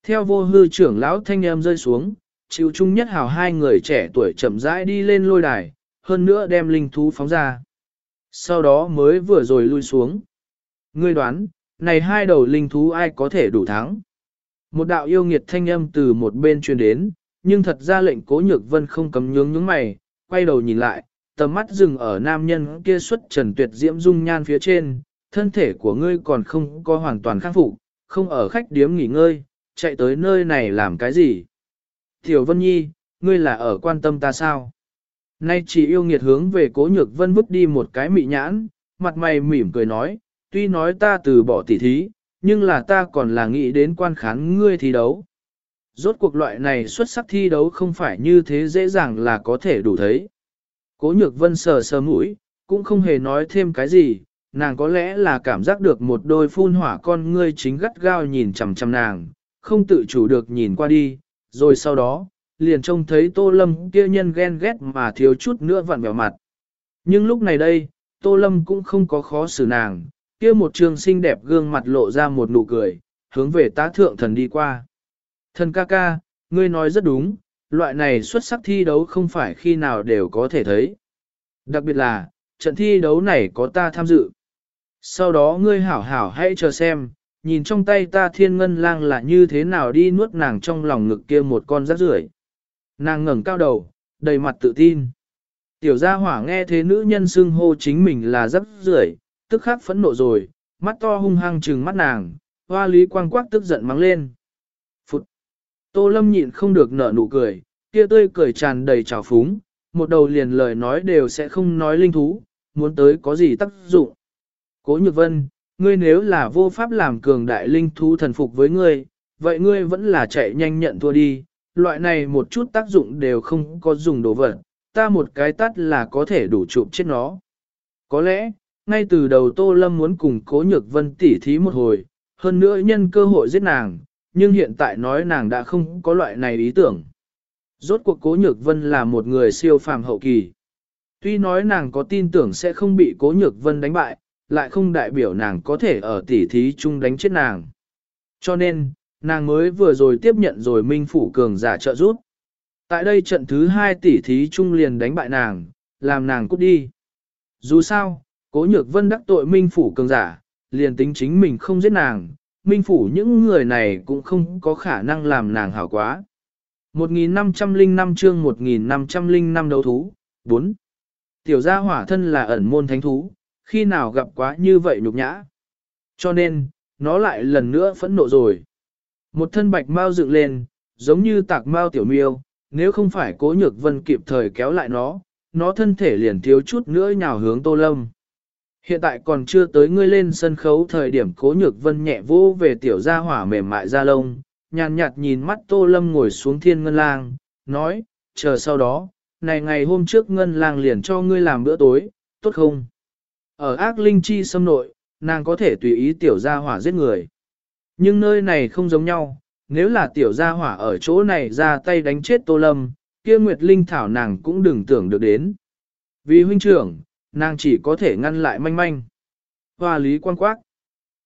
Theo vô hư trưởng lão thanh em rơi xuống, chịu chung nhất hào hai người trẻ tuổi chậm rãi đi lên lôi đài, hơn nữa đem linh thú phóng ra. Sau đó mới vừa rồi lui xuống. Ngươi đoán, này hai đầu linh thú ai có thể đủ thắng? Một đạo yêu nghiệt thanh âm từ một bên truyền đến, nhưng thật ra lệnh cố nhược vân không cấm nhướng nhướng mày, quay đầu nhìn lại, tầm mắt dừng ở nam nhân kia xuất trần tuyệt diễm dung nhan phía trên, thân thể của ngươi còn không có hoàn toàn khắc phục, không ở khách điếm nghỉ ngơi, chạy tới nơi này làm cái gì? Tiểu Vân Nhi, ngươi là ở quan tâm ta sao? Nay chỉ yêu nghiệt hướng về cố nhược vân vứt đi một cái mị nhãn, mặt mày mỉm cười nói, tuy nói ta từ bỏ tỉ thí, nhưng là ta còn là nghĩ đến quan khán ngươi thi đấu. Rốt cuộc loại này xuất sắc thi đấu không phải như thế dễ dàng là có thể đủ thấy. Cố nhược vân sờ sờ mũi, cũng không hề nói thêm cái gì, nàng có lẽ là cảm giác được một đôi phun hỏa con ngươi chính gắt gao nhìn chằm chằm nàng, không tự chủ được nhìn qua đi, rồi sau đó, liền trông thấy tô lâm kia nhân ghen ghét mà thiếu chút nữa vặn vẹo mặt. Nhưng lúc này đây, tô lâm cũng không có khó xử nàng, kia một trường xinh đẹp gương mặt lộ ra một nụ cười, hướng về tá thượng thần đi qua. Thần ca ca, ngươi nói rất đúng, loại này xuất sắc thi đấu không phải khi nào đều có thể thấy. Đặc biệt là, trận thi đấu này có ta tham dự. Sau đó ngươi hảo hảo hãy chờ xem, nhìn trong tay ta thiên ngân lang là như thế nào đi nuốt nàng trong lòng ngực kia một con rác rưởi. Nàng ngẩng cao đầu, đầy mặt tự tin. Tiểu gia hỏa nghe thế nữ nhân xưng hô chính mình là rác rưởi, tức khắc phẫn nộ rồi, mắt to hung hăng trừng mắt nàng, hoa lý quang quắc tức giận mắng lên. Phụt! Tô lâm nhịn không được nở nụ cười, kia tươi cười tràn đầy trào phúng, một đầu liền lời nói đều sẽ không nói linh thú, muốn tới có gì tác dụng. Cố nhược vân, ngươi nếu là vô pháp làm cường đại linh thú thần phục với ngươi, vậy ngươi vẫn là chạy nhanh nhận thua đi, loại này một chút tác dụng đều không có dùng đồ vật, ta một cái tắt là có thể đủ chụp chết nó. Có lẽ, ngay từ đầu Tô Lâm muốn cùng Cố Nhược Vân tỉ thí một hồi, hơn nữa nhân cơ hội giết nàng, nhưng hiện tại nói nàng đã không có loại này ý tưởng. Rốt cuộc Cố Nhược Vân là một người siêu phàm hậu kỳ. Tuy nói nàng có tin tưởng sẽ không bị Cố Nhược Vân đánh bại, lại không đại biểu nàng có thể ở tỉ thí chung đánh chết nàng. Cho nên, nàng mới vừa rồi tiếp nhận rồi Minh Phủ Cường giả trợ giúp. Tại đây trận thứ hai tỉ thí chung liền đánh bại nàng, làm nàng cút đi. Dù sao, cố nhược vân đắc tội Minh Phủ Cường giả, liền tính chính mình không giết nàng, Minh Phủ những người này cũng không có khả năng làm nàng hảo quá. 1505 chương 1505 đấu thú, 4. Tiểu gia hỏa thân là ẩn môn thánh thú, khi nào gặp quá như vậy nhục nhã. Cho nên, nó lại lần nữa phẫn nộ rồi. Một thân bạch mau dựng lên, giống như tạc mau tiểu miêu, nếu không phải cố nhược vân kịp thời kéo lại nó, nó thân thể liền thiếu chút nữa nhào hướng tô lâm. Hiện tại còn chưa tới ngươi lên sân khấu thời điểm cố nhược vân nhẹ vô về tiểu gia hỏa mềm mại da lông, nhàn nhạt nhìn mắt tô lâm ngồi xuống thiên ngân lang, nói, chờ sau đó, này ngày hôm trước ngân lang liền cho ngươi làm bữa tối, tốt không? Ở ác linh chi xâm nội, nàng có thể tùy ý tiểu gia hỏa giết người. Nhưng nơi này không giống nhau, nếu là tiểu gia hỏa ở chỗ này ra tay đánh chết tô lâm, kia Nguyệt Linh Thảo nàng cũng đừng tưởng được đến. Vì huynh trưởng, nàng chỉ có thể ngăn lại manh manh. Hoa lý quan quát.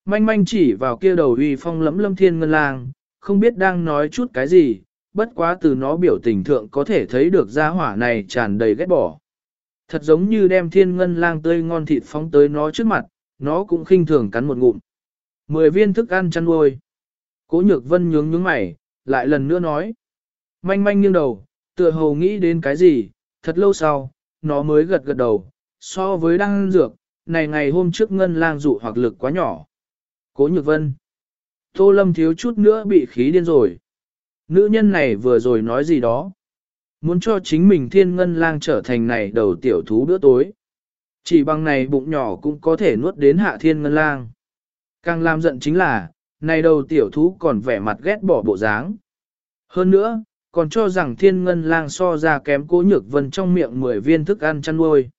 Manh manh chỉ vào kia đầu uy phong lẫm lâm thiên ngân lang, không biết đang nói chút cái gì, bất quá từ nó biểu tình thượng có thể thấy được gia hỏa này tràn đầy ghét bỏ. Thật giống như đem thiên ngân lang tươi ngon thịt phóng tới nó trước mặt, nó cũng khinh thường cắn một ngụm. Mười viên thức ăn chăn nuôi. Cố nhược vân nhướng nhướng mày, lại lần nữa nói. Manh manh nghiêng đầu, tựa hồ nghĩ đến cái gì, thật lâu sau, nó mới gật gật đầu, so với đang dược, này ngày hôm trước ngân lang dụ hoặc lực quá nhỏ. Cố nhược vân. Tô lâm thiếu chút nữa bị khí điên rồi. Nữ nhân này vừa rồi nói gì đó. Muốn cho chính mình thiên ngân lang trở thành này đầu tiểu thú bữa tối. Chỉ bằng này bụng nhỏ cũng có thể nuốt đến hạ thiên ngân lang. Càng làm giận chính là, này đầu tiểu thú còn vẻ mặt ghét bỏ bộ dáng. Hơn nữa, còn cho rằng thiên ngân lang so ra kém cố nhược vân trong miệng 10 viên thức ăn chăn nuôi.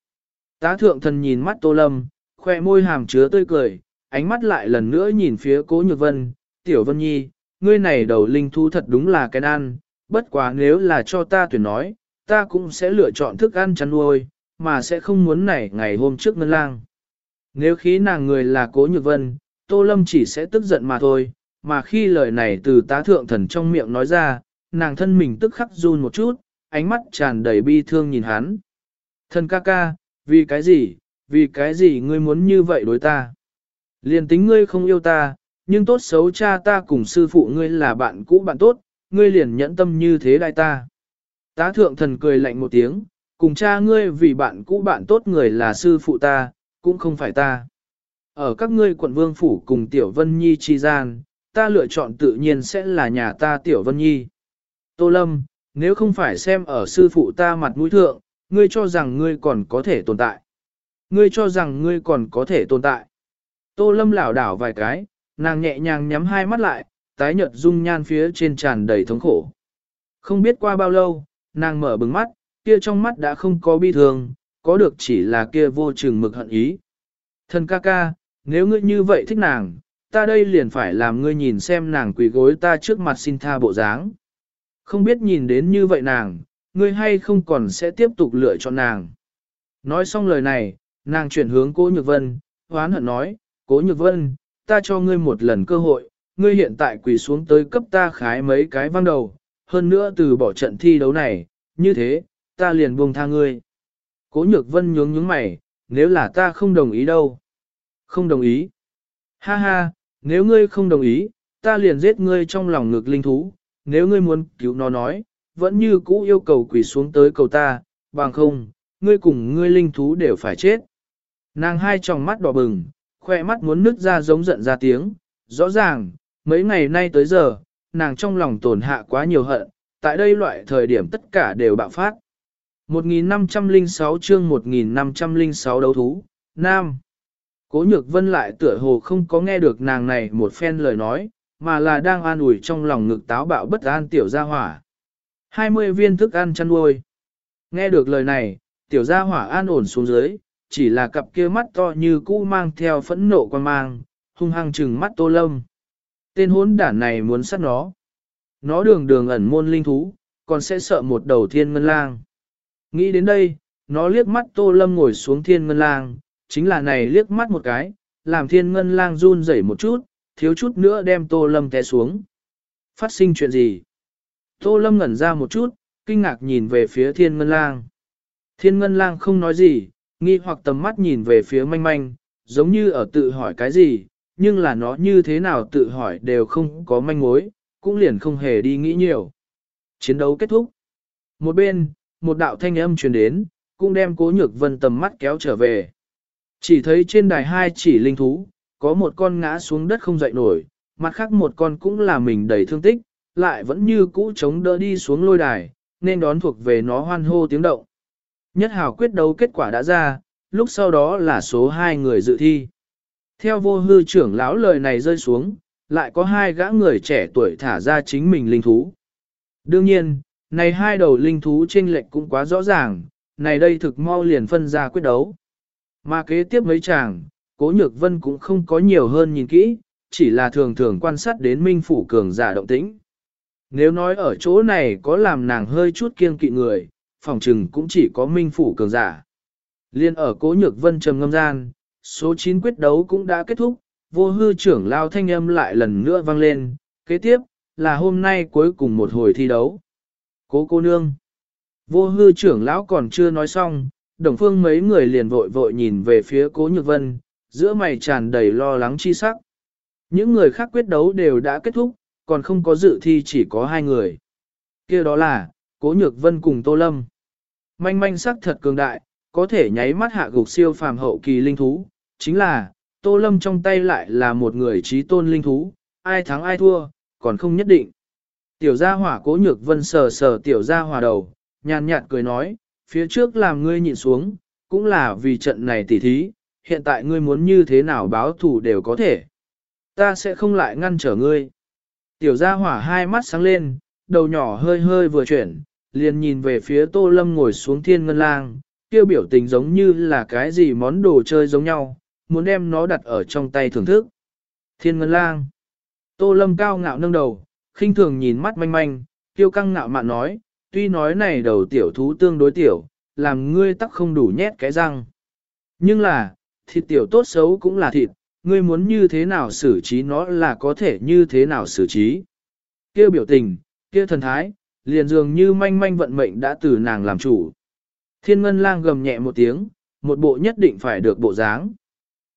Tá thượng thần nhìn mắt tô lâm, khoe môi hàm chứa tươi cười, ánh mắt lại lần nữa nhìn phía cố nhược vân, tiểu vân nhi, ngươi này đầu linh thú thật đúng là cái ăn, bất quá nếu là cho ta tuyển nói, ta cũng sẽ lựa chọn thức ăn chăn nuôi, mà sẽ không muốn này ngày hôm trước ngân lang. Nếu khí nàng người là cố nhược vân, Tô Lâm chỉ sẽ tức giận mà thôi, mà khi lời này từ tá thượng thần trong miệng nói ra, nàng thân mình tức khắc run một chút, ánh mắt tràn đầy bi thương nhìn hắn. Thân ca ca, vì cái gì, vì cái gì ngươi muốn như vậy đối ta? Liền tính ngươi không yêu ta, nhưng tốt xấu cha ta cùng sư phụ ngươi là bạn cũ bạn tốt, ngươi liền nhẫn tâm như thế đại ta. Tá thượng thần cười lạnh một tiếng, cùng cha ngươi vì bạn cũ bạn tốt người là sư phụ ta, cũng không phải ta. Ở các ngươi quận vương phủ cùng Tiểu Vân Nhi chi gian, ta lựa chọn tự nhiên sẽ là nhà ta Tiểu Vân Nhi. Tô Lâm, nếu không phải xem ở sư phụ ta mặt mũi thượng, ngươi cho rằng ngươi còn có thể tồn tại. Ngươi cho rằng ngươi còn có thể tồn tại. Tô Lâm lảo đảo vài cái, nàng nhẹ nhàng nhắm hai mắt lại, tái nhợt dung nhan phía trên tràn đầy thống khổ. Không biết qua bao lâu, nàng mở bừng mắt, kia trong mắt đã không có bi thương, có được chỉ là kia vô chừng mực hận ý. Thần ca ca, nếu ngươi như vậy thích nàng, ta đây liền phải làm ngươi nhìn xem nàng quỳ gối ta trước mặt xin tha bộ dáng. Không biết nhìn đến như vậy nàng, ngươi hay không còn sẽ tiếp tục lựa chọn nàng. Nói xong lời này, nàng chuyển hướng cố nhược vân, hoán hận nói, cố nhược vân, ta cho ngươi một lần cơ hội, ngươi hiện tại quỳ xuống tới cấp ta khái mấy cái văng đầu, hơn nữa từ bỏ trận thi đấu này, như thế, ta liền buông tha ngươi. Cố nhược vân nhướng nhướng mày, nếu là ta không đồng ý đâu. Không đồng ý. Ha ha, nếu ngươi không đồng ý, ta liền giết ngươi trong lòng ngực linh thú, nếu ngươi muốn cứu nó nói, vẫn như cũ yêu cầu quỳ xuống tới cầu ta, bằng không, ngươi cùng ngươi linh thú đều phải chết. Nàng hai tròng mắt đỏ bừng, khoe mắt muốn nứt ra giống giận ra tiếng, rõ ràng, mấy ngày nay tới giờ, nàng trong lòng tổn hạ quá nhiều hận, tại đây loại thời điểm tất cả đều bạo phát. 1506 chương 1506 đấu thú, Nam. Cố nhược vân lại tựa hồ không có nghe được nàng này một phen lời nói, mà là đang an ủi trong lòng ngực táo bạo bất an tiểu gia hỏa. 20 viên thức ăn chăn nuôi. Nghe được lời này, tiểu gia hỏa an ổn xuống dưới, chỉ là cặp kia mắt to như cũ mang theo phẫn nộ quan mang, hung hăng trừng mắt tô lâm. Tên hốn đản này muốn sát nó. Nó đường đường ẩn môn linh thú, còn sẽ sợ một đầu thiên ngân lang. Nghĩ đến đây, nó liếc mắt tô lâm ngồi xuống thiên ngân lang, chính là này liếc mắt một cái, làm thiên ngân lang run rẩy một chút, thiếu chút nữa đem tô lâm té xuống. Phát sinh chuyện gì? Tô lâm ngẩn ra một chút, kinh ngạc nhìn về phía thiên ngân lang. Thiên ngân lang không nói gì, nghi hoặc tầm mắt nhìn về phía manh manh, giống như ở tự hỏi cái gì, nhưng là nó như thế nào tự hỏi đều không có manh mối, cũng liền không hề đi nghĩ nhiều. Chiến đấu kết thúc. Một bên, một đạo thanh âm truyền đến, cũng đem cố nhược vân tầm mắt kéo trở về. Chỉ thấy trên đài hai chỉ linh thú, có một con ngã xuống đất không dậy nổi, mặt khác một con cũng là mình đầy thương tích, lại vẫn như cũ chống đỡ đi xuống lôi đài, nên đón thuộc về nó hoan hô tiếng động. Nhất hào quyết đấu kết quả đã ra, lúc sau đó là số hai người dự thi. Theo vô hư trưởng lão lời này rơi xuống, lại có hai gã người trẻ tuổi thả ra chính mình linh thú. Đương nhiên, này hai đầu linh thú trên lệch cũng quá rõ ràng, này đây thực mau liền phân ra quyết đấu. Mà kế tiếp mấy chàng, cố nhược vân cũng không có nhiều hơn nhìn kỹ, chỉ là thường thường quan sát đến minh phủ cường giả động tĩnh. Nếu nói ở chỗ này có làm nàng hơi chút kiêng kỵ người, phòng trừng cũng chỉ có minh phủ cường giả. Liên ở cố nhược vân trầm ngâm gian, số 9 quyết đấu cũng đã kết thúc, vô hư trưởng lao thanh âm lại lần nữa vang lên, kế tiếp, là hôm nay cuối cùng một hồi thi đấu. Cố cô nương, vô hư trưởng lão còn chưa nói xong, đồng phương mấy người liền vội vội nhìn về phía cố nhược vân, giữa mày tràn đầy lo lắng chi sắc. Những người khác quyết đấu đều đã kết thúc, còn không có dự thi chỉ có hai người. kia đó là, cố nhược vân cùng tô lâm. Manh manh sắc thật cường đại, có thể nháy mắt hạ gục siêu phàm hậu kỳ linh thú, chính là, Tô Lâm trong tay lại là một người trí tôn linh thú, ai thắng ai thua, còn không nhất định. Tiểu gia hỏa cố nhược vân sờ sờ tiểu gia hỏa đầu, nhàn nhạt cười nói, phía trước làm ngươi nhịn xuống, cũng là vì trận này tỉ thí, hiện tại ngươi muốn như thế nào báo thủ đều có thể. Ta sẽ không lại ngăn trở ngươi. Tiểu gia hỏa hai mắt sáng lên, đầu nhỏ hơi hơi vừa chuyển, liền nhìn về phía tô lâm ngồi xuống thiên ngân lang, kêu biểu tình giống như là cái gì món đồ chơi giống nhau, muốn đem nó đặt ở trong tay thưởng thức. Thiên Ngân Lang. Tô Lâm cao ngạo nâng đầu, khinh thường nhìn mắt manh manh, kiêu căng ngạo mạn nói, tuy nói này đầu tiểu thú tương đối tiểu, làm ngươi tắc không đủ nhét cái răng. Nhưng là, thịt tiểu tốt xấu cũng là thịt, ngươi muốn như thế nào xử trí nó là có thể như thế nào xử trí. Kia biểu tình, kia thần thái, liền dường như manh manh vận mệnh đã từ nàng làm chủ. Thiên Ngân Lang gầm nhẹ một tiếng, một bộ nhất định phải được bộ dáng.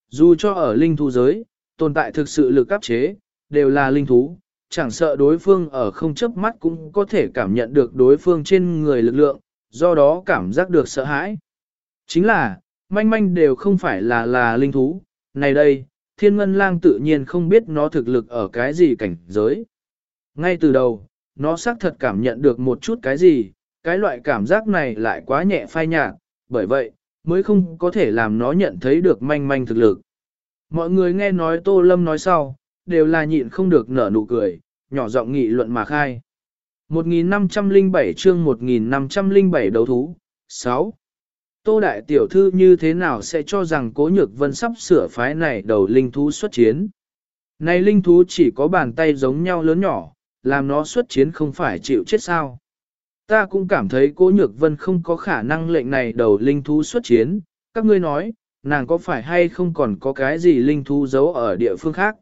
Dù cho ở linh thú giới, tồn tại thực sự lực áp chế, đều là linh thú, chẳng sợ đối phương ở không chấp mắt cũng có thể cảm nhận được đối phương trên người lực lượng, do đó cảm giác được sợ hãi. Chính là, manh manh đều không phải là là linh thú, này đây, thiên ngân lang tự nhiên không biết nó thực lực ở cái gì cảnh giới. Ngay từ đầu, nó xác thật cảm nhận được một chút cái gì, cái loại cảm giác này lại quá nhẹ phai nhạt, bởi vậy, mới không có thể làm nó nhận thấy được manh manh thực lực. Mọi người nghe nói Tô Lâm nói sau, đều là nhịn không được nở nụ cười, nhỏ giọng nghị luận mà khai. 1507 chương 1507 đấu thú, 6. Tô Đại Tiểu Thư như thế nào sẽ cho rằng Cố Nhược Vân sắp sửa phái này đầu linh thú xuất chiến? Này linh thú chỉ có bàn tay giống nhau lớn nhỏ, làm nó xuất chiến không phải chịu chết sao? Ta cũng cảm thấy Cố Nhược Vân không có khả năng lệnh này đầu linh thú xuất chiến, các ngươi nói, nàng có phải hay không còn có cái gì linh thú giấu ở địa phương khác.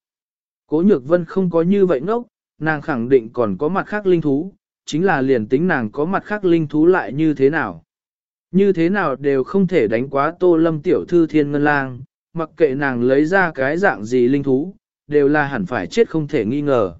Cố nhược vân không có như vậy ngốc, nàng khẳng định còn có mặt khác linh thú, chính là liền tính nàng có mặt khác linh thú lại như thế nào. Như thế nào đều không thể đánh quá tô lâm tiểu thư thiên ngân lang, mặc kệ nàng lấy ra cái dạng gì linh thú, đều là hẳn phải chết không thể nghi ngờ.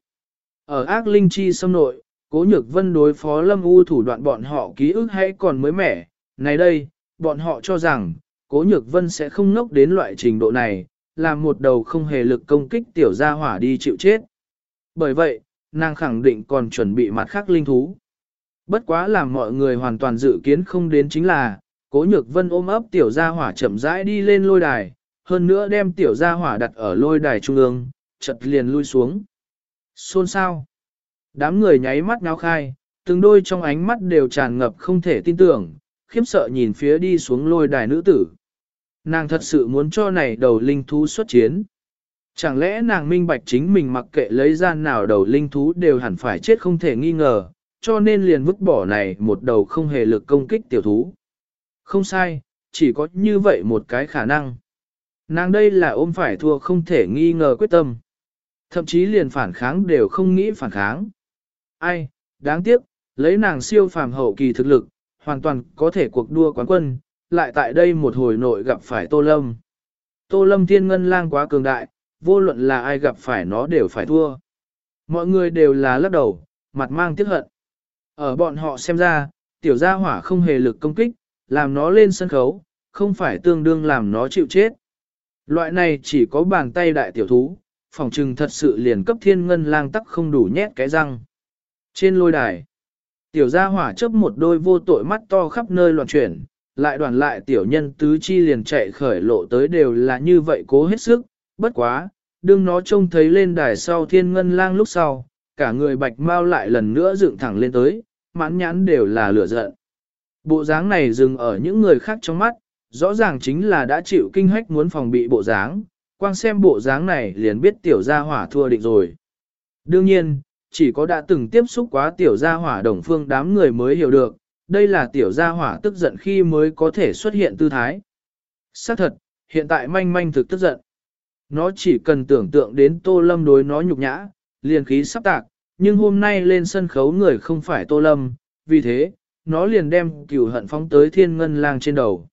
Ở ác linh chi xâm nội, cố nhược vân đối phó lâm u thủ đoạn bọn họ ký ức hay còn mới mẻ, này đây, bọn họ cho rằng, cố nhược vân sẽ không ngốc đến loại trình độ này, làm một đầu không hề lực công kích tiểu gia hỏa đi chịu chết. Bởi vậy, nàng khẳng định còn chuẩn bị mặt khác linh thú. Bất quá làm mọi người hoàn toàn dự kiến không đến chính là, cố nhược vân ôm ấp tiểu gia hỏa chậm rãi đi lên lôi đài, hơn nữa đem tiểu gia hỏa đặt ở lôi đài trung ương, chật liền lui xuống. Xôn sao? Đám người nháy mắt nháo khai, từng đôi trong ánh mắt đều tràn ngập không thể tin tưởng, khiếp sợ nhìn phía đi xuống lôi đài nữ tử. Nàng thật sự muốn cho này đầu linh thú xuất chiến. Chẳng lẽ nàng minh bạch chính mình mặc kệ lấy ra nào đầu linh thú đều hẳn phải chết không thể nghi ngờ, cho nên liền vứt bỏ này một đầu không hề lực công kích tiểu thú. Không sai, chỉ có như vậy một cái khả năng. Nàng đây là ôm phải thua không thể nghi ngờ quyết tâm. Thậm chí liền phản kháng đều không nghĩ phản kháng. Ai, đáng tiếc, lấy nàng siêu phàm hậu kỳ thực lực, hoàn toàn có thể cuộc đua quán quân, lại tại đây một hồi nội gặp phải Tô Lâm. Tô Lâm thiên ngân lang quá cường đại, vô luận là ai gặp phải nó đều phải thua. Mọi người đều là lắc đầu, mặt mang tiếc hận. Ở bọn họ xem ra, tiểu gia hỏa không hề lực công kích, làm nó lên sân khấu, không phải tương đương làm nó chịu chết. Loại này chỉ có bàn tay đại tiểu thú, phòng trừng thật sự liền cấp thiên ngân lang tắc không đủ nhét cái răng. Trên lôi đài, tiểu gia hỏa chấp một đôi vô tội mắt to khắp nơi loạn chuyển, lại đoàn lại tiểu nhân tứ chi liền chạy khởi lộ tới đều là như vậy cố hết sức, bất quá, đương nó trông thấy lên đài sau thiên ngân lang lúc sau, cả người bạch mau lại lần nữa dựng thẳng lên tới, mãn nhãn đều là lửa giận. Bộ dáng này dừng ở những người khác trong mắt, rõ ràng chính là đã chịu kinh hách muốn phòng bị bộ dáng, quang xem bộ dáng này liền biết tiểu gia hỏa thua định rồi. Đương nhiên, chỉ có đã từng tiếp xúc quá tiểu gia hỏa đồng phương đám người mới hiểu được, đây là tiểu gia hỏa tức giận khi mới có thể xuất hiện tư thái. Xác thật, hiện tại manh manh thực tức giận. Nó chỉ cần tưởng tượng đến Tô Lâm đối nó nhục nhã, liền khí sắp tạc, nhưng hôm nay lên sân khấu người không phải Tô Lâm, vì thế, nó liền đem cửu hận phóng tới thiên ngân lang trên đầu.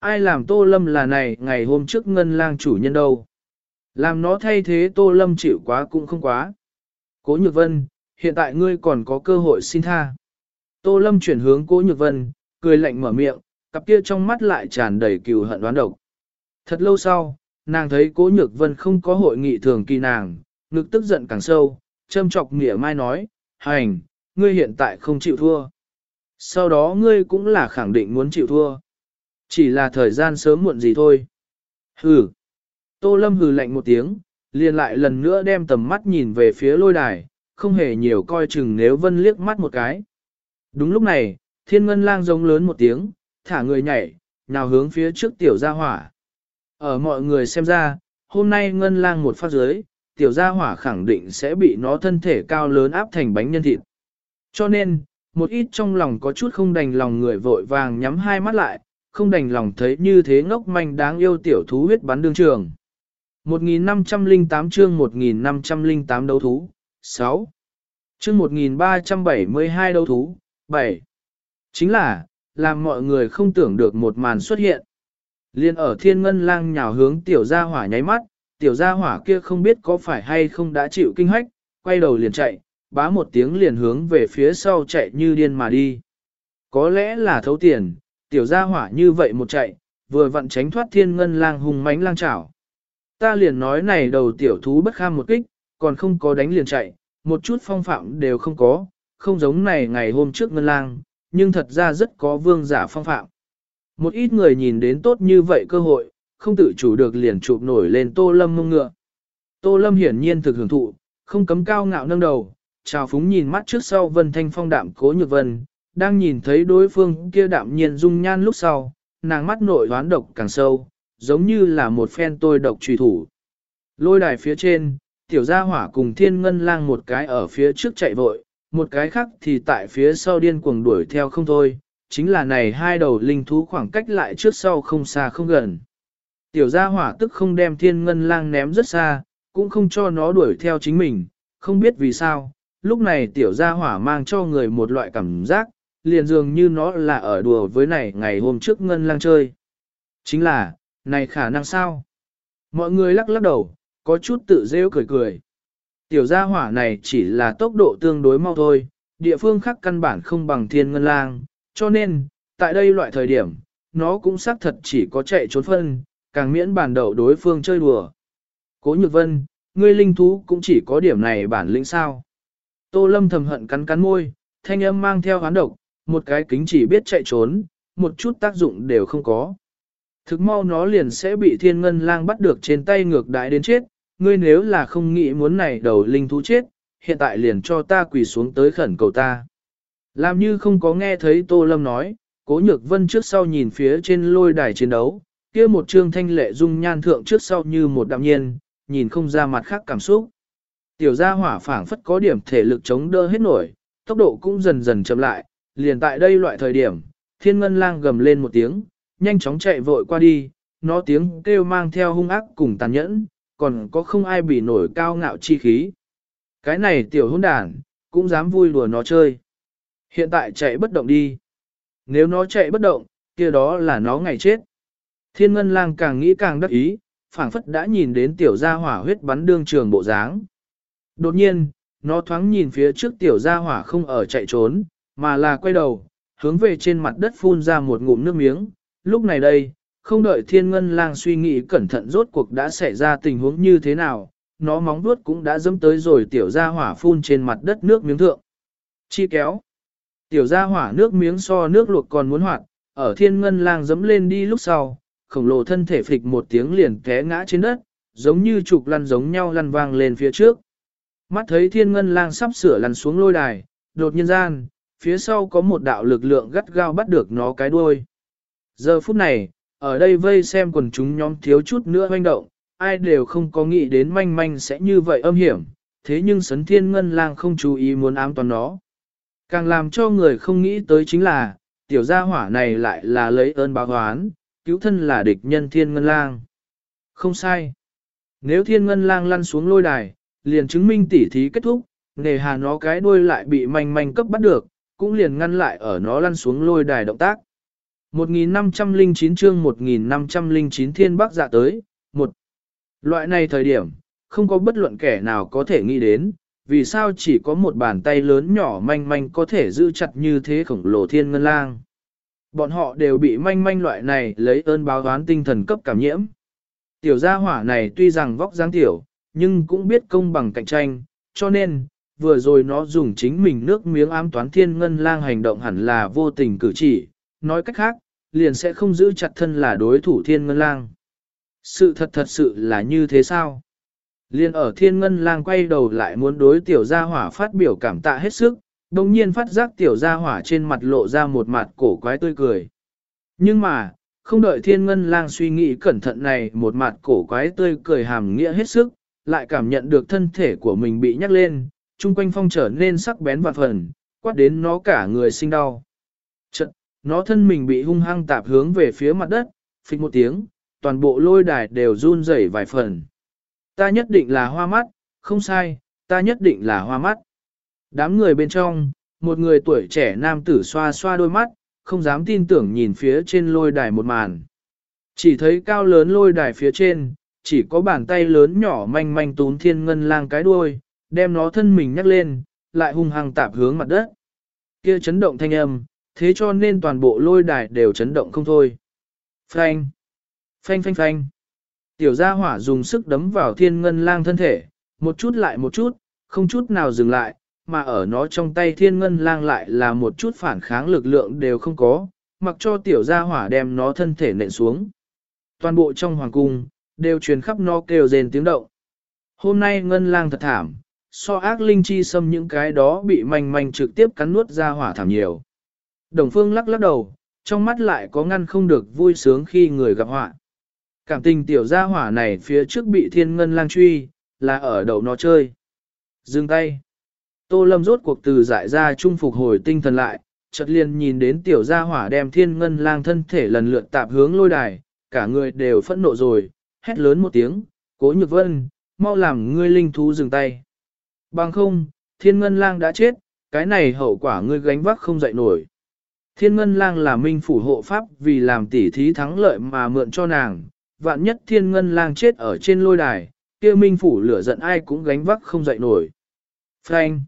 Ai làm Tô Lâm là này ngày hôm trước ngân lang chủ nhân đâu? Làm nó thay thế Tô Lâm chịu quá cũng không quá. Cố Nhược Vân, hiện tại ngươi còn có cơ hội xin tha. Tô Lâm chuyển hướng Cố Nhược Vân, cười lạnh mở miệng, cặp kia trong mắt lại tràn đầy cừu hận đoán độc. Thật lâu sau, nàng thấy Cố Nhược Vân không có hội nghị thường kỳ nàng, ngực tức giận càng sâu, châm chọc nghĩa mai nói, hành, ngươi hiện tại không chịu thua. Sau đó ngươi cũng là khẳng định muốn chịu thua. Chỉ là thời gian sớm muộn gì thôi. Hừ. Tô Lâm hừ lạnh một tiếng, liền lại lần nữa đem tầm mắt nhìn về phía lôi đài, không hề nhiều coi chừng nếu vân liếc mắt một cái. Đúng lúc này, thiên ngân lang giống lớn một tiếng, thả người nhảy, nào hướng phía trước tiểu gia hỏa. Ở mọi người xem ra, hôm nay ngân lang một phát dưới, tiểu gia hỏa khẳng định sẽ bị nó thân thể cao lớn áp thành bánh nhân thịt. Cho nên, một ít trong lòng có chút không đành lòng người vội vàng nhắm hai mắt lại, không đành lòng thấy như thế ngốc manh đáng yêu tiểu thú huyết bắn đương trường. 1508 chương 1508 đấu thú, 6. Chương 1372 đấu thú, 7. Chính là, làm mọi người không tưởng được một màn xuất hiện. Liên ở thiên ngân lang nhào hướng tiểu gia hỏa nháy mắt, tiểu gia hỏa kia không biết có phải hay không đã chịu kinh hách, quay đầu liền chạy, bá một tiếng liền hướng về phía sau chạy như điên mà đi. Có lẽ là thấu tiền, tiểu gia hỏa như vậy một chạy, vừa vặn tránh thoát thiên ngân lang hùng mãnh lang chảo. Ta liền nói này đầu tiểu thú bất kham một kích, còn không có đánh liền chạy, một chút phong phạm đều không có, không giống này ngày hôm trước ngân lang, nhưng thật ra rất có vương giả phong phạm. Một ít người nhìn đến tốt như vậy cơ hội, không tự chủ được liền chụp nổi lên tô lâm mông ngựa. Tô lâm hiển nhiên thực hưởng thụ, không cấm cao ngạo nâng đầu, chào phúng nhìn mắt trước sau vân thanh phong đạm cố nhược vân, đang nhìn thấy đối phương kia đạm nhiên dung nhan lúc sau, nàng mắt nội đoán độc càng sâu, giống như là một phen tôi độc trùy thủ. Lôi đài phía trên, tiểu gia hỏa cùng thiên ngân lang một cái ở phía trước chạy vội, một cái khác thì tại phía sau điên cuồng đuổi theo không thôi, chính là này hai đầu linh thú khoảng cách lại trước sau không xa không gần. Tiểu gia hỏa tức không đem thiên ngân lang ném rất xa, cũng không cho nó đuổi theo chính mình, không biết vì sao, lúc này tiểu gia hỏa mang cho người một loại cảm giác, liền dường như nó là ở đùa với này ngày hôm trước ngân lang chơi. Chính là, này khả năng sao? Mọi người lắc lắc đầu, có chút tự rêu cười cười. Tiểu gia hỏa này chỉ là tốc độ tương đối mau thôi, địa phương khác căn bản không bằng thiên ngân lang, cho nên, tại đây loại thời điểm, nó cũng xác thật chỉ có chạy trốn phân, càng miễn bản đầu đối phương chơi đùa. Cố nhược vân, ngươi linh thú cũng chỉ có điểm này bản lĩnh sao. Tô lâm thầm hận cắn cắn môi, thanh âm mang theo hán độc, một cái kính chỉ biết chạy trốn, một chút tác dụng đều không có. Thực mau nó liền sẽ bị thiên ngân lang bắt được trên tay ngược đại đến chết, ngươi nếu là không nghĩ muốn này đầu linh thú chết, hiện tại liền cho ta quỳ xuống tới khẩn cầu ta. Làm như không có nghe thấy Tô Lâm nói, cố nhược vân trước sau nhìn phía trên lôi đài chiến đấu, kia một trương thanh lệ dung nhan thượng trước sau như một đạm nhiên, nhìn không ra mặt khác cảm xúc. Tiểu gia hỏa phảng phất có điểm thể lực chống đỡ hết nổi, tốc độ cũng dần dần chậm lại, liền tại đây loại thời điểm, thiên ngân lang gầm lên một tiếng, nhanh chóng chạy vội qua đi, nó tiếng kêu mang theo hung ác cùng tàn nhẫn, còn có không ai bị nổi cao ngạo chi khí. Cái này tiểu hôn đàn, cũng dám vui đùa nó chơi. Hiện tại chạy bất động đi. Nếu nó chạy bất động, kia đó là nó ngày chết. Thiên ngân lang càng nghĩ càng đắc ý, phảng phất đã nhìn đến tiểu gia hỏa huyết bắn đương trường bộ dáng. Đột nhiên, nó thoáng nhìn phía trước tiểu gia hỏa không ở chạy trốn, mà là quay đầu, hướng về trên mặt đất phun ra một ngụm nước miếng. Lúc này đây, không đợi thiên ngân lang suy nghĩ cẩn thận rốt cuộc đã xảy ra tình huống như thế nào, nó móng vuốt cũng đã dẫm tới rồi tiểu ra hỏa phun trên mặt đất nước miếng thượng. Chi kéo. Tiểu ra hỏa nước miếng so nước luộc còn muốn hoạt, ở thiên ngân lang dẫm lên đi lúc sau, khổng lồ thân thể phịch một tiếng liền té ngã trên đất, giống như trục lăn giống nhau lăn vang lên phía trước. Mắt thấy thiên ngân lang sắp sửa lăn xuống lôi đài, đột nhiên gian, phía sau có một đạo lực lượng gắt gao bắt được nó cái đuôi. Giờ phút này, ở đây vây xem quần chúng nhóm thiếu chút nữa hoành động, ai đều không có nghĩ đến manh manh sẽ như vậy âm hiểm, thế nhưng sấn thiên ngân lang không chú ý muốn ám toàn nó. Càng làm cho người không nghĩ tới chính là, tiểu gia hỏa này lại là lấy ơn báo oán, cứu thân là địch nhân thiên ngân lang. Không sai. Nếu thiên ngân lang lăn xuống lôi đài, liền chứng minh tỉ thí kết thúc, nề hà nó cái đuôi lại bị manh manh cấp bắt được, cũng liền ngăn lại ở nó lăn xuống lôi đài động tác. 1509 chương 1509 thiên bắc dạ tới, một Loại này thời điểm, không có bất luận kẻ nào có thể nghĩ đến, vì sao chỉ có một bàn tay lớn nhỏ manh manh có thể giữ chặt như thế khổng lồ thiên ngân lang. Bọn họ đều bị manh manh loại này lấy ơn báo đoán tinh thần cấp cảm nhiễm. Tiểu gia hỏa này tuy rằng vóc dáng tiểu, nhưng cũng biết công bằng cạnh tranh, cho nên, vừa rồi nó dùng chính mình nước miếng ám toán thiên ngân lang hành động hẳn là vô tình cử chỉ, nói cách khác, liền sẽ không giữ chặt thân là đối thủ thiên ngân lang. Sự thật thật sự là như thế sao? Liên ở thiên ngân lang quay đầu lại muốn đối tiểu gia hỏa phát biểu cảm tạ hết sức, đồng nhiên phát giác tiểu gia hỏa trên mặt lộ ra một mặt cổ quái tươi cười. Nhưng mà, không đợi thiên ngân lang suy nghĩ cẩn thận này một mặt cổ quái tươi cười hàm nghĩa hết sức, lại cảm nhận được thân thể của mình bị nhắc lên, chung quanh phong trở nên sắc bén và phần, quát đến nó cả người sinh đau. Chật, nó thân mình bị hung hăng tạp hướng về phía mặt đất, phịch một tiếng, toàn bộ lôi đài đều run rẩy vài phần. Ta nhất định là hoa mắt, không sai, ta nhất định là hoa mắt. Đám người bên trong, một người tuổi trẻ nam tử xoa xoa đôi mắt, không dám tin tưởng nhìn phía trên lôi đài một màn. Chỉ thấy cao lớn lôi đài phía trên, chỉ có bàn tay lớn nhỏ manh manh tún thiên ngân lang cái đuôi, đem nó thân mình nhắc lên, lại hung hăng tạp hướng mặt đất. Kia chấn động thanh âm, thế cho nên toàn bộ lôi đài đều chấn động không thôi. Phanh, phanh phanh phanh. Tiểu gia hỏa dùng sức đấm vào thiên ngân lang thân thể, một chút lại một chút, không chút nào dừng lại, mà ở nó trong tay thiên ngân lang lại là một chút phản kháng lực lượng đều không có, mặc cho tiểu gia hỏa đem nó thân thể nện xuống. Toàn bộ trong hoàng cung, đều truyền khắp nó kêu rền tiếng động. Hôm nay ngân lang thật thảm, so ác linh chi xâm những cái đó bị manh manh trực tiếp cắn nuốt ra hỏa thảm nhiều. Đồng phương lắc lắc đầu, trong mắt lại có ngăn không được vui sướng khi người gặp họa. Cảm tình tiểu gia hỏa này phía trước bị thiên ngân lang truy, là ở đầu nó chơi. Dừng tay. Tô Lâm rốt cuộc từ giải ra trung phục hồi tinh thần lại, chợt liền nhìn đến tiểu gia hỏa đem thiên ngân lang thân thể lần lượt tạp hướng lôi đài, cả người đều phẫn nộ rồi, hét lớn một tiếng, cố nhược vân, mau làm ngươi linh thú dừng tay. Bằng không, thiên ngân lang đã chết, cái này hậu quả ngươi gánh vác không dậy nổi. Thiên ngân lang là minh phủ hộ pháp vì làm tỉ thí thắng lợi mà mượn cho nàng, vạn nhất thiên ngân lang chết ở trên lôi đài, kia minh phủ lửa giận ai cũng gánh vác không dậy nổi. Frank!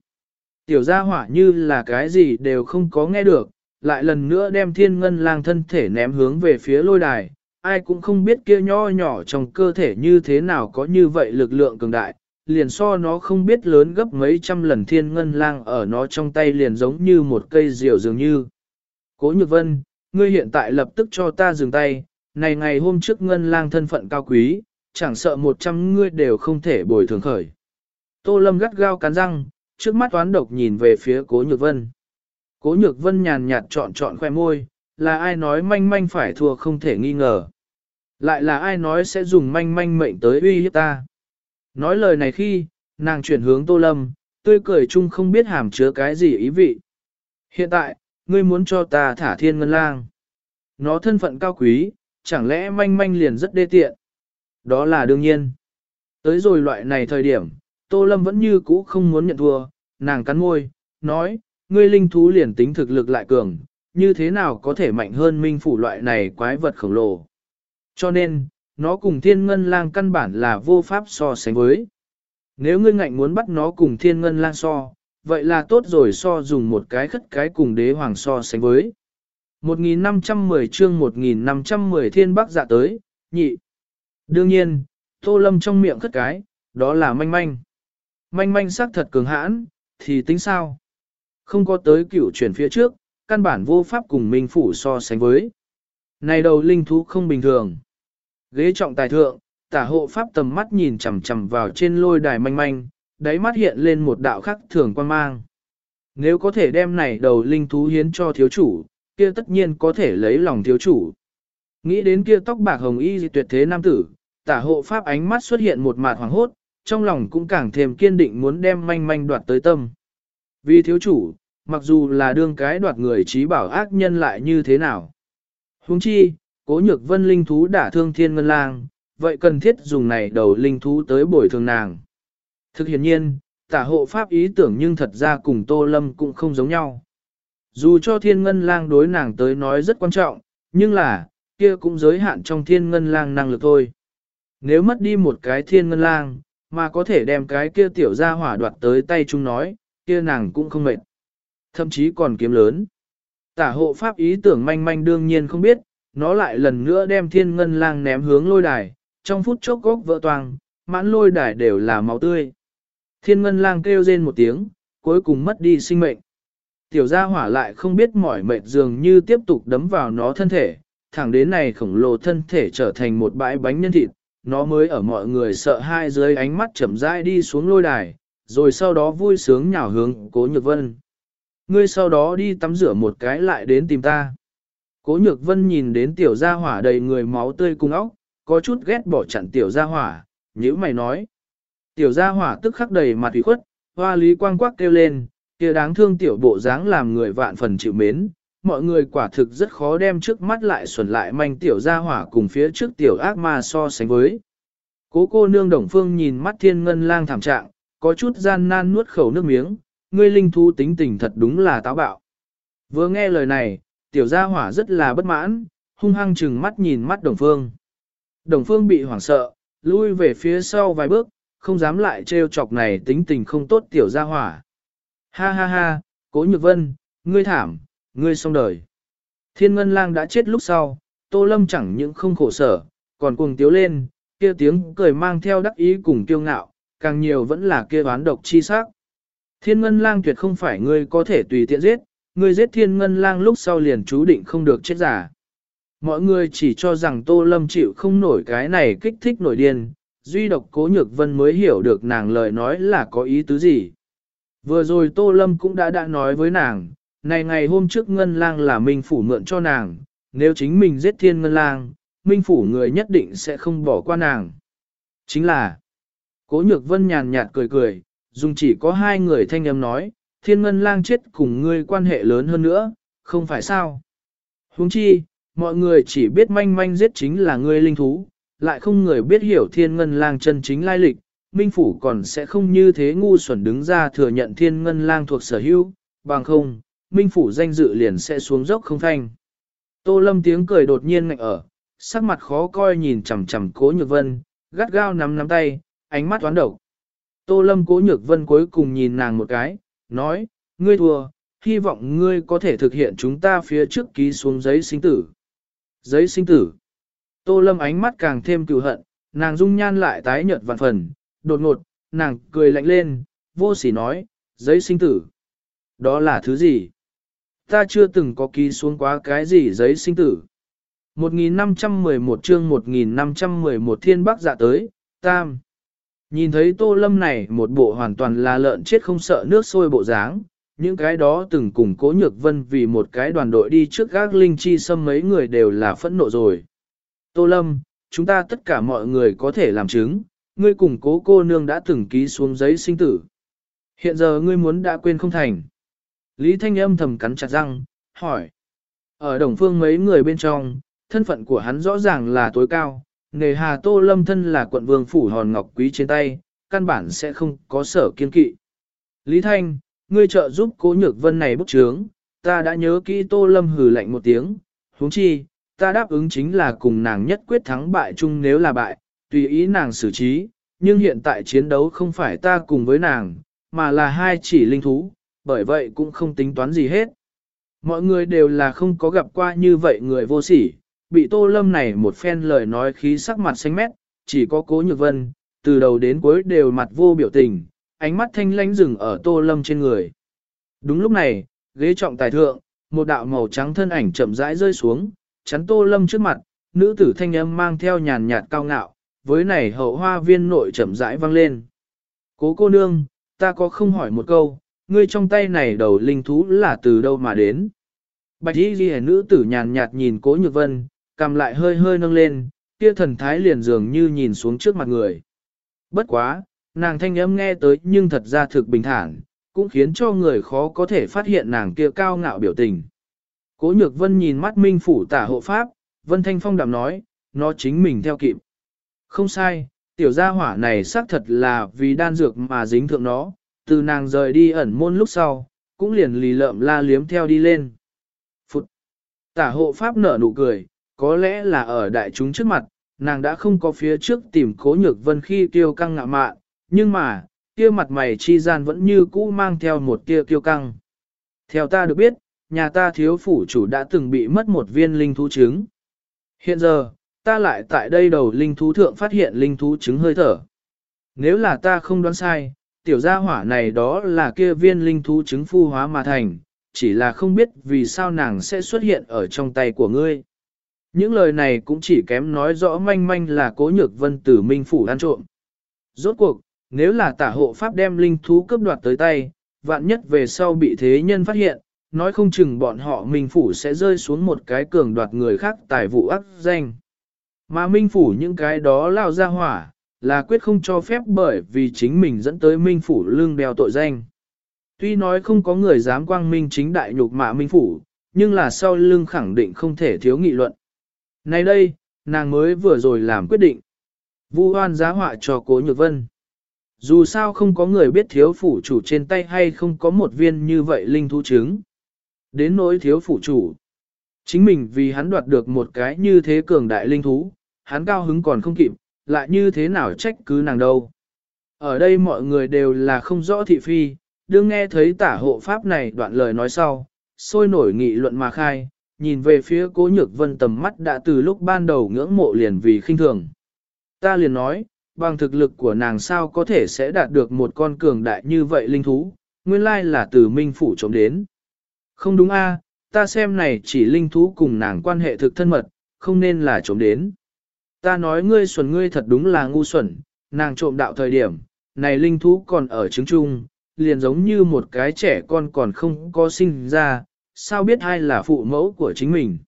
Tiểu gia hỏa như là cái gì đều không có nghe được, lại lần nữa đem thiên ngân lang thân thể ném hướng về phía lôi đài, ai cũng không biết kia nho nhỏ trong cơ thể như thế nào có như vậy lực lượng cường đại, liền so nó không biết lớn gấp mấy trăm lần thiên ngân lang ở nó trong tay liền giống như một cây diều dường như. Cố nhược vân, ngươi hiện tại lập tức cho ta dừng tay, này ngày hôm trước ngân lang thân phận cao quý, chẳng sợ một trăm ngươi đều không thể bồi thường khởi. Tô lâm gắt gao cắn răng, trước mắt toán độc nhìn về phía cố nhược vân. Cố nhược vân nhàn nhạt chọn chọn khoe môi, là ai nói manh manh phải thua không thể nghi ngờ. Lại là ai nói sẽ dùng manh manh mệnh tới uy hiếp ta. Nói lời này khi, nàng chuyển hướng tô lâm, tươi cười chung không biết hàm chứa cái gì ý vị. Hiện tại, ngươi muốn cho ta thả thiên ngân lang. Nó thân phận cao quý, chẳng lẽ manh manh liền rất đê tiện. Đó là đương nhiên. Tới rồi loại này thời điểm, Tô Lâm vẫn như cũ không muốn nhận thua, nàng cắn môi, nói, ngươi linh thú liền tính thực lực lại cường, như thế nào có thể mạnh hơn minh phủ loại này quái vật khổng lồ. Cho nên, nó cùng thiên ngân lang căn bản là vô pháp so sánh với. Nếu ngươi ngạnh muốn bắt nó cùng thiên ngân lang so, vậy là tốt rồi so dùng một cái khất cái cùng đế hoàng so sánh với. 1510 chương 1510 thiên bắc dạ tới, nhị. Đương nhiên, tô lâm trong miệng khất cái, đó là manh manh. Manh manh sắc thật cường hãn, thì tính sao? Không có tới cựu chuyển phía trước, căn bản vô pháp cùng minh phủ so sánh với. Này đầu linh thú không bình thường. Ghế trọng tài thượng, tả hộ pháp tầm mắt nhìn chằm chằm vào trên lôi đài manh manh, đáy mắt hiện lên một đạo khắc thường quan mang. Nếu có thể đem này đầu linh thú hiến cho thiếu chủ, kia tất nhiên có thể lấy lòng thiếu chủ. Nghĩ đến kia tóc bạc hồng y tuyệt thế nam tử, tả hộ pháp ánh mắt xuất hiện một mạt hoàng hốt, trong lòng cũng càng thêm kiên định muốn đem manh manh đoạt tới tâm. Vì thiếu chủ, mặc dù là đương cái đoạt người trí bảo ác nhân lại như thế nào. Huống chi, cố nhược vân linh thú đả thương thiên ngân lang, vậy cần thiết dùng này đầu linh thú tới bồi thường nàng. Thực hiện nhiên, tả hộ pháp ý tưởng nhưng thật ra cùng Tô Lâm cũng không giống nhau. Dù cho thiên ngân lang đối nàng tới nói rất quan trọng, nhưng là, kia cũng giới hạn trong thiên ngân lang năng lực thôi. Nếu mất đi một cái thiên ngân lang, mà có thể đem cái kia tiểu ra hỏa đoạt tới tay chúng nói, kia nàng cũng không mệt. Thậm chí còn kiếm lớn. Tả hộ pháp ý tưởng manh manh đương nhiên không biết, nó lại lần nữa đem thiên ngân lang ném hướng lôi đài, trong phút chốc góc vỡ toang, mãn lôi đài đều là máu tươi. Thiên ngân lang kêu rên một tiếng, cuối cùng mất đi sinh mệnh. Tiểu gia hỏa lại không biết mỏi mệt dường như tiếp tục đấm vào nó thân thể, thẳng đến này khổng lồ thân thể trở thành một bãi bánh nhân thịt, nó mới ở mọi người sợ hai dưới ánh mắt chậm rãi đi xuống lôi đài, rồi sau đó vui sướng nhào hướng cố nhược vân. Ngươi sau đó đi tắm rửa một cái lại đến tìm ta. Cố nhược vân nhìn đến tiểu gia hỏa đầy người máu tươi cùng óc, có chút ghét bỏ chặn tiểu gia hỏa, nhíu mày nói. Tiểu gia hỏa tức khắc đầy mặt ủy khuất, hoa lý quang quắc kêu lên, kia đáng thương tiểu bộ dáng làm người vạn phần chịu mến, mọi người quả thực rất khó đem trước mắt lại xuẩn lại manh tiểu gia hỏa cùng phía trước tiểu ác ma so sánh với. Cố cô nương đồng phương nhìn mắt thiên ngân lang thảm trạng, có chút gian nan nuốt khẩu nước miếng, ngươi linh thú tính tình thật đúng là táo bạo. Vừa nghe lời này, tiểu gia hỏa rất là bất mãn, hung hăng chừng mắt nhìn mắt đồng phương. Đồng phương bị hoảng sợ, lui về phía sau vài bước, không dám lại trêu chọc này tính tình không tốt tiểu gia hỏa. Ha ha ha, cố nhược vân, ngươi thảm, ngươi xong đời. Thiên ngân lang đã chết lúc sau, tô lâm chẳng những không khổ sở, còn cuồng tiếu lên, kia tiếng cười mang theo đắc ý cùng kiêu ngạo, càng nhiều vẫn là kia oán độc chi sắc. Thiên ngân lang tuyệt không phải ngươi có thể tùy tiện giết, ngươi giết thiên ngân lang lúc sau liền chú định không được chết giả. Mọi người chỉ cho rằng Tô Lâm chịu không nổi cái này kích thích nổi điên, duy độc cố nhược vân mới hiểu được nàng lời nói là có ý tứ gì. Vừa rồi Tô Lâm cũng đã đã nói với nàng, này ngày hôm trước Ngân Lang là Minh Phủ mượn cho nàng, nếu chính mình giết thiên Ngân Lang, Minh Phủ người nhất định sẽ không bỏ qua nàng. Chính là, Cố Nhược Vân nhàn nhạt cười cười, dùng chỉ có hai người thanh âm nói, thiên Ngân Lang chết cùng ngươi quan hệ lớn hơn nữa, không phải sao. Huống chi, mọi người chỉ biết manh manh giết chính là ngươi linh thú, lại không người biết hiểu thiên Ngân Lang chân chính lai lịch, Minh Phủ còn sẽ không như thế ngu xuẩn đứng ra thừa nhận thiên ngân lang thuộc sở hữu, bằng không, Minh Phủ danh dự liền sẽ xuống dốc không thanh. Tô Lâm tiếng cười đột nhiên ngạnh ở, sắc mặt khó coi nhìn chằm chằm cố nhược vân, gắt gao nắm nắm tay, ánh mắt toán độc. Tô Lâm cố nhược vân cuối cùng nhìn nàng một cái, nói, ngươi thua, hy vọng ngươi có thể thực hiện chúng ta phía trước ký xuống giấy sinh tử. Giấy sinh tử. Tô Lâm ánh mắt càng thêm cựu hận, nàng dung nhan lại tái nhợt vạn phần, đột ngột, nàng cười lạnh lên, vô sỉ nói, giấy sinh tử. Đó là thứ gì? Ta chưa từng có ký xuống quá cái gì giấy sinh tử. 1511 chương 1511 thiên bắc dạ tới, tam. Nhìn thấy tô lâm này một bộ hoàn toàn là lợn chết không sợ nước sôi bộ dáng, những cái đó từng cùng cố nhược vân vì một cái đoàn đội đi trước gác linh chi xâm mấy người đều là phẫn nộ rồi. Tô lâm, chúng ta tất cả mọi người có thể làm chứng, ngươi cùng cố cô nương đã từng ký xuống giấy sinh tử. Hiện giờ ngươi muốn đã quên không thành. Lý Thanh âm thầm cắn chặt răng, hỏi. Ở đồng phương mấy người bên trong, thân phận của hắn rõ ràng là tối cao, nề hà tô lâm thân là quận vương phủ hòn ngọc quý trên tay, căn bản sẽ không có sở kiên kỵ. Lý Thanh, ngươi trợ giúp cố nhược vân này bức trướng, ta đã nhớ kỹ tô lâm hừ lạnh một tiếng, huống chi, ta đáp ứng chính là cùng nàng nhất quyết thắng bại chung nếu là bại, tùy ý nàng xử trí, nhưng hiện tại chiến đấu không phải ta cùng với nàng, mà là hai chỉ linh thú, bởi vậy cũng không tính toán gì hết. Mọi người đều là không có gặp qua như vậy người vô sỉ, bị tô lâm này một phen lời nói khí sắc mặt xanh mét, chỉ có cố nhược vân, từ đầu đến cuối đều mặt vô biểu tình, ánh mắt thanh lánh rừng ở tô lâm trên người. Đúng lúc này, ghế trọng tài thượng, một đạo màu trắng thân ảnh chậm rãi rơi xuống, chắn tô lâm trước mặt, nữ tử thanh âm mang theo nhàn nhạt cao ngạo, với này hậu hoa viên nội chậm rãi vang lên. Cố cô nương, ta có không hỏi một câu, ngươi trong tay này đầu linh thú là từ đâu mà đến? Bạch y ghi nữ tử nhàn nhạt nhìn cố nhược vân, cầm lại hơi hơi nâng lên, kia thần thái liền dường như nhìn xuống trước mặt người. Bất quá, nàng thanh âm nghe tới nhưng thật ra thực bình thản, cũng khiến cho người khó có thể phát hiện nàng kia cao ngạo biểu tình. Cố nhược vân nhìn mắt minh phủ tả hộ pháp, vân thanh phong đạm nói, nó chính mình theo kịp. Không sai, tiểu gia hỏa này xác thật là vì đan dược mà dính thượng nó, từ nàng rời đi ẩn môn lúc sau, cũng liền lì lợm la liếm theo đi lên. Phụt! Tả hộ pháp nở nụ cười, có lẽ là ở đại chúng trước mặt, nàng đã không có phía trước tìm cố nhược vân khi tiêu căng ngạ mạn, nhưng mà, kia mặt mày chi gian vẫn như cũ mang theo một tia kiêu căng. Theo ta được biết, nhà ta thiếu phủ chủ đã từng bị mất một viên linh thú trứng. Hiện giờ, ta lại tại đây đầu linh thú thượng phát hiện linh thú trứng hơi thở. Nếu là ta không đoán sai, tiểu gia hỏa này đó là kia viên linh thú trứng phu hóa mà thành, chỉ là không biết vì sao nàng sẽ xuất hiện ở trong tay của ngươi. Những lời này cũng chỉ kém nói rõ manh manh là cố nhược vân tử minh phủ ăn trộm. Rốt cuộc, nếu là tả hộ pháp đem linh thú cướp đoạt tới tay, vạn nhất về sau bị thế nhân phát hiện, nói không chừng bọn họ minh phủ sẽ rơi xuống một cái cường đoạt người khác tài vụ ác danh. Mà minh phủ những cái đó lao ra hỏa, là quyết không cho phép bởi vì chính mình dẫn tới minh phủ lương đeo tội danh. Tuy nói không có người dám quang minh chính đại nhục mạ minh phủ, nhưng là sau lưng khẳng định không thể thiếu nghị luận. Nay đây, nàng mới vừa rồi làm quyết định. Vu hoan giá họa cho cố nhược vân. Dù sao không có người biết thiếu phủ chủ trên tay hay không có một viên như vậy linh thú trứng. Đến nỗi thiếu phụ chủ. Chính mình vì hắn đoạt được một cái như thế cường đại linh thú, hắn cao hứng còn không kịp, lại như thế nào trách cứ nàng đâu. Ở đây mọi người đều là không rõ thị phi, đương nghe thấy tả hộ pháp này đoạn lời nói sau, sôi nổi nghị luận mà khai, nhìn về phía cố nhược vân tầm mắt đã từ lúc ban đầu ngưỡng mộ liền vì khinh thường. Ta liền nói, bằng thực lực của nàng sao có thể sẽ đạt được một con cường đại như vậy linh thú, nguyên lai là từ minh phủ trống đến. Không đúng a, ta xem này chỉ linh thú cùng nàng quan hệ thực thân mật, không nên là trộm đến. Ta nói ngươi xuẩn ngươi thật đúng là ngu xuẩn, nàng trộm đạo thời điểm, này linh thú còn ở trứng chung, liền giống như một cái trẻ con còn không có sinh ra, sao biết ai là phụ mẫu của chính mình.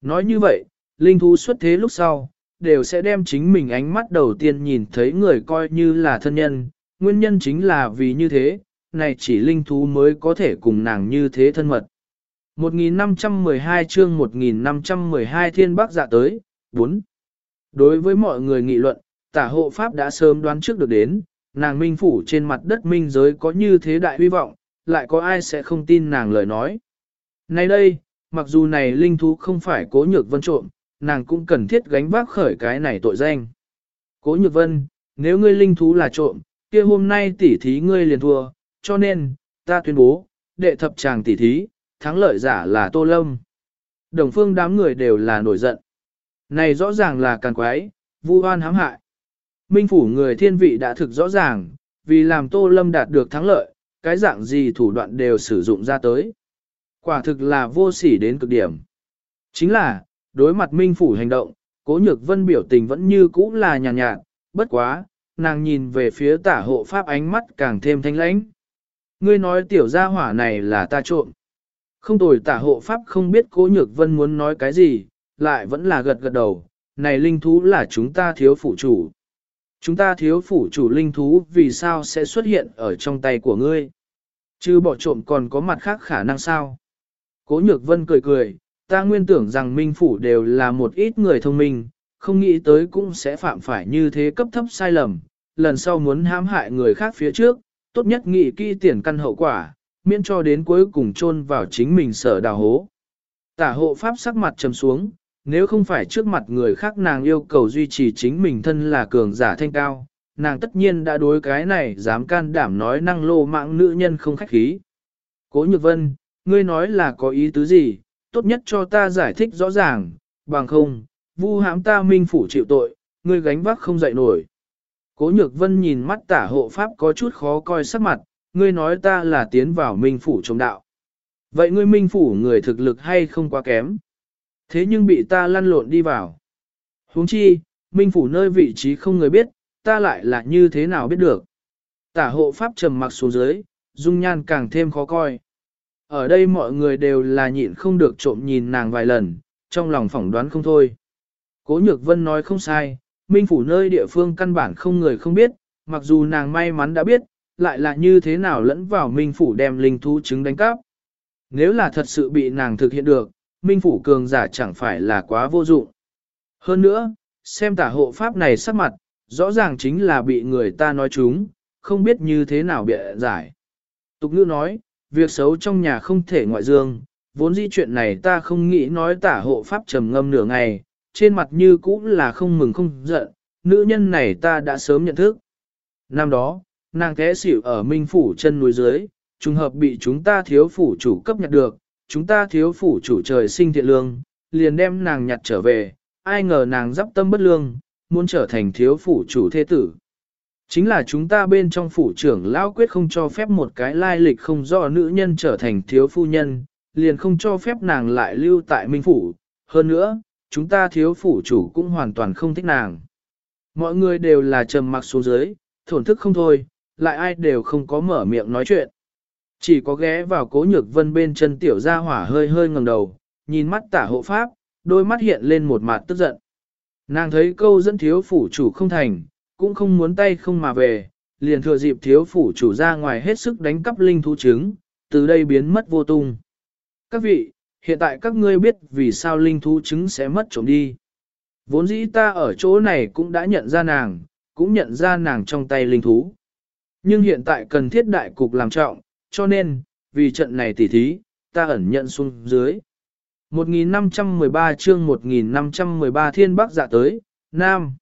Nói như vậy, linh thú xuất thế lúc sau, đều sẽ đem chính mình ánh mắt đầu tiên nhìn thấy người coi như là thân nhân, nguyên nhân chính là vì như thế, này chỉ linh thú mới có thể cùng nàng như thế thân mật. 1512 chương 1512 thiên bắc dạ tới, 4. Đối với mọi người nghị luận, tả hộ pháp đã sớm đoán trước được đến, nàng minh phủ trên mặt đất minh giới có như thế đại hy vọng, lại có ai sẽ không tin nàng lời nói. Nay đây, mặc dù này linh thú không phải cố nhược vân trộm, nàng cũng cần thiết gánh vác khởi cái này tội danh. Cố nhược vân, nếu ngươi linh thú là trộm, kia hôm nay tỉ thí ngươi liền thua, cho nên, ta tuyên bố, đệ thập tràng tỷ thí, thắng lợi giả là Tô Lâm. Đồng phương đám người đều là nổi giận. Này rõ ràng là càng quái, vu oan hãm hại. Minh phủ người thiên vị đã thực rõ ràng, vì làm Tô Lâm đạt được thắng lợi, cái dạng gì thủ đoạn đều sử dụng ra tới. Quả thực là vô sỉ đến cực điểm. Chính là, đối mặt Minh phủ hành động, cố nhược vân biểu tình vẫn như cũ là nhàn nhạt, nhạt, bất quá, nàng nhìn về phía tả hộ pháp ánh mắt càng thêm thanh lãnh. Ngươi nói tiểu gia hỏa này là ta trộm. Không tồi tả hộ pháp không biết cố nhược vân muốn nói cái gì, lại vẫn là gật gật đầu, này linh thú là chúng ta thiếu phủ chủ. Chúng ta thiếu phủ chủ linh thú vì sao sẽ xuất hiện ở trong tay của ngươi? Chứ bỏ trộm còn có mặt khác khả năng sao? Cố nhược vân cười cười, ta nguyên tưởng rằng minh phủ đều là một ít người thông minh, không nghĩ tới cũng sẽ phạm phải như thế cấp thấp sai lầm, lần sau muốn hãm hại người khác phía trước, tốt nhất nghĩ kỹ tiền căn hậu quả, miễn cho đến cuối cùng chôn vào chính mình sở đào hố. Tả hộ pháp sắc mặt trầm xuống, nếu không phải trước mặt người khác nàng yêu cầu duy trì chính mình thân là cường giả thanh cao, nàng tất nhiên đã đối cái này dám can đảm nói năng lô mạng nữ nhân không khách khí. Cố Nhược Vân, ngươi nói là có ý tứ gì, tốt nhất cho ta giải thích rõ ràng, bằng không, vu hãm ta minh phủ chịu tội, ngươi gánh vác không dậy nổi. Cố Nhược Vân nhìn mắt tả hộ pháp có chút khó coi sắc mặt, ngươi nói ta là tiến vào minh phủ chống đạo. Vậy ngươi minh phủ người thực lực hay không quá kém? Thế nhưng bị ta lăn lộn đi vào. huống chi, minh phủ nơi vị trí không người biết, ta lại là như thế nào biết được. Tả hộ pháp trầm mặc xuống dưới, dung nhan càng thêm khó coi. Ở đây mọi người đều là nhịn không được trộm nhìn nàng vài lần, trong lòng phỏng đoán không thôi. Cố Nhược Vân nói không sai, Minh Phủ nơi địa phương căn bản không người không biết, mặc dù nàng may mắn đã biết, lại là như thế nào lẫn vào Minh Phủ đem linh thú trứng đánh cắp. Nếu là thật sự bị nàng thực hiện được, Minh Phủ cường giả chẳng phải là quá vô dụng. Hơn nữa, xem tả hộ pháp này sắc mặt, rõ ràng chính là bị người ta nói chúng, không biết như thế nào bịa giải. Tục ngữ nói, việc xấu trong nhà không thể ngoại dương, vốn dĩ chuyện này ta không nghĩ nói tả hộ pháp trầm ngâm nửa ngày, trên mặt như cũ là không mừng không giận, nữ nhân này ta đã sớm nhận thức. Năm đó, nàng té xỉu ở Minh Phủ chân núi dưới, trùng hợp bị chúng ta thiếu phủ chủ cấp nhặt được, chúng ta thiếu phủ chủ trời sinh thiện lương, liền đem nàng nhặt trở về, ai ngờ nàng dắp tâm bất lương, muốn trở thành thiếu phủ chủ thế tử. Chính là chúng ta bên trong phủ trưởng lão quyết không cho phép một cái lai lịch không rõ nữ nhân trở thành thiếu phu nhân, liền không cho phép nàng lại lưu tại minh phủ. Hơn nữa, chúng ta thiếu phủ chủ cũng hoàn toàn không thích nàng. Mọi người đều là trầm mặc xuống dưới, thổn thức không thôi, lại ai đều không có mở miệng nói chuyện. Chỉ có ghé vào cố nhược vân bên chân tiểu gia hỏa hơi hơi ngẩng đầu, nhìn mắt tả hộ pháp, đôi mắt hiện lên một mặt tức giận. Nàng thấy câu dẫn thiếu phủ chủ không thành, cũng không muốn tay không mà về, liền thừa dịp thiếu phủ chủ ra ngoài hết sức đánh cắp linh thú trứng, từ đây biến mất vô tung. Các vị, hiện tại các ngươi biết vì sao linh thú trứng sẽ mất trộm đi. Vốn dĩ ta ở chỗ này cũng đã nhận ra nàng, cũng nhận ra nàng trong tay linh thú. Nhưng hiện tại cần thiết đại cục làm trọng, cho nên, vì trận này tỉ thí, ta ẩn nhận xuống dưới. 1513 chương 1513 thiên bắc dạ tới, Nam.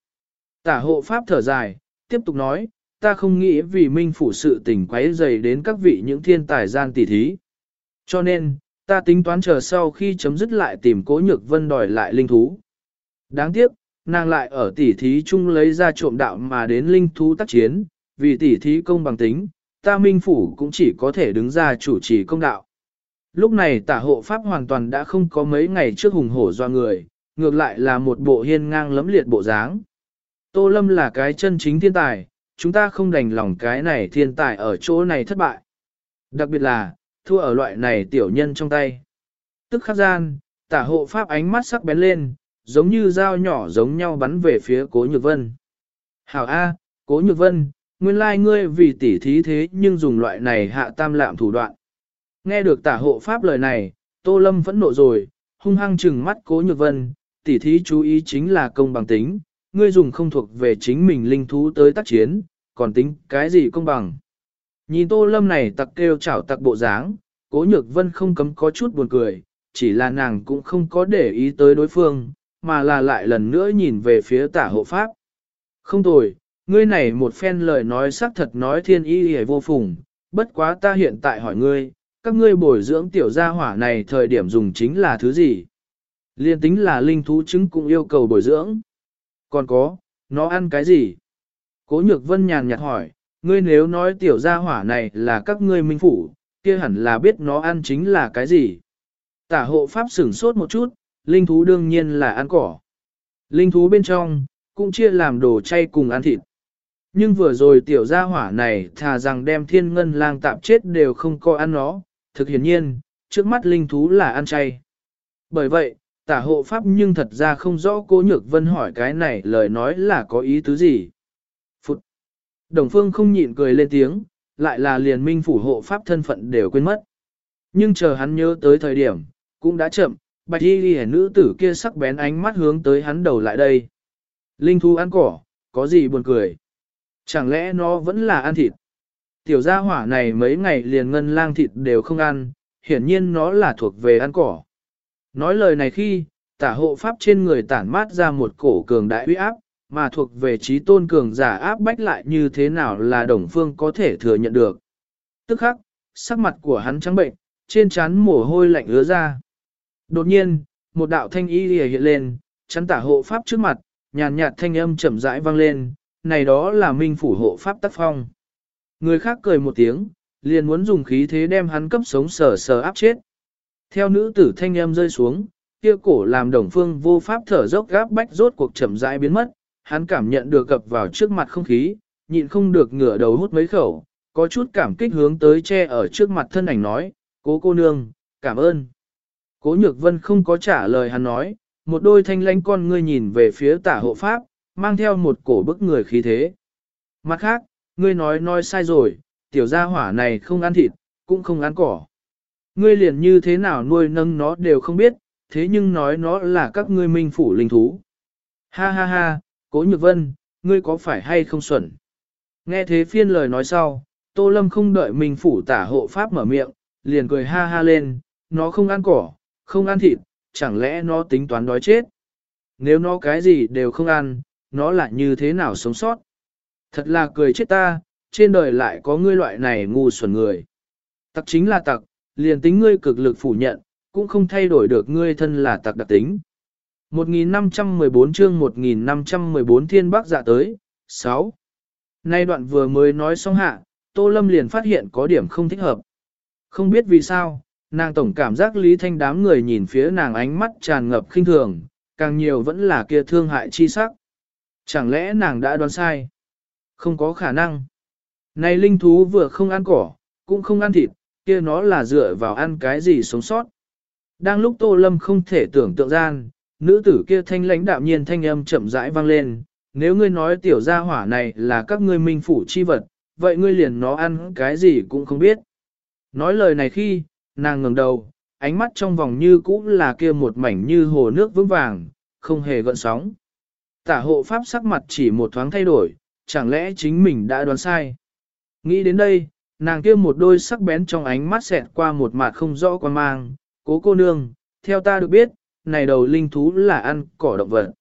Tả hộ pháp thở dài, tiếp tục nói, ta không nghĩ vì minh phủ sự tình quấy dày đến các vị những thiên tài gian tỉ thí. Cho nên, ta tính toán chờ sau khi chấm dứt lại tìm cố nhược vân đòi lại linh thú. Đáng tiếc, nàng lại ở tỉ thí chung lấy ra trộm đạo mà đến linh thú tác chiến, vì tỉ thí công bằng tính, ta minh phủ cũng chỉ có thể đứng ra chủ trì công đạo. Lúc này tả hộ pháp hoàn toàn đã không có mấy ngày trước hùng hổ do người, ngược lại là một bộ hiên ngang lấm liệt bộ dáng. Tô Lâm là cái chân chính thiên tài, chúng ta không đành lòng cái này thiên tài ở chỗ này thất bại. Đặc biệt là, thua ở loại này tiểu nhân trong tay. Tức khắc gian, tả hộ pháp ánh mắt sắc bén lên, giống như dao nhỏ giống nhau bắn về phía cố nhược vân. Hảo A, cố nhược vân, nguyên lai ngươi vì tỉ thí thế nhưng dùng loại này hạ tam lạm thủ đoạn. Nghe được tả hộ pháp lời này, Tô Lâm vẫn nộ rồi, hung hăng trừng mắt cố nhược vân, tỉ thí chú ý chính là công bằng tính, ngươi dùng không thuộc về chính mình linh thú tới tác chiến, còn tính cái gì công bằng. Nhìn tô lâm này tặc kêu chảo tặc bộ dáng, cố nhược vân không cấm có chút buồn cười, chỉ là nàng cũng không có để ý tới đối phương, mà là lại lần nữa nhìn về phía tả hộ pháp. Không tồi, ngươi này một phen lời nói xác thật nói thiên y hề vô phùng, bất quá ta hiện tại hỏi ngươi, các ngươi bồi dưỡng tiểu gia hỏa này thời điểm dùng chính là thứ gì? Liên tính là linh thú trứng cũng yêu cầu bồi dưỡng. Còn có, nó ăn cái gì? Cố nhược vân nhàn nhạt hỏi, ngươi nếu nói tiểu gia hỏa này là các ngươi minh phủ, kia hẳn là biết nó ăn chính là cái gì? Tả hộ pháp sửng sốt một chút, linh thú đương nhiên là ăn cỏ. Linh thú bên trong, cũng chia làm đồ chay cùng ăn thịt. Nhưng vừa rồi tiểu gia hỏa này thà rằng đem thiên ngân lang tạm chết đều không coi ăn nó, thực hiển nhiên, trước mắt linh thú là ăn chay. Bởi vậy, tả hộ pháp nhưng thật ra không rõ cố nhược vân hỏi cái này lời nói là có ý tứ gì. Đồng phương không nhịn cười lên tiếng, lại là liền minh phủ hộ pháp thân phận đều quên mất. Nhưng chờ hắn nhớ tới thời điểm, cũng đã chậm, bạch y ghi nữ tử kia sắc bén ánh mắt hướng tới hắn đầu lại đây. Linh thú ăn cỏ, có gì buồn cười? Chẳng lẽ nó vẫn là ăn thịt? Tiểu gia hỏa này mấy ngày liền ngân lang thịt đều không ăn, hiển nhiên nó là thuộc về ăn cỏ. Nói lời này khi, tả hộ pháp trên người tản mát ra một cổ cường đại uy áp, mà thuộc về trí tôn cường giả áp bách lại như thế nào là đồng phương có thể thừa nhận được. Tức khắc, sắc mặt của hắn trắng bệnh, trên trán mồ hôi lạnh ứa ra. Đột nhiên, một đạo thanh y lìa hiện lên, chắn tả hộ pháp trước mặt, nhàn nhạt thanh âm chậm rãi vang lên, này đó là minh phủ hộ pháp tác phong. Người khác cười một tiếng, liền muốn dùng khí thế đem hắn cấp sống sờ sờ áp chết. Theo nữ tử thanh âm rơi xuống, kia cổ làm đồng phương vô pháp thở dốc gáp bách rốt cuộc chậm rãi biến mất, hắn cảm nhận được cập vào trước mặt không khí, nhịn không được ngửa đầu hút mấy khẩu, có chút cảm kích hướng tới che ở trước mặt thân ảnh nói, cố cô nương, cảm ơn. Cố nhược vân không có trả lời hắn nói, một đôi thanh lãnh con ngươi nhìn về phía tả hộ pháp, mang theo một cổ bức người khí thế. Mặt khác, ngươi nói nói sai rồi, tiểu gia hỏa này không ăn thịt, cũng không ăn cỏ. Ngươi liền như thế nào nuôi nâng nó đều không biết, thế nhưng nói nó là các ngươi minh phủ linh thú. Ha ha ha, cố nhược vân, ngươi có phải hay không xuẩn? Nghe thế phiên lời nói sau, Tô Lâm không đợi mình phủ tả hộ pháp mở miệng, liền cười ha ha lên, nó không ăn cỏ, không ăn thịt, chẳng lẽ nó tính toán đói chết? Nếu nó cái gì đều không ăn, nó lại như thế nào sống sót? Thật là cười chết ta, trên đời lại có ngươi loại này ngu xuẩn người. Tặc chính là tặc, liền tính ngươi cực lực phủ nhận, cũng không thay đổi được ngươi thân là tặc đặc tính. 1514 chương 1514 thiên bắc dạ tới, 6. Nay đoạn vừa mới nói xong hạ, Tô Lâm liền phát hiện có điểm không thích hợp. Không biết vì sao, nàng tổng cảm giác Lý Thanh đám người nhìn phía nàng ánh mắt tràn ngập khinh thường, càng nhiều vẫn là kia thương hại chi sắc. Chẳng lẽ nàng đã đoán sai? Không có khả năng. Này linh thú vừa không ăn cỏ, cũng không ăn thịt, kia nó là dựa vào ăn cái gì sống sót. Đang lúc Tô Lâm không thể tưởng tượng gian, nữ tử kia thanh lãnh đạm nhiên thanh âm chậm rãi vang lên, nếu ngươi nói tiểu gia hỏa này là các ngươi minh phủ chi vật, vậy ngươi liền nó ăn cái gì cũng không biết. Nói lời này khi, nàng ngẩng đầu, ánh mắt trong vòng như cũ là kia một mảnh như hồ nước vững vàng, không hề gợn sóng. Tả hộ pháp sắc mặt chỉ một thoáng thay đổi, chẳng lẽ chính mình đã đoán sai. Nghĩ đến đây, nàng kia một đôi sắc bén trong ánh mắt xẹt qua một mặt không rõ quan mang, cố cô nương, theo ta được biết, này đầu linh thú là ăn cỏ động vật.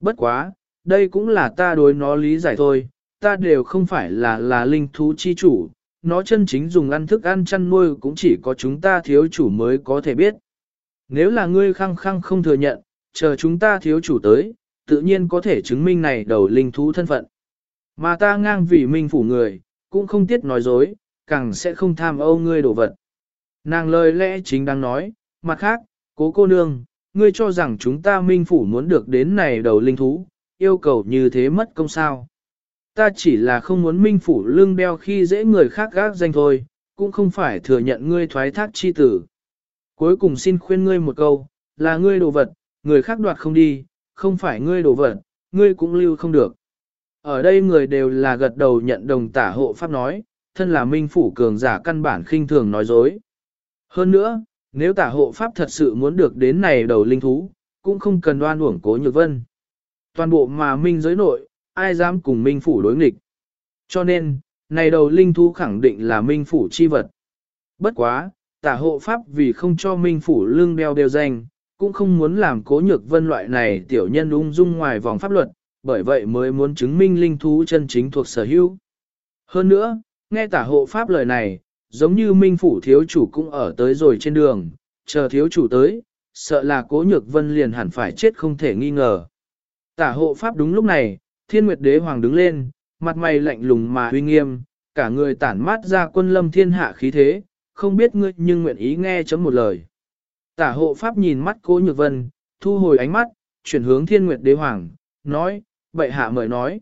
Bất quá, đây cũng là ta đối nó lý giải thôi, ta đều không phải là là linh thú chi chủ, nó chân chính dùng ăn thức ăn chăn nuôi cũng chỉ có chúng ta thiếu chủ mới có thể biết. Nếu là ngươi khăng khăng không thừa nhận, chờ chúng ta thiếu chủ tới, tự nhiên có thể chứng minh này đầu linh thú thân phận. Mà ta ngang vì minh phủ người, cũng không tiếc nói dối, càng sẽ không tham âu ngươi đồ vật. Nàng lời lẽ chính đang nói, mặt khác, cố cô nương, ngươi cho rằng chúng ta minh phủ muốn được đến này đầu linh thú, yêu cầu như thế mất công sao. Ta chỉ là không muốn minh phủ lương đeo khi dễ người khác gác danh thôi, cũng không phải thừa nhận ngươi thoái thác chi tử. Cuối cùng xin khuyên ngươi một câu, là ngươi đồ vật, người khác đoạt không đi, không phải ngươi đồ vật, ngươi cũng lưu không được. Ở đây người đều là gật đầu nhận đồng tả hộ pháp nói, thân là minh phủ cường giả căn bản khinh thường nói dối. Hơn nữa, nếu tả hộ pháp thật sự muốn được đến này đầu linh thú, cũng không cần đoan uổng cố nhược vân. Toàn bộ mà minh giới nội, ai dám cùng minh phủ đối nghịch. Cho nên, này đầu linh thú khẳng định là minh phủ chi vật. Bất quá, tả hộ pháp vì không cho minh phủ lương đeo đều danh, cũng không muốn làm cố nhược vân loại này tiểu nhân ung dung ngoài vòng pháp luật, bởi vậy mới muốn chứng minh linh thú chân chính thuộc sở hữu. Hơn nữa, nghe tả hộ pháp lời này, giống như minh phủ thiếu chủ cũng ở tới rồi trên đường, chờ thiếu chủ tới, sợ là cố nhược vân liền hẳn phải chết không thể nghi ngờ. Tả hộ pháp đúng lúc này, thiên nguyệt đế hoàng đứng lên, mặt mày lạnh lùng mà uy nghiêm, cả người tản mát ra quân lâm thiên hạ khí thế, không biết ngươi nhưng nguyện ý nghe chấm một lời. Tả hộ pháp nhìn mắt cố nhược vân, thu hồi ánh mắt, chuyển hướng thiên nguyệt đế hoàng, nói, bệ hạ mời nói.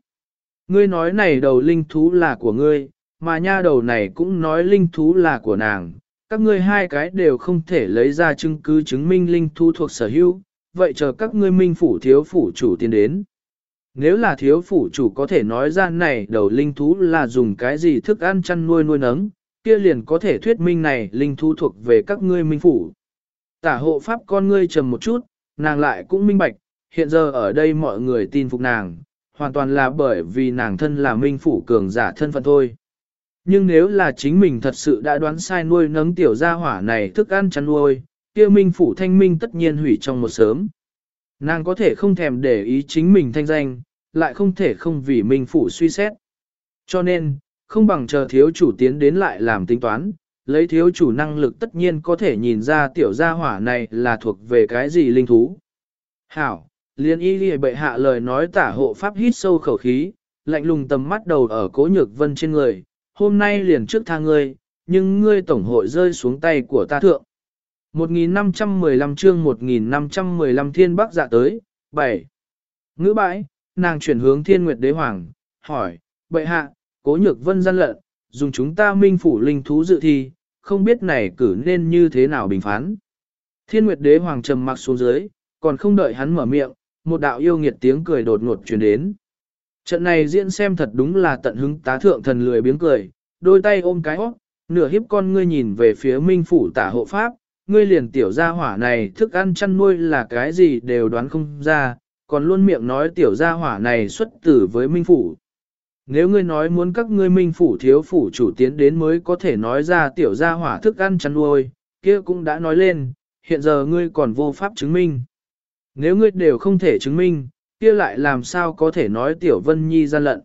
Ngươi nói này đầu linh thú là của ngươi, mà nha đầu này cũng nói linh thú là của nàng. Các ngươi hai cái đều không thể lấy ra chứng cứ chứng minh linh thú thuộc sở hữu, vậy chờ các ngươi minh phủ thiếu phủ chủ tiến đến. Nếu là thiếu phủ chủ có thể nói ra này đầu linh thú là dùng cái gì thức ăn chăn nuôi nuôi nấng, kia liền có thể thuyết minh này linh thú thuộc về các ngươi minh phủ. Tả hộ pháp con ngươi trầm một chút, nàng lại cũng minh bạch, hiện giờ ở đây mọi người tin phục nàng, hoàn toàn là bởi vì nàng thân là minh phủ cường giả thân phận thôi. Nhưng nếu là chính mình thật sự đã đoán sai nuôi nấng tiểu gia hỏa này thức ăn chăn nuôi, kia minh phủ thanh minh tất nhiên hủy trong một sớm. Nàng có thể không thèm để ý chính mình thanh danh, lại không thể không vì minh phủ suy xét. Cho nên, không bằng chờ thiếu chủ tiến đến lại làm tính toán, lấy thiếu chủ năng lực tất nhiên có thể nhìn ra tiểu gia hỏa này là thuộc về cái gì linh thú. Hảo, liên y ghi bệ hạ lời nói tả hộ pháp hít sâu khẩu khí, lạnh lùng tầm mắt đầu ở cố nhược vân trên người, hôm nay liền trước tha ngươi, nhưng ngươi tổng hội rơi xuống tay của ta thượng. 1515 chương 1515 thiên bắc dạ tới, 7. Ngữ bãi, nàng chuyển hướng thiên nguyệt đế hoàng, hỏi, bệ hạ, cố nhược vân gian lận, dùng chúng ta minh phủ linh thú dự thi, không biết này cử nên như thế nào bình phán. Thiên nguyệt đế hoàng trầm mặc xuống dưới, còn không đợi hắn mở miệng, một đạo yêu nghiệt tiếng cười đột ngột truyền đến. Trận này diễn xem thật đúng là tận hứng tá thượng thần lười biếng cười, đôi tay ôm cái hót, nửa hiếp con ngươi nhìn về phía minh phủ tả hộ pháp, ngươi liền tiểu gia hỏa này thức ăn chăn nuôi là cái gì đều đoán không ra, còn luôn miệng nói tiểu gia hỏa này xuất tử với minh phủ. Nếu ngươi nói muốn các ngươi minh phủ thiếu phủ chủ tiến đến mới có thể nói ra tiểu gia hỏa thức ăn chăn nuôi, kia cũng đã nói lên, hiện giờ ngươi còn vô pháp chứng minh. Nếu ngươi đều không thể chứng minh, kia lại làm sao có thể nói tiểu vân nhi gian lận.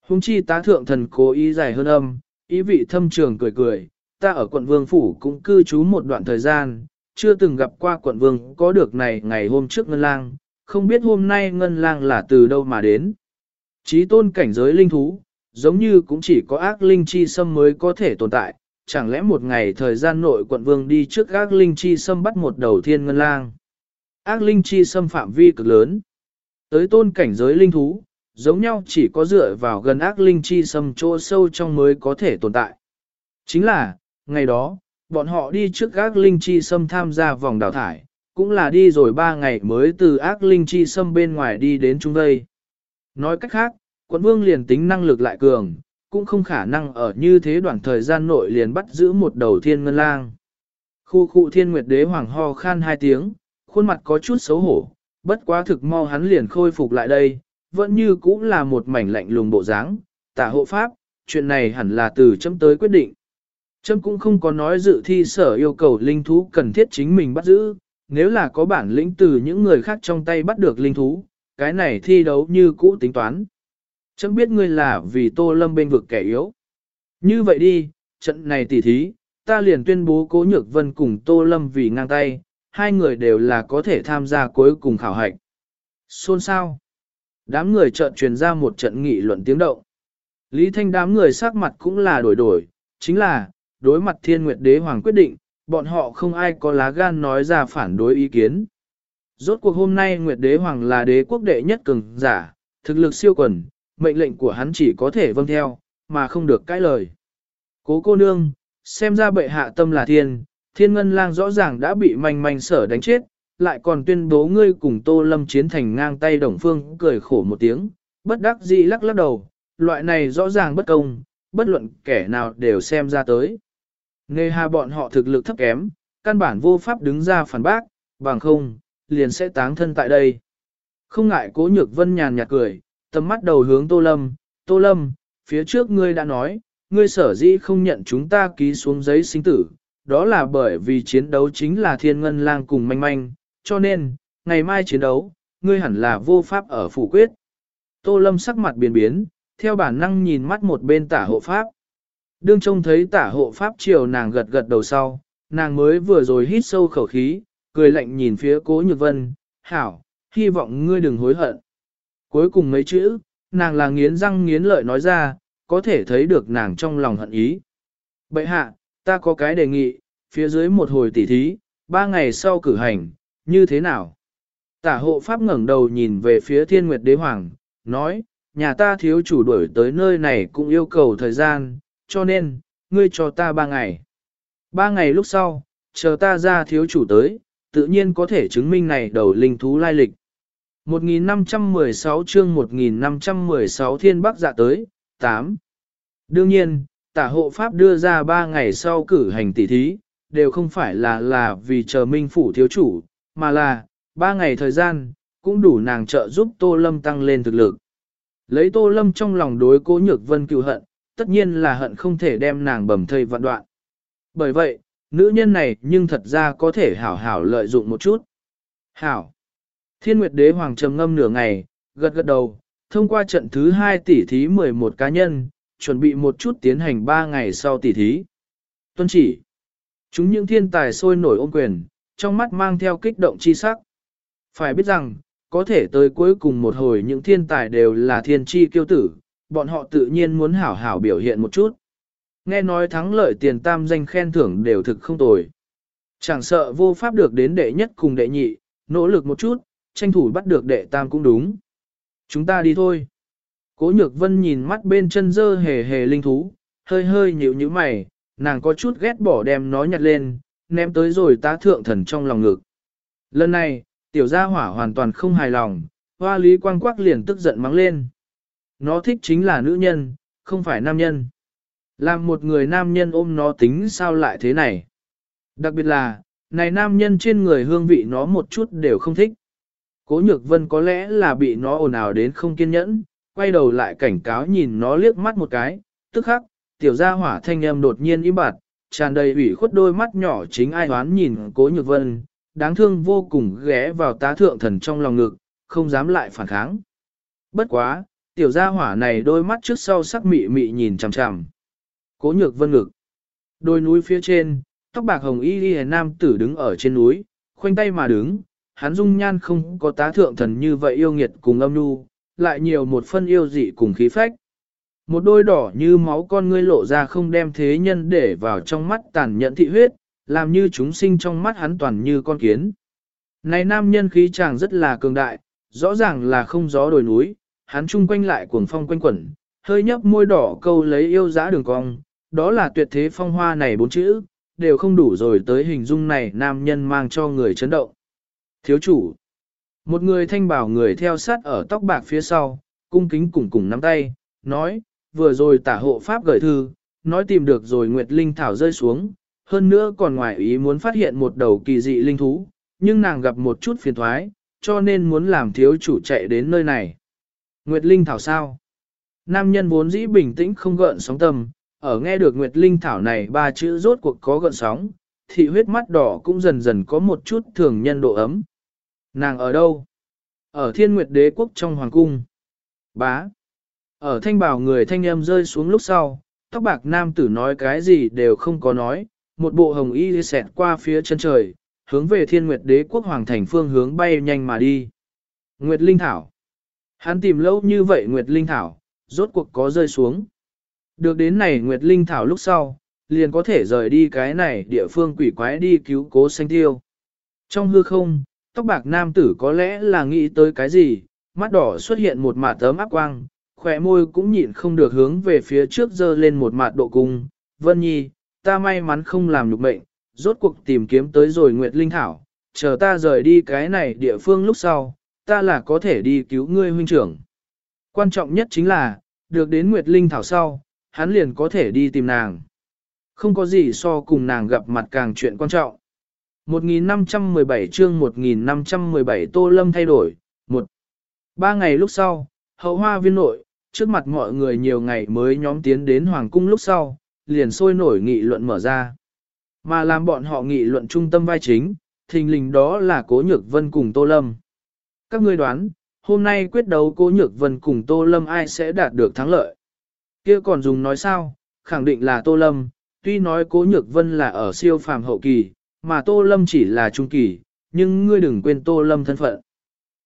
Hùng chi tá thượng thần cố ý dài hơn âm, ý vị thâm trường cười cười, ta ở quận vương phủ cũng cư trú một đoạn thời gian, chưa từng gặp qua quận vương có được này ngày hôm trước ngân lang, không biết hôm nay ngân lang là từ đâu mà đến. Chí tôn cảnh giới linh thú, giống như cũng chỉ có ác linh chi xâm mới có thể tồn tại, chẳng lẽ một ngày thời gian nội quận vương đi trước ác linh chi xâm bắt một đầu thiên ngân lang. Ác linh chi xâm phạm vi cực lớn. Tới tôn cảnh giới linh thú, giống nhau chỉ có dựa vào gần ác linh chi sầm chỗ sâu trong mới có thể tồn tại. Chính là, ngày đó, bọn họ đi trước ác linh chi sâm tham gia vòng đào thải, cũng là đi rồi ba ngày mới từ ác linh chi sâm bên ngoài đi đến trung đây. Nói cách khác, quận vương liền tính năng lực lại cường, cũng không khả năng ở như thế đoạn thời gian nội liền bắt giữ một đầu thiên ngân lang. Khu khu thiên nguyệt đế hoàng ho khan hai tiếng, khuôn mặt có chút xấu hổ, bất quá thực mau hắn liền khôi phục lại đây, vẫn như cũng là một mảnh lạnh lùng bộ dáng. tả hộ pháp, chuyện này hẳn là từ chấm tới quyết định. Chấm cũng không có nói dự thi sở yêu cầu linh thú cần thiết chính mình bắt giữ, nếu là có bản lĩnh từ những người khác trong tay bắt được linh thú, cái này thi đấu như cũ tính toán. Chấm biết ngươi là vì Tô Lâm bên vực kẻ yếu. Như vậy đi, trận này tỉ thí, ta liền tuyên bố Cố Nhược Vân cùng Tô Lâm vì ngang tay, hai người đều là có thể tham gia cuối cùng khảo hạch. Xôn sao? Đám người chợt truyền ra một trận nghị luận tiếng động. Lý Thanh đám người sắc mặt cũng là đổi đổi, chính là, đối mặt Thiên Nguyệt Đế Hoàng quyết định, bọn họ không ai có lá gan nói ra phản đối ý kiến. Rốt cuộc hôm nay Nguyệt Đế Hoàng là đế quốc đệ nhất cường giả, thực lực siêu quần, mệnh lệnh của hắn chỉ có thể vâng theo, mà không được cãi lời. Cố cô nương, xem ra bệ hạ tâm là thiên, thiên ngân lang rõ ràng đã bị manh manh sở đánh chết, lại còn tuyên bố ngươi cùng tô lâm chiến thành ngang tay đồng phương cười khổ một tiếng, bất đắc dĩ lắc lắc đầu, loại này rõ ràng bất công, bất luận kẻ nào đều xem ra tới. Nghe hà bọn họ thực lực thấp kém, căn bản vô pháp đứng ra phản bác, bằng không, liền sẽ táng thân tại đây. Không ngại cố nhược vân nhàn nhạt cười, tầm mắt đầu hướng tô lâm, tô lâm, phía trước ngươi đã nói, ngươi sở dĩ không nhận chúng ta ký xuống giấy sinh tử, đó là bởi vì chiến đấu chính là thiên ngân lang cùng manh manh, cho nên, ngày mai chiến đấu, ngươi hẳn là vô pháp ở phủ quyết. Tô Lâm sắc mặt biến biến, theo bản năng nhìn mắt một bên tả hộ pháp. Đương trông thấy tả hộ pháp chiều nàng gật gật đầu sau, nàng mới vừa rồi hít sâu khẩu khí, cười lạnh nhìn phía cố nhược vân, hảo, hy vọng ngươi đừng hối hận. Cuối cùng mấy chữ, nàng là nghiến răng nghiến lợi nói ra, có thể thấy được nàng trong lòng hận ý. Bệ hạ, ta có cái đề nghị, phía dưới một hồi tỉ thí, ba ngày sau cử hành, như thế nào? Tả hộ pháp ngẩng đầu nhìn về phía thiên nguyệt đế hoàng, nói, nhà ta thiếu chủ đuổi tới nơi này cũng yêu cầu thời gian, cho nên, ngươi cho ta ba ngày. Ba ngày lúc sau, chờ ta ra thiếu chủ tới, tự nhiên có thể chứng minh này đầu linh thú lai lịch. 1516 chương 1516 thiên bắc dạ tới, 8. Đương nhiên, tả hộ pháp đưa ra 3 ngày sau cử hành tỷ thí, đều không phải là là vì chờ minh phủ thiếu chủ, mà là, 3 ngày thời gian, cũng đủ nàng trợ giúp Tô Lâm tăng lên thực lực. Lấy Tô Lâm trong lòng đối cố nhược vân cựu hận, tất nhiên là hận không thể đem nàng bầm thây vạn đoạn. Bởi vậy, nữ nhân này nhưng thật ra có thể hảo hảo lợi dụng một chút. Hảo. Thiên Nguyệt Đế Hoàng trầm ngâm nửa ngày, gật gật đầu, thông qua trận thứ 2 tỷ thí 11 cá nhân, chuẩn bị một chút tiến hành 3 ngày sau tỷ thí. Tuân chỉ. Chúng những thiên tài sôi nổi ôm quyền, trong mắt mang theo kích động chi sắc. Phải biết rằng, có thể tới cuối cùng một hồi những thiên tài đều là thiên chi kiêu tử, bọn họ tự nhiên muốn hảo hảo biểu hiện một chút. Nghe nói thắng lợi tiền tam danh khen thưởng đều thực không tồi. Chẳng sợ vô pháp được đến đệ nhất cùng đệ nhị, nỗ lực một chút, tranh thủ bắt được đệ tam cũng đúng. Chúng ta đi thôi. Cố nhược vân nhìn mắt bên chân dơ hề hề linh thú, hơi hơi nhíu như mày, nàng có chút ghét bỏ đem nó nhặt lên, ném tới rồi tá thượng thần trong lòng ngực. Lần này, tiểu gia hỏa hoàn toàn không hài lòng, hoa lý quang quắc liền tức giận mắng lên. Nó thích chính là nữ nhân, không phải nam nhân. Làm một người nam nhân ôm nó tính sao lại thế này. Đặc biệt là, này nam nhân trên người hương vị nó một chút đều không thích. Cố nhược vân có lẽ là bị nó ồn ào đến không kiên nhẫn, quay đầu lại cảnh cáo nhìn nó liếc mắt một cái, tức khắc, tiểu gia hỏa thanh âm đột nhiên im bặt, tràn đầy ủy khuất đôi mắt nhỏ chính ai đoán nhìn cố nhược vân, đáng thương vô cùng ghé vào tá thượng thần trong lòng ngực, không dám lại phản kháng. Bất quá, tiểu gia hỏa này đôi mắt trước sau sắc mị mị nhìn chằm chằm. Cố nhược vân ngực. Đôi núi phía trên, tóc bạc hồng y y nam tử đứng ở trên núi, khoanh tay mà đứng, hắn dung nhan không có tá thượng thần như vậy yêu nghiệt cùng âm nhu lại nhiều một phân yêu dị cùng khí phách. Một đôi đỏ như máu con ngươi lộ ra không đem thế nhân để vào trong mắt tàn nhẫn thị huyết, làm như chúng sinh trong mắt hắn toàn như con kiến. Này nam nhân khí chàng rất là cường đại, rõ ràng là không gió đồi núi, hắn chung quanh lại cuồng phong quanh quẩn, hơi nhấp môi đỏ câu lấy yêu dã đường cong, đó là tuyệt thế phong hoa này bốn chữ, đều không đủ rồi tới hình dung này nam nhân mang cho người chấn động. Thiếu chủ, một người thanh bảo người theo sát ở tóc bạc phía sau, cung kính cùng cùng nắm tay, nói, vừa rồi tả hộ pháp gửi thư, nói tìm được rồi Nguyệt Linh Thảo rơi xuống, hơn nữa còn ngoài ý muốn phát hiện một đầu kỳ dị linh thú, nhưng nàng gặp một chút phiền thoái, cho nên muốn làm thiếu chủ chạy đến nơi này. Nguyệt Linh Thảo sao? Nam nhân vốn dĩ bình tĩnh không gợn sóng tâm, ở nghe được Nguyệt Linh Thảo này ba chữ rốt cuộc có gợn sóng, thị huyết mắt đỏ cũng dần dần có một chút thường nhân độ ấm. Nàng ở đâu? Ở thiên nguyệt đế quốc trong hoàng cung. Bá. Ở thanh bảo người thanh em rơi xuống lúc sau, tóc bạc nam tử nói cái gì đều không có nói, một bộ hồng y xẹt qua phía chân trời, hướng về thiên nguyệt đế quốc hoàng thành phương hướng bay nhanh mà đi. Nguyệt Linh Thảo. Hắn tìm lâu như vậy Nguyệt Linh Thảo, rốt cuộc có rơi xuống. Được đến này Nguyệt Linh Thảo lúc sau, liền có thể rời đi cái này địa phương quỷ quái đi cứu cố xanh tiêu. Trong hư không, tóc bạc nam tử có lẽ là nghĩ tới cái gì, mắt đỏ xuất hiện một mạt tớm áp quang, khỏe môi cũng nhịn không được hướng về phía trước dơ lên một mạt độ cung. Vân Nhi, ta may mắn không làm nhục mệnh, rốt cuộc tìm kiếm tới rồi Nguyệt Linh Thảo, chờ ta rời đi cái này địa phương lúc sau, ta là có thể đi cứu ngươi huynh trưởng. Quan trọng nhất chính là, được đến Nguyệt Linh Thảo sau, hắn liền có thể đi tìm nàng. Không có gì so cùng nàng gặp mặt càng chuyện quan trọng. 1517 chương 1517 Tô Lâm thay đổi, một Ba ngày lúc sau, hậu hoa viên nội, trước mặt mọi người nhiều ngày mới nhóm tiến đến Hoàng cung lúc sau, liền sôi nổi nghị luận mở ra. Mà làm bọn họ nghị luận trung tâm vai chính, thình lình đó là Cố Nhược Vân cùng Tô Lâm. Các ngươi đoán, hôm nay quyết đấu Cố Nhược Vân cùng Tô Lâm ai sẽ đạt được thắng lợi? Kia còn dùng nói sao, khẳng định là Tô Lâm, tuy nói Cố Nhược Vân là ở siêu phàm hậu kỳ, mà Tô Lâm chỉ là trung kỳ, nhưng ngươi đừng quên Tô Lâm thân phận.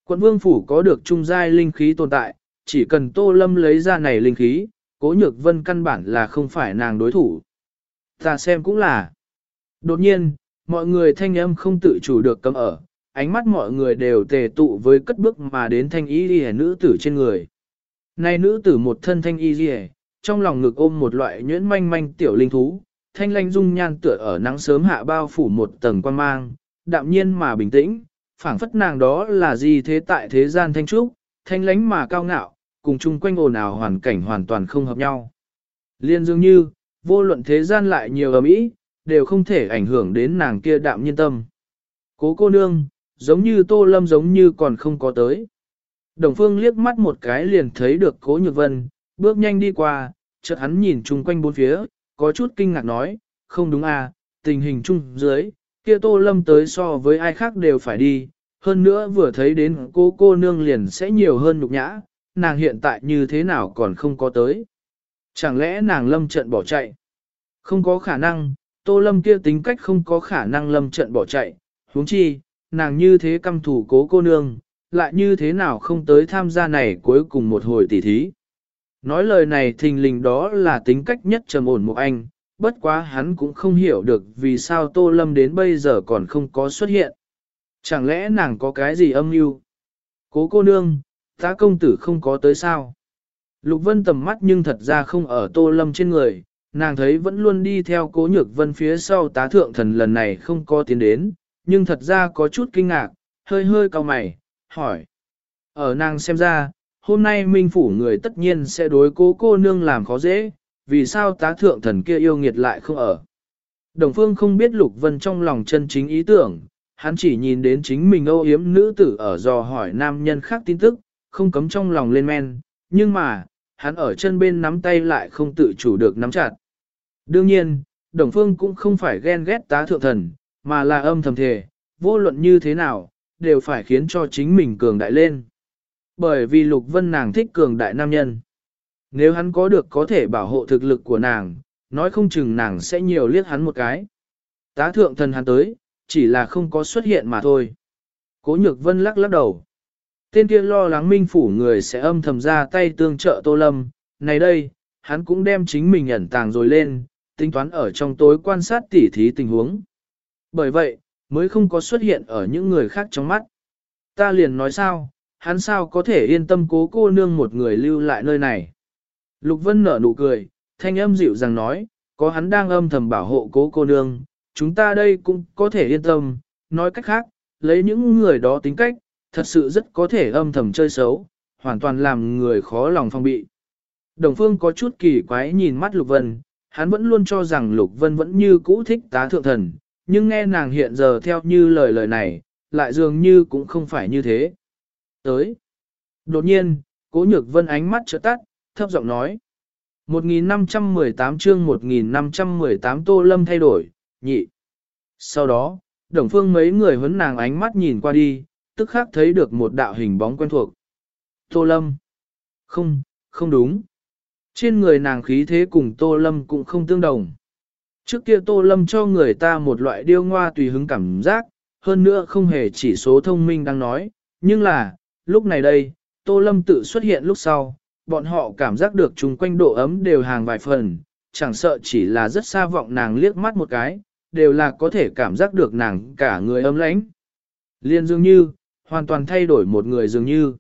Quận Vương Phủ có được trung giai linh khí tồn tại, chỉ cần Tô Lâm lấy ra này linh khí, Cố Nhược Vân căn bản là không phải nàng đối thủ. Ta xem cũng là. Đột nhiên, mọi người thanh âm không tự chủ được cấm ở, ánh mắt mọi người đều tề tụ với cất bước mà đến thanh y ghi nữ tử trên người. Này nữ tử một thân thanh y ghi trong lòng ngực ôm một loại nhuyễn manh manh tiểu linh thú, thanh lanh dung nhan tựa ở nắng sớm hạ bao phủ một tầng quan mang, đạm nhiên mà bình tĩnh, phảng phất nàng đó là gì thế tại thế gian thanh trúc, thanh lánh mà cao ngạo, cùng chung quanh ồn ào hoàn cảnh hoàn toàn không hợp nhau. Liên dường như, vô luận thế gian lại nhiều ầm ĩ, đều không thể ảnh hưởng đến nàng kia đạm nhiên tâm. Cố cô nương, giống như tô lâm giống như còn không có tới. Đồng phương liếc mắt một cái liền thấy được cố nhược vân, bước nhanh đi qua, chợt hắn nhìn chung quanh bốn phía, có chút kinh ngạc nói, không đúng à, tình hình chung dưới, kia tô lâm tới so với ai khác đều phải đi, hơn nữa vừa thấy đến cô cô nương liền sẽ nhiều hơn nhục nhã, nàng hiện tại như thế nào còn không có tới. Chẳng lẽ nàng lâm trận bỏ chạy? Không có khả năng, tô lâm kia tính cách không có khả năng lâm trận bỏ chạy, huống chi, nàng như thế căm thủ cố cô nương, lại như thế nào không tới tham gia này cuối cùng một hồi tỉ thí. Nói lời này thình lình đó là tính cách nhất trầm ổn một anh, bất quá hắn cũng không hiểu được vì sao Tô Lâm đến bây giờ còn không có xuất hiện. Chẳng lẽ nàng có cái gì âm mưu? Cố cô nương, ta công tử không có tới sao? Lục Vân tầm mắt nhưng thật ra không ở Tô Lâm trên người, nàng thấy vẫn luôn đi theo cố nhược vân phía sau tá thượng thần lần này không có tiến đến, nhưng thật ra có chút kinh ngạc, hơi hơi cau mày, hỏi. Ở nàng xem ra, hôm nay minh phủ người tất nhiên sẽ đối cố cô nương làm khó dễ, vì sao tá thượng thần kia yêu nghiệt lại không ở. Đồng phương không biết Lục Vân trong lòng chân chính ý tưởng, hắn chỉ nhìn đến chính mình âu yếm nữ tử ở dò hỏi nam nhân khác tin tức, không cấm trong lòng lên men, nhưng mà, hắn ở chân bên nắm tay lại không tự chủ được nắm chặt. Đương nhiên, Đồng Phương cũng không phải ghen ghét tá thượng thần, mà là âm thầm thề, vô luận như thế nào, đều phải khiến cho chính mình cường đại lên. Bởi vì Lục Vân nàng thích cường đại nam nhân. Nếu hắn có được có thể bảo hộ thực lực của nàng, nói không chừng nàng sẽ nhiều liếc hắn một cái. Tá thượng thần hắn tới, chỉ là không có xuất hiện mà thôi. Cố nhược vân lắc lắc đầu. Tên kia lo lắng minh phủ người sẽ âm thầm ra tay tương trợ tô lâm. Này đây, hắn cũng đem chính mình ẩn tàng rồi lên, tính toán ở trong tối quan sát tỉ thí tình huống. Bởi vậy, mới không có xuất hiện ở những người khác trong mắt. Ta liền nói sao, hắn sao có thể yên tâm cố cô nương một người lưu lại nơi này. Lục Vân nở nụ cười, thanh âm dịu dàng nói, có hắn đang âm thầm bảo hộ cố cô nương, chúng ta đây cũng có thể yên tâm, nói cách khác, lấy những người đó tính cách, thật sự rất có thể âm thầm chơi xấu, hoàn toàn làm người khó lòng phong bị. Đồng Phương có chút kỳ quái nhìn mắt Lục Vân, hắn vẫn luôn cho rằng Lục Vân vẫn như cũ thích tá thượng thần, nhưng nghe nàng hiện giờ theo như lời lời này, lại dường như cũng không phải như thế. Tới. Đột nhiên, Cố Nhược Vân ánh mắt trợ tắt, thấp giọng nói. 1518 chương 1518 Tô Lâm thay đổi, nhị. Sau đó, Đồng Phương mấy người huấn nàng ánh mắt nhìn qua đi, tức khắc thấy được một đạo hình bóng quen thuộc. Tô Lâm. Không, không đúng. Trên người nàng khí thế cùng Tô Lâm cũng không tương đồng. Trước kia Tô Lâm cho người ta một loại điêu ngoa tùy hứng cảm giác, hơn nữa không hề chỉ số thông minh đang nói, nhưng là, lúc này đây, Tô Lâm tự xuất hiện lúc sau, bọn họ cảm giác được chung quanh độ ấm đều hàng vài phần, chẳng sợ chỉ là rất xa vọng nàng liếc mắt một cái, đều là có thể cảm giác được nàng cả người ấm lãnh. Liên dường như, hoàn toàn thay đổi một người dường như.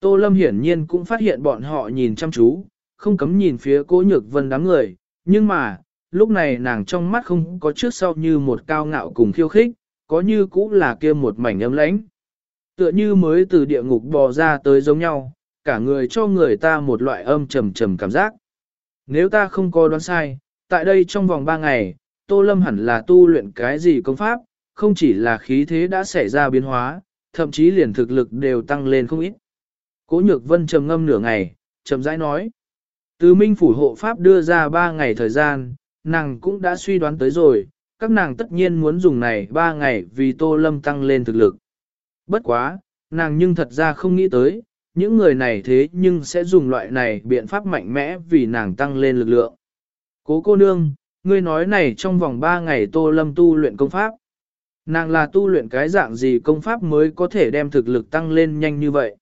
Tô Lâm hiển nhiên cũng phát hiện bọn họ nhìn chăm chú, không cấm nhìn phía cố nhược vân đám người, nhưng mà, lúc này nàng trong mắt không có trước sau như một cao ngạo cùng khiêu khích, có như cũng là kia một mảnh ấm lãnh. Tựa như mới từ địa ngục bò ra tới giống nhau, cả người cho người ta một loại âm trầm trầm cảm giác. Nếu ta không có đoán sai, tại đây trong vòng 3 ngày, Tô Lâm hẳn là tu luyện cái gì công pháp, không chỉ là khí thế đã xảy ra biến hóa, thậm chí liền thực lực đều tăng lên không ít. Cố nhược vân trầm ngâm nửa ngày, trầm rãi nói. Từ minh phủ hộ pháp đưa ra 3 ngày thời gian, nàng cũng đã suy đoán tới rồi, các nàng tất nhiên muốn dùng này 3 ngày vì Tô Lâm tăng lên thực lực. Bất quá, nàng nhưng thật ra không nghĩ tới, những người này thế nhưng sẽ dùng loại này biện pháp mạnh mẽ vì nàng tăng lên lực lượng. Cố cô nương, ngươi nói này trong vòng 3 ngày Tô Lâm tu luyện công pháp. Nàng là tu luyện cái dạng gì công pháp mới có thể đem thực lực tăng lên nhanh như vậy?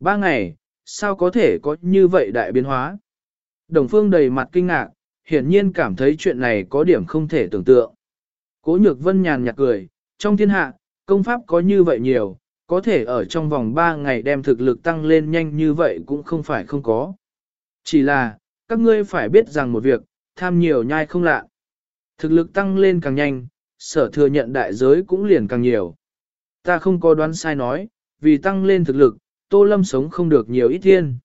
3 ngày, sao có thể có như vậy đại biến hóa? Đồng phương đầy mặt kinh ngạc, hiển nhiên cảm thấy chuyện này có điểm không thể tưởng tượng. Cố nhược vân nhàn nhạt cười, trong thiên hạ, công pháp có như vậy nhiều, có thể ở trong vòng 3 ngày đem thực lực tăng lên nhanh như vậy cũng không phải không có. Chỉ là, các ngươi phải biết rằng một việc, tham nhiều nhai không lạ. Thực lực tăng lên càng nhanh, sở thừa nhận đại giới cũng liền càng nhiều. Ta không có đoán sai nói, vì tăng lên thực lực, Tô Lâm sống không được nhiều ít thiên.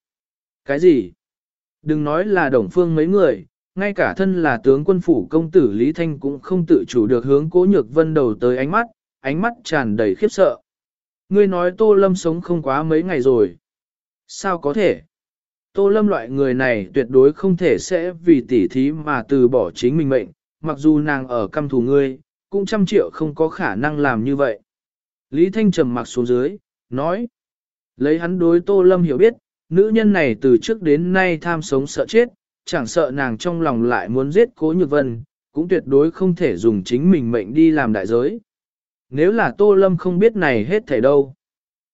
Cái gì? Đừng nói là đồng phương mấy người, ngay cả thân là tướng quân phủ công tử Lý Thanh cũng không tự chủ được hướng cố nhược vân đầu tới ánh mắt, ánh mắt tràn đầy khiếp sợ. Ngươi nói Tô Lâm sống không quá mấy ngày rồi. Sao có thể? Tô Lâm loại người này tuyệt đối không thể sẽ vì tỉ thí mà từ bỏ chính mình mệnh, mặc dù nàng ở căm thù ngươi, cũng trăm triệu không có khả năng làm như vậy. Lý Thanh trầm mặc xuống dưới, nói. Lấy hắn đối Tô Lâm hiểu biết, nữ nhân này từ trước đến nay tham sống sợ chết, chẳng sợ nàng trong lòng lại muốn giết cố nhược vân, cũng tuyệt đối không thể dùng chính mình mệnh đi làm đại giới. Nếu là Tô Lâm không biết này hết thảy đâu.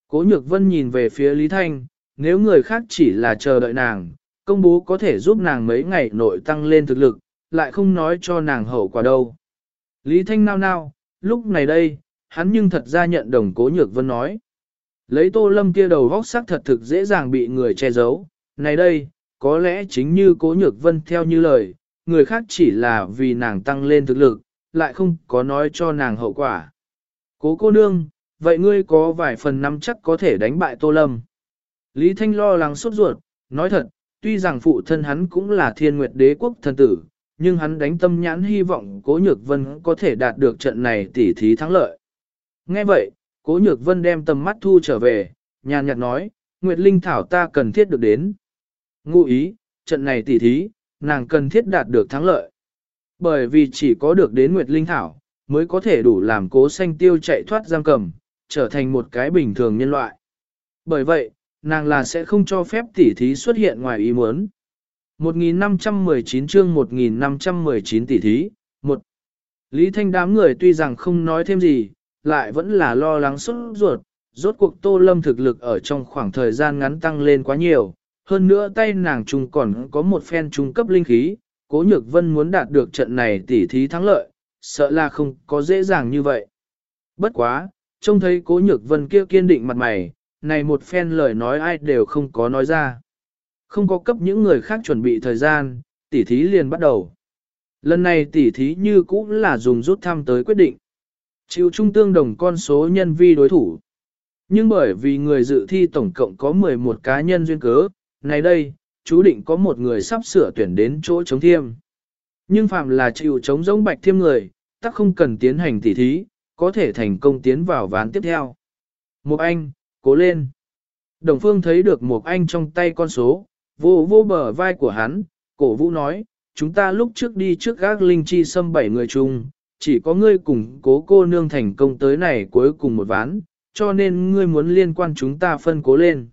Cố nhược vân nhìn về phía Lý Thanh, nếu người khác chỉ là chờ đợi nàng, công bố có thể giúp nàng mấy ngày nội tăng lên thực lực, lại không nói cho nàng hậu quả đâu. Lý Thanh nao nao, lúc này đây, hắn nhưng thật ra nhận đồng cố nhược vân nói. Lấy tô lâm kia đầu vóc sắc thật thực dễ dàng bị người che giấu, này đây, có lẽ chính như cố nhược vân theo như lời, người khác chỉ là vì nàng tăng lên thực lực, lại không có nói cho nàng hậu quả. Cố cô nương, vậy ngươi có vài phần năm chắc có thể đánh bại tô lâm. Lý Thanh lo lắng sốt ruột, nói thật, tuy rằng phụ thân hắn cũng là thiên nguyệt đế quốc thần tử, nhưng hắn đánh tâm nhãn hy vọng Cố Nhược Vân có thể đạt được trận này tỉ thí thắng lợi. Nghe vậy, Cố Nhược Vân đem tầm mắt thu trở về, nhàn nhạt nói, Nguyệt Linh Thảo ta cần thiết được đến. Ngụ ý, trận này tỉ thí, nàng cần thiết đạt được thắng lợi. Bởi vì chỉ có được đến Nguyệt Linh Thảo, mới có thể đủ làm cố xanh tiêu chạy thoát giam cầm, trở thành một cái bình thường nhân loại. Bởi vậy, nàng là sẽ không cho phép tỉ thí xuất hiện ngoài ý muốn. 1519 chương 1519 tỷ thí, một Lý Thanh đám người tuy rằng không nói thêm gì, lại vẫn là lo lắng xuất ruột, rốt cuộc Tô Lâm thực lực ở trong khoảng thời gian ngắn tăng lên quá nhiều, hơn nữa tay nàng trùng còn có một phen trung cấp linh khí, Cố Nhược Vân muốn đạt được trận này tỷ thí thắng lợi, sợ là không có dễ dàng như vậy. Bất quá, trông thấy Cố Nhược Vân kia kiên định mặt mày, này một phen lời nói ai đều không có nói ra. Không có cấp những người khác chuẩn bị thời gian, tỉ thí liền bắt đầu. Lần này tỉ thí như cũng là dùng rút thăm tới quyết định. Chịu trung tương đồng con số nhân vi đối thủ. Nhưng bởi vì người dự thi tổng cộng có 11 cá nhân duyên cớ, này đây, chú định có một người sắp sửa tuyển đến chỗ chống thiêm. Nhưng phạm là chịu chống giống bạch thiêm người, tắc không cần tiến hành tỉ thí, có thể thành công tiến vào ván tiếp theo. Một anh, cố lên. Đồng phương thấy được một anh trong tay con số, vô vô bờ vai của hắn, cổ vũ nói, chúng ta lúc trước đi trước gác linh chi xâm bảy người chung, chỉ có ngươi cùng cố cô nương thành công tới này cuối cùng một ván, cho nên ngươi muốn liên quan chúng ta phân cố lên.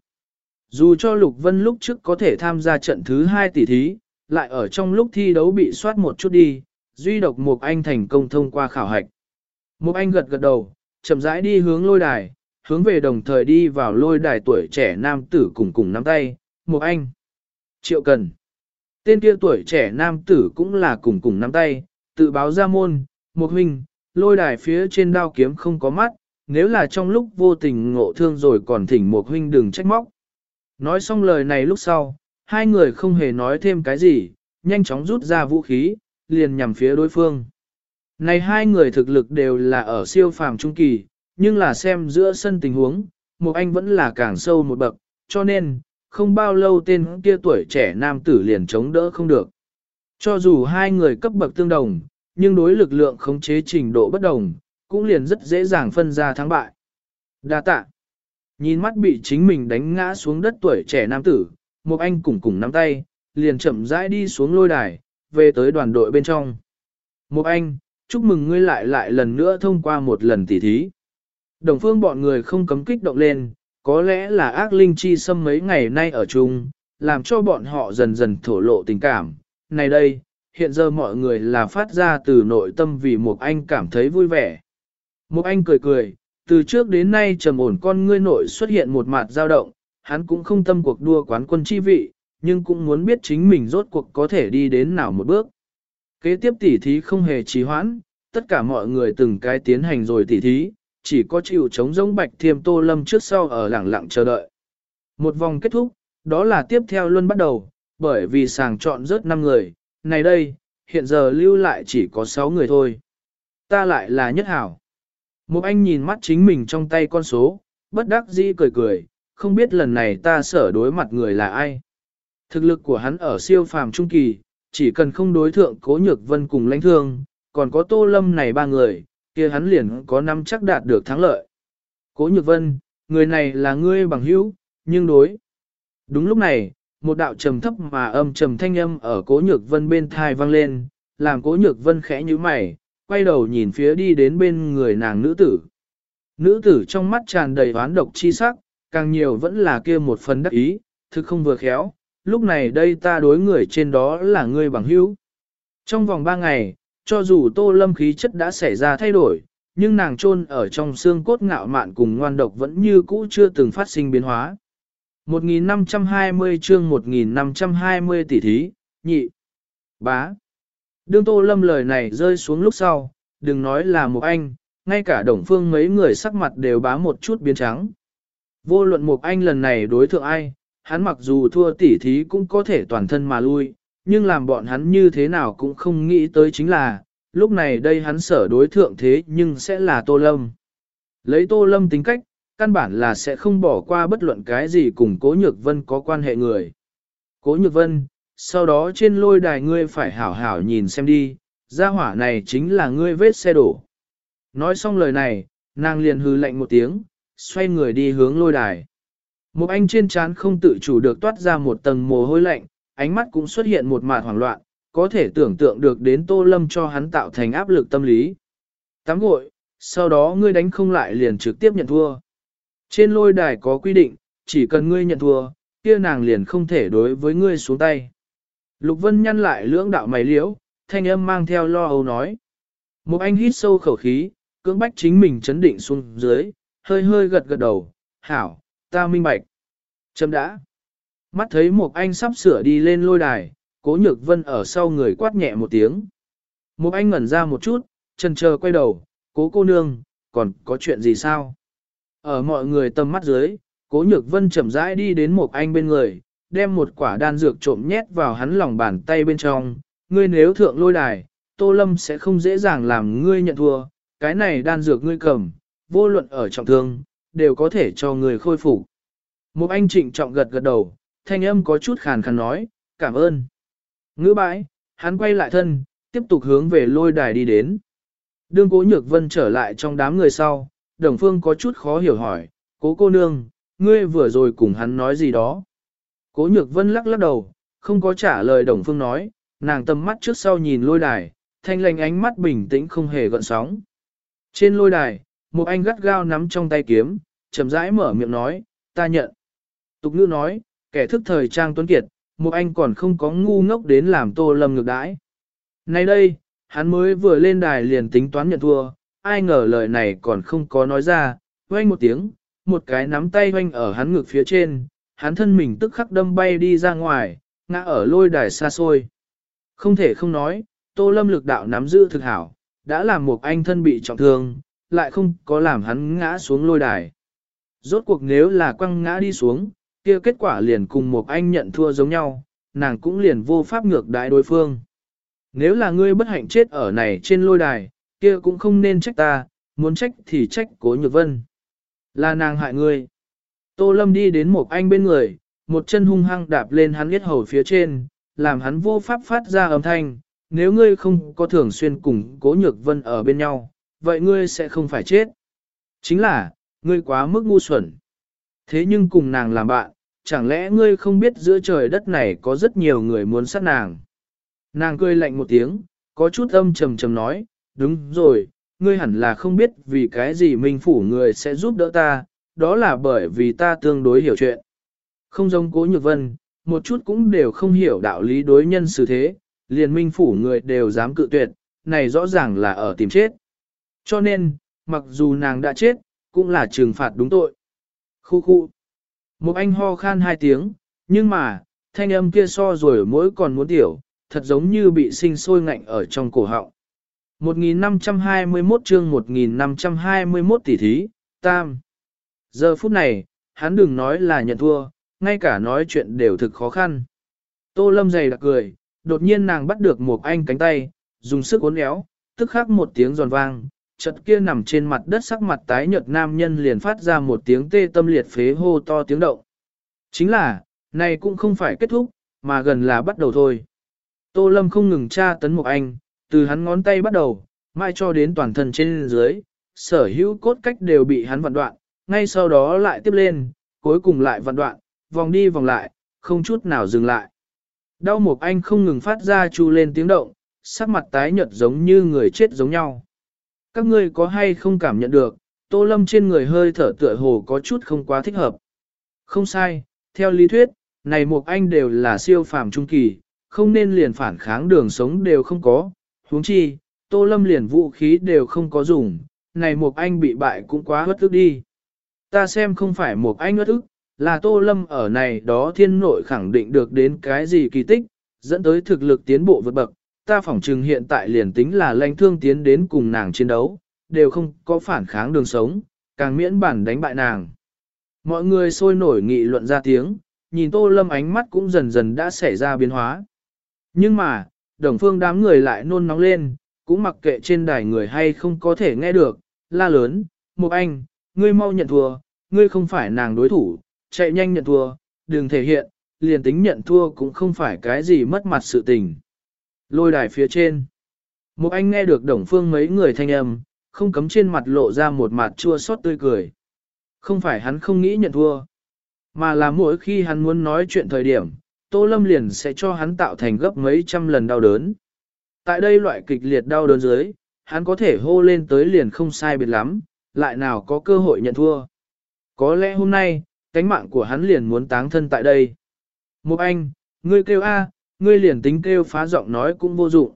Dù cho Lục Vân lúc trước có thể tham gia trận thứ hai tỷ thí, lại ở trong lúc thi đấu bị soát một chút đi, duy độc một anh thành công thông qua khảo hạch. Một anh gật gật đầu, chậm rãi đi hướng lôi đài, hướng về đồng thời đi vào lôi đài tuổi trẻ nam tử cùng cùng nắm tay, một anh. Triệu Cần. Tên kia tuổi trẻ nam tử cũng là cùng cùng nắm tay, tự báo ra môn, một huynh, lôi đài phía trên đao kiếm không có mắt, nếu là trong lúc vô tình ngộ thương rồi còn thỉnh một huynh đừng trách móc. Nói xong lời này lúc sau, hai người không hề nói thêm cái gì, nhanh chóng rút ra vũ khí, liền nhằm phía đối phương. Này hai người thực lực đều là ở siêu phàm trung kỳ, nhưng là xem giữa sân tình huống, một anh vẫn là càng sâu một bậc, cho nên, không bao lâu tên kia tuổi trẻ nam tử liền chống đỡ không được. Cho dù hai người cấp bậc tương đồng, nhưng đối lực lượng khống chế trình độ bất đồng, cũng liền rất dễ dàng phân ra thắng bại. Đa tạ. Nhìn mắt bị chính mình đánh ngã xuống đất tuổi trẻ nam tử, một anh cùng cùng nắm tay, liền chậm rãi đi xuống lôi đài, về tới đoàn đội bên trong. Một anh, chúc mừng ngươi lại lại lần nữa thông qua một lần tỉ thí. Đồng phương bọn người không cấm kích động lên, có lẽ là ác linh chi xâm mấy ngày nay ở chung, làm cho bọn họ dần dần thổ lộ tình cảm. Này đây, hiện giờ mọi người là phát ra từ nội tâm vì một anh cảm thấy vui vẻ. Một anh cười cười, từ trước đến nay trầm ổn con ngươi nội xuất hiện một mặt dao động, hắn cũng không tâm cuộc đua quán quân chi vị, nhưng cũng muốn biết chính mình rốt cuộc có thể đi đến nào một bước. Kế tiếp tỉ thí không hề trì hoãn, tất cả mọi người từng cái tiến hành rồi tỉ thí, chỉ có chịu chống giống bạch thiêm tô lâm trước sau ở lẳng lặng chờ đợi. Một vòng kết thúc, đó là tiếp theo luôn bắt đầu, bởi vì sàng chọn rớt 5 người, này đây, hiện giờ lưu lại chỉ có 6 người thôi. Ta lại là nhất hảo. Một anh nhìn mắt chính mình trong tay con số, bất đắc dĩ cười cười, không biết lần này ta sở đối mặt người là ai. Thực lực của hắn ở siêu phàm trung kỳ, chỉ cần không đối thượng cố nhược vân cùng lãnh thương, còn có tô lâm này ba người, kia hắn liền có năm chắc đạt được thắng lợi. Cố nhược vân, người này là ngươi bằng hữu, nhưng đối. Đúng lúc này, một đạo trầm thấp mà âm trầm thanh âm ở cố nhược vân bên thai vang lên, làm cố nhược vân khẽ như mày, quay đầu nhìn phía đi đến bên người nàng nữ tử. Nữ tử trong mắt tràn đầy oán độc chi sắc, càng nhiều vẫn là kia một phần đắc ý, thực không vừa khéo, lúc này đây ta đối người trên đó là ngươi bằng hữu. Trong vòng ba ngày, cho dù tô lâm khí chất đã xảy ra thay đổi, nhưng nàng chôn ở trong xương cốt ngạo mạn cùng ngoan độc vẫn như cũ chưa từng phát sinh biến hóa. 1520 chương 1520 tỷ thí, nhị, bá. Đương tô lâm lời này rơi xuống lúc sau, đừng nói là một anh, ngay cả đồng phương mấy người sắc mặt đều bá một chút biến trắng. Vô luận một anh lần này đối thượng ai, hắn mặc dù thua tỷ thí cũng có thể toàn thân mà lui, nhưng làm bọn hắn như thế nào cũng không nghĩ tới chính là, lúc này đây hắn sở đối thượng thế nhưng sẽ là Tô Lâm. Lấy Tô Lâm tính cách, căn bản là sẽ không bỏ qua bất luận cái gì cùng Cố Nhược Vân có quan hệ người. Cố Nhược Vân, sau đó trên lôi đài ngươi phải hảo hảo nhìn xem đi, gia hỏa này chính là ngươi vết xe đổ. Nói xong lời này, nàng liền hư lạnh một tiếng, xoay người đi hướng lôi đài. Một anh trên trán không tự chủ được toát ra một tầng mồ hôi lạnh, ánh mắt cũng xuất hiện một mạt hoảng loạn, có thể tưởng tượng được đến Tô Lâm cho hắn tạo thành áp lực tâm lý. Tắm gội, sau đó ngươi đánh không lại liền trực tiếp nhận thua. Trên lôi đài có quy định, chỉ cần ngươi nhận thua, kia nàng liền không thể đối với ngươi xuống tay. Lục Vân nhăn lại lưỡng đạo mày liễu, thanh âm mang theo lo âu nói. Một anh hít sâu khẩu khí, cưỡng bách chính mình chấn định xuống dưới, hơi hơi gật gật đầu, hảo, ta minh bạch. Chấm đã. Mắt thấy một anh sắp sửa đi lên lôi đài, cố nhược vân ở sau người quát nhẹ một tiếng. Một anh ngẩn ra một chút, chân chờ quay đầu, cố cô nương, còn có chuyện gì sao? Ở mọi người tầm mắt dưới, cố nhược vân chậm rãi đi đến một anh bên người, đem một quả đan dược trộm nhét vào hắn lòng bàn tay bên trong. Ngươi nếu thượng lôi đài, Tô Lâm sẽ không dễ dàng làm ngươi nhận thua, cái này đan dược ngươi cầm, vô luận ở trọng thương, đều có thể cho người khôi phục. Một anh trịnh trọng gật gật đầu, thanh âm có chút khàn khàn nói, cảm ơn. Ngữ bãi, hắn quay lại thân, tiếp tục hướng về lôi đài đi đến. Đương cố nhược vân trở lại trong đám người sau, đồng phương có chút khó hiểu hỏi, cố cô nương, ngươi vừa rồi cùng hắn nói gì đó. Cố nhược vân lắc lắc đầu, không có trả lời đồng phương nói, nàng tầm mắt trước sau nhìn lôi đài, thanh lành ánh mắt bình tĩnh không hề gợn sóng. Trên lôi đài, một anh gắt gao nắm trong tay kiếm, chậm rãi mở miệng nói, ta nhận. Tục ngữ nói, kẻ thức thời trang tuấn kiệt, một anh còn không có ngu ngốc đến làm tô lâm ngược đãi. Nay đây, hắn mới vừa lên đài liền tính toán nhận thua, ai ngờ lời này còn không có nói ra, oanh một tiếng, một cái nắm tay oanh ở hắn ngực phía trên, hắn thân mình tức khắc đâm bay đi ra ngoài, ngã ở lôi đài xa xôi. Không thể không nói, tô lâm lực đạo nắm giữ thực hảo, đã làm một anh thân bị trọng thương, lại không có làm hắn ngã xuống lôi đài. Rốt cuộc nếu là quăng ngã đi xuống, kia kết quả liền cùng một anh nhận thua giống nhau, nàng cũng liền vô pháp ngược đại đối phương. Nếu là ngươi bất hạnh chết ở này trên lôi đài, kia cũng không nên trách ta, muốn trách thì trách cố nhược vân. Là nàng hại ngươi. Tô Lâm đi đến một anh bên người, một chân hung hăng đạp lên hắn biết hầu phía trên, làm hắn vô pháp phát ra âm thanh. Nếu ngươi không có thường xuyên cùng cố nhược vân ở bên nhau, vậy ngươi sẽ không phải chết. Chính là, ngươi quá mức ngu xuẩn. Thế nhưng cùng nàng làm bạn, chẳng lẽ ngươi không biết giữa trời đất này có rất nhiều người muốn sát nàng. Nàng cười lạnh một tiếng, có chút âm trầm trầm nói, đúng rồi, ngươi hẳn là không biết vì cái gì minh phủ người sẽ giúp đỡ ta, đó là bởi vì ta tương đối hiểu chuyện. Không giống cố nhược vân, một chút cũng đều không hiểu đạo lý đối nhân xử thế, liền minh phủ người đều dám cự tuyệt, này rõ ràng là ở tìm chết. Cho nên, mặc dù nàng đã chết, cũng là trừng phạt đúng tội. Khu khu. Một anh ho khan hai tiếng, nhưng mà, thanh âm kia so rồi mỗi còn muốn tiểu, thật giống như bị sinh sôi ngạnh ở trong cổ họng. 1521 chương 1521 tỷ thí, tam. Giờ phút này, hắn đừng nói là nhận thua, ngay cả nói chuyện đều thực khó khăn. Tô lâm dày đặc cười, đột nhiên nàng bắt được một anh cánh tay, dùng sức uốn éo, tức khắc một tiếng giòn vang, chợt kia nằm trên mặt đất sắc mặt tái nhợt nam nhân liền phát ra một tiếng tê tâm liệt phế hô to tiếng động. Chính là, này cũng không phải kết thúc, mà gần là bắt đầu thôi. Tô Lâm không ngừng tra tấn một anh, từ hắn ngón tay bắt đầu, mai cho đến toàn thân trên dưới, sở hữu cốt cách đều bị hắn vặn đoạn, ngay sau đó lại tiếp lên, cuối cùng lại vặn đoạn, vòng đi vòng lại, không chút nào dừng lại. Đau một anh không ngừng phát ra chu lên tiếng động, sắc mặt tái nhợt giống như người chết giống nhau. Các ngươi có hay không cảm nhận được, tô lâm trên người hơi thở tựa hồ có chút không quá thích hợp. Không sai, theo lý thuyết, này một anh đều là siêu phàm trung kỳ, không nên liền phản kháng đường sống đều không có, huống chi, tô lâm liền vũ khí đều không có dùng, này một anh bị bại cũng quá bất ức đi. Ta xem không phải một anh bất ức, là tô lâm ở này đó thiên nội khẳng định được đến cái gì kỳ tích, dẫn tới thực lực tiến bộ vượt bậc, ta phỏng chừng hiện tại liền tính là lãnh thương tiến đến cùng nàng chiến đấu, đều không có phản kháng đường sống, càng miễn bản đánh bại nàng. Mọi người sôi nổi nghị luận ra tiếng, nhìn tô lâm ánh mắt cũng dần dần đã xảy ra biến hóa. Nhưng mà, đồng phương đám người lại nôn nóng lên, cũng mặc kệ trên đài người hay không có thể nghe được, la lớn, một Anh, ngươi mau nhận thua, ngươi không phải nàng đối thủ, chạy nhanh nhận thua, đừng thể hiện, liền tính nhận thua cũng không phải cái gì mất mặt sự tình. Lôi đài phía trên, một Anh nghe được đồng phương mấy người thanh âm, không cấm trên mặt lộ ra một mặt chua xót tươi cười. Không phải hắn không nghĩ nhận thua, mà là mỗi khi hắn muốn nói chuyện thời điểm, Tô Lâm liền sẽ cho hắn tạo thành gấp mấy trăm lần đau đớn. Tại đây loại kịch liệt đau đớn dưới, hắn có thể hô lên tới liền không sai biệt lắm, lại nào có cơ hội nhận thua. Có lẽ hôm nay, cánh mạng của hắn liền muốn táng thân tại đây. Một anh, ngươi kêu A, ngươi liền tính kêu phá giọng nói cũng vô dụng.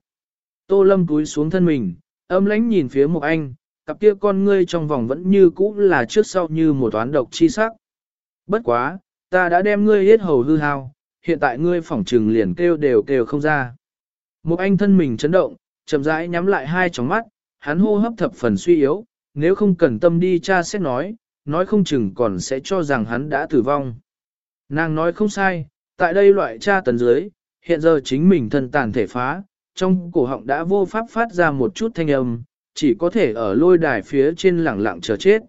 Tô Lâm cúi xuống thân mình, âm lãnh nhìn phía một anh, cặp kia con ngươi trong vòng vẫn như cũ là trước sau như một toán độc chi sắc. Bất quá, ta đã đem ngươi hết hầu hư hao, hiện tại ngươi phỏng trừng liền kêu đều kêu không ra. Một anh thân mình chấn động, chậm rãi nhắm lại hai tròng mắt, hắn hô hấp thập phần suy yếu, nếu không cần tâm đi cha xét nói, nói không chừng còn sẽ cho rằng hắn đã tử vong. Nàng nói không sai, tại đây loại cha tấn dưới, hiện giờ chính mình thân tàn thể phá, trong cổ họng đã vô pháp phát ra một chút thanh âm, chỉ có thể ở lôi đài phía trên lẳng lặng chờ chết.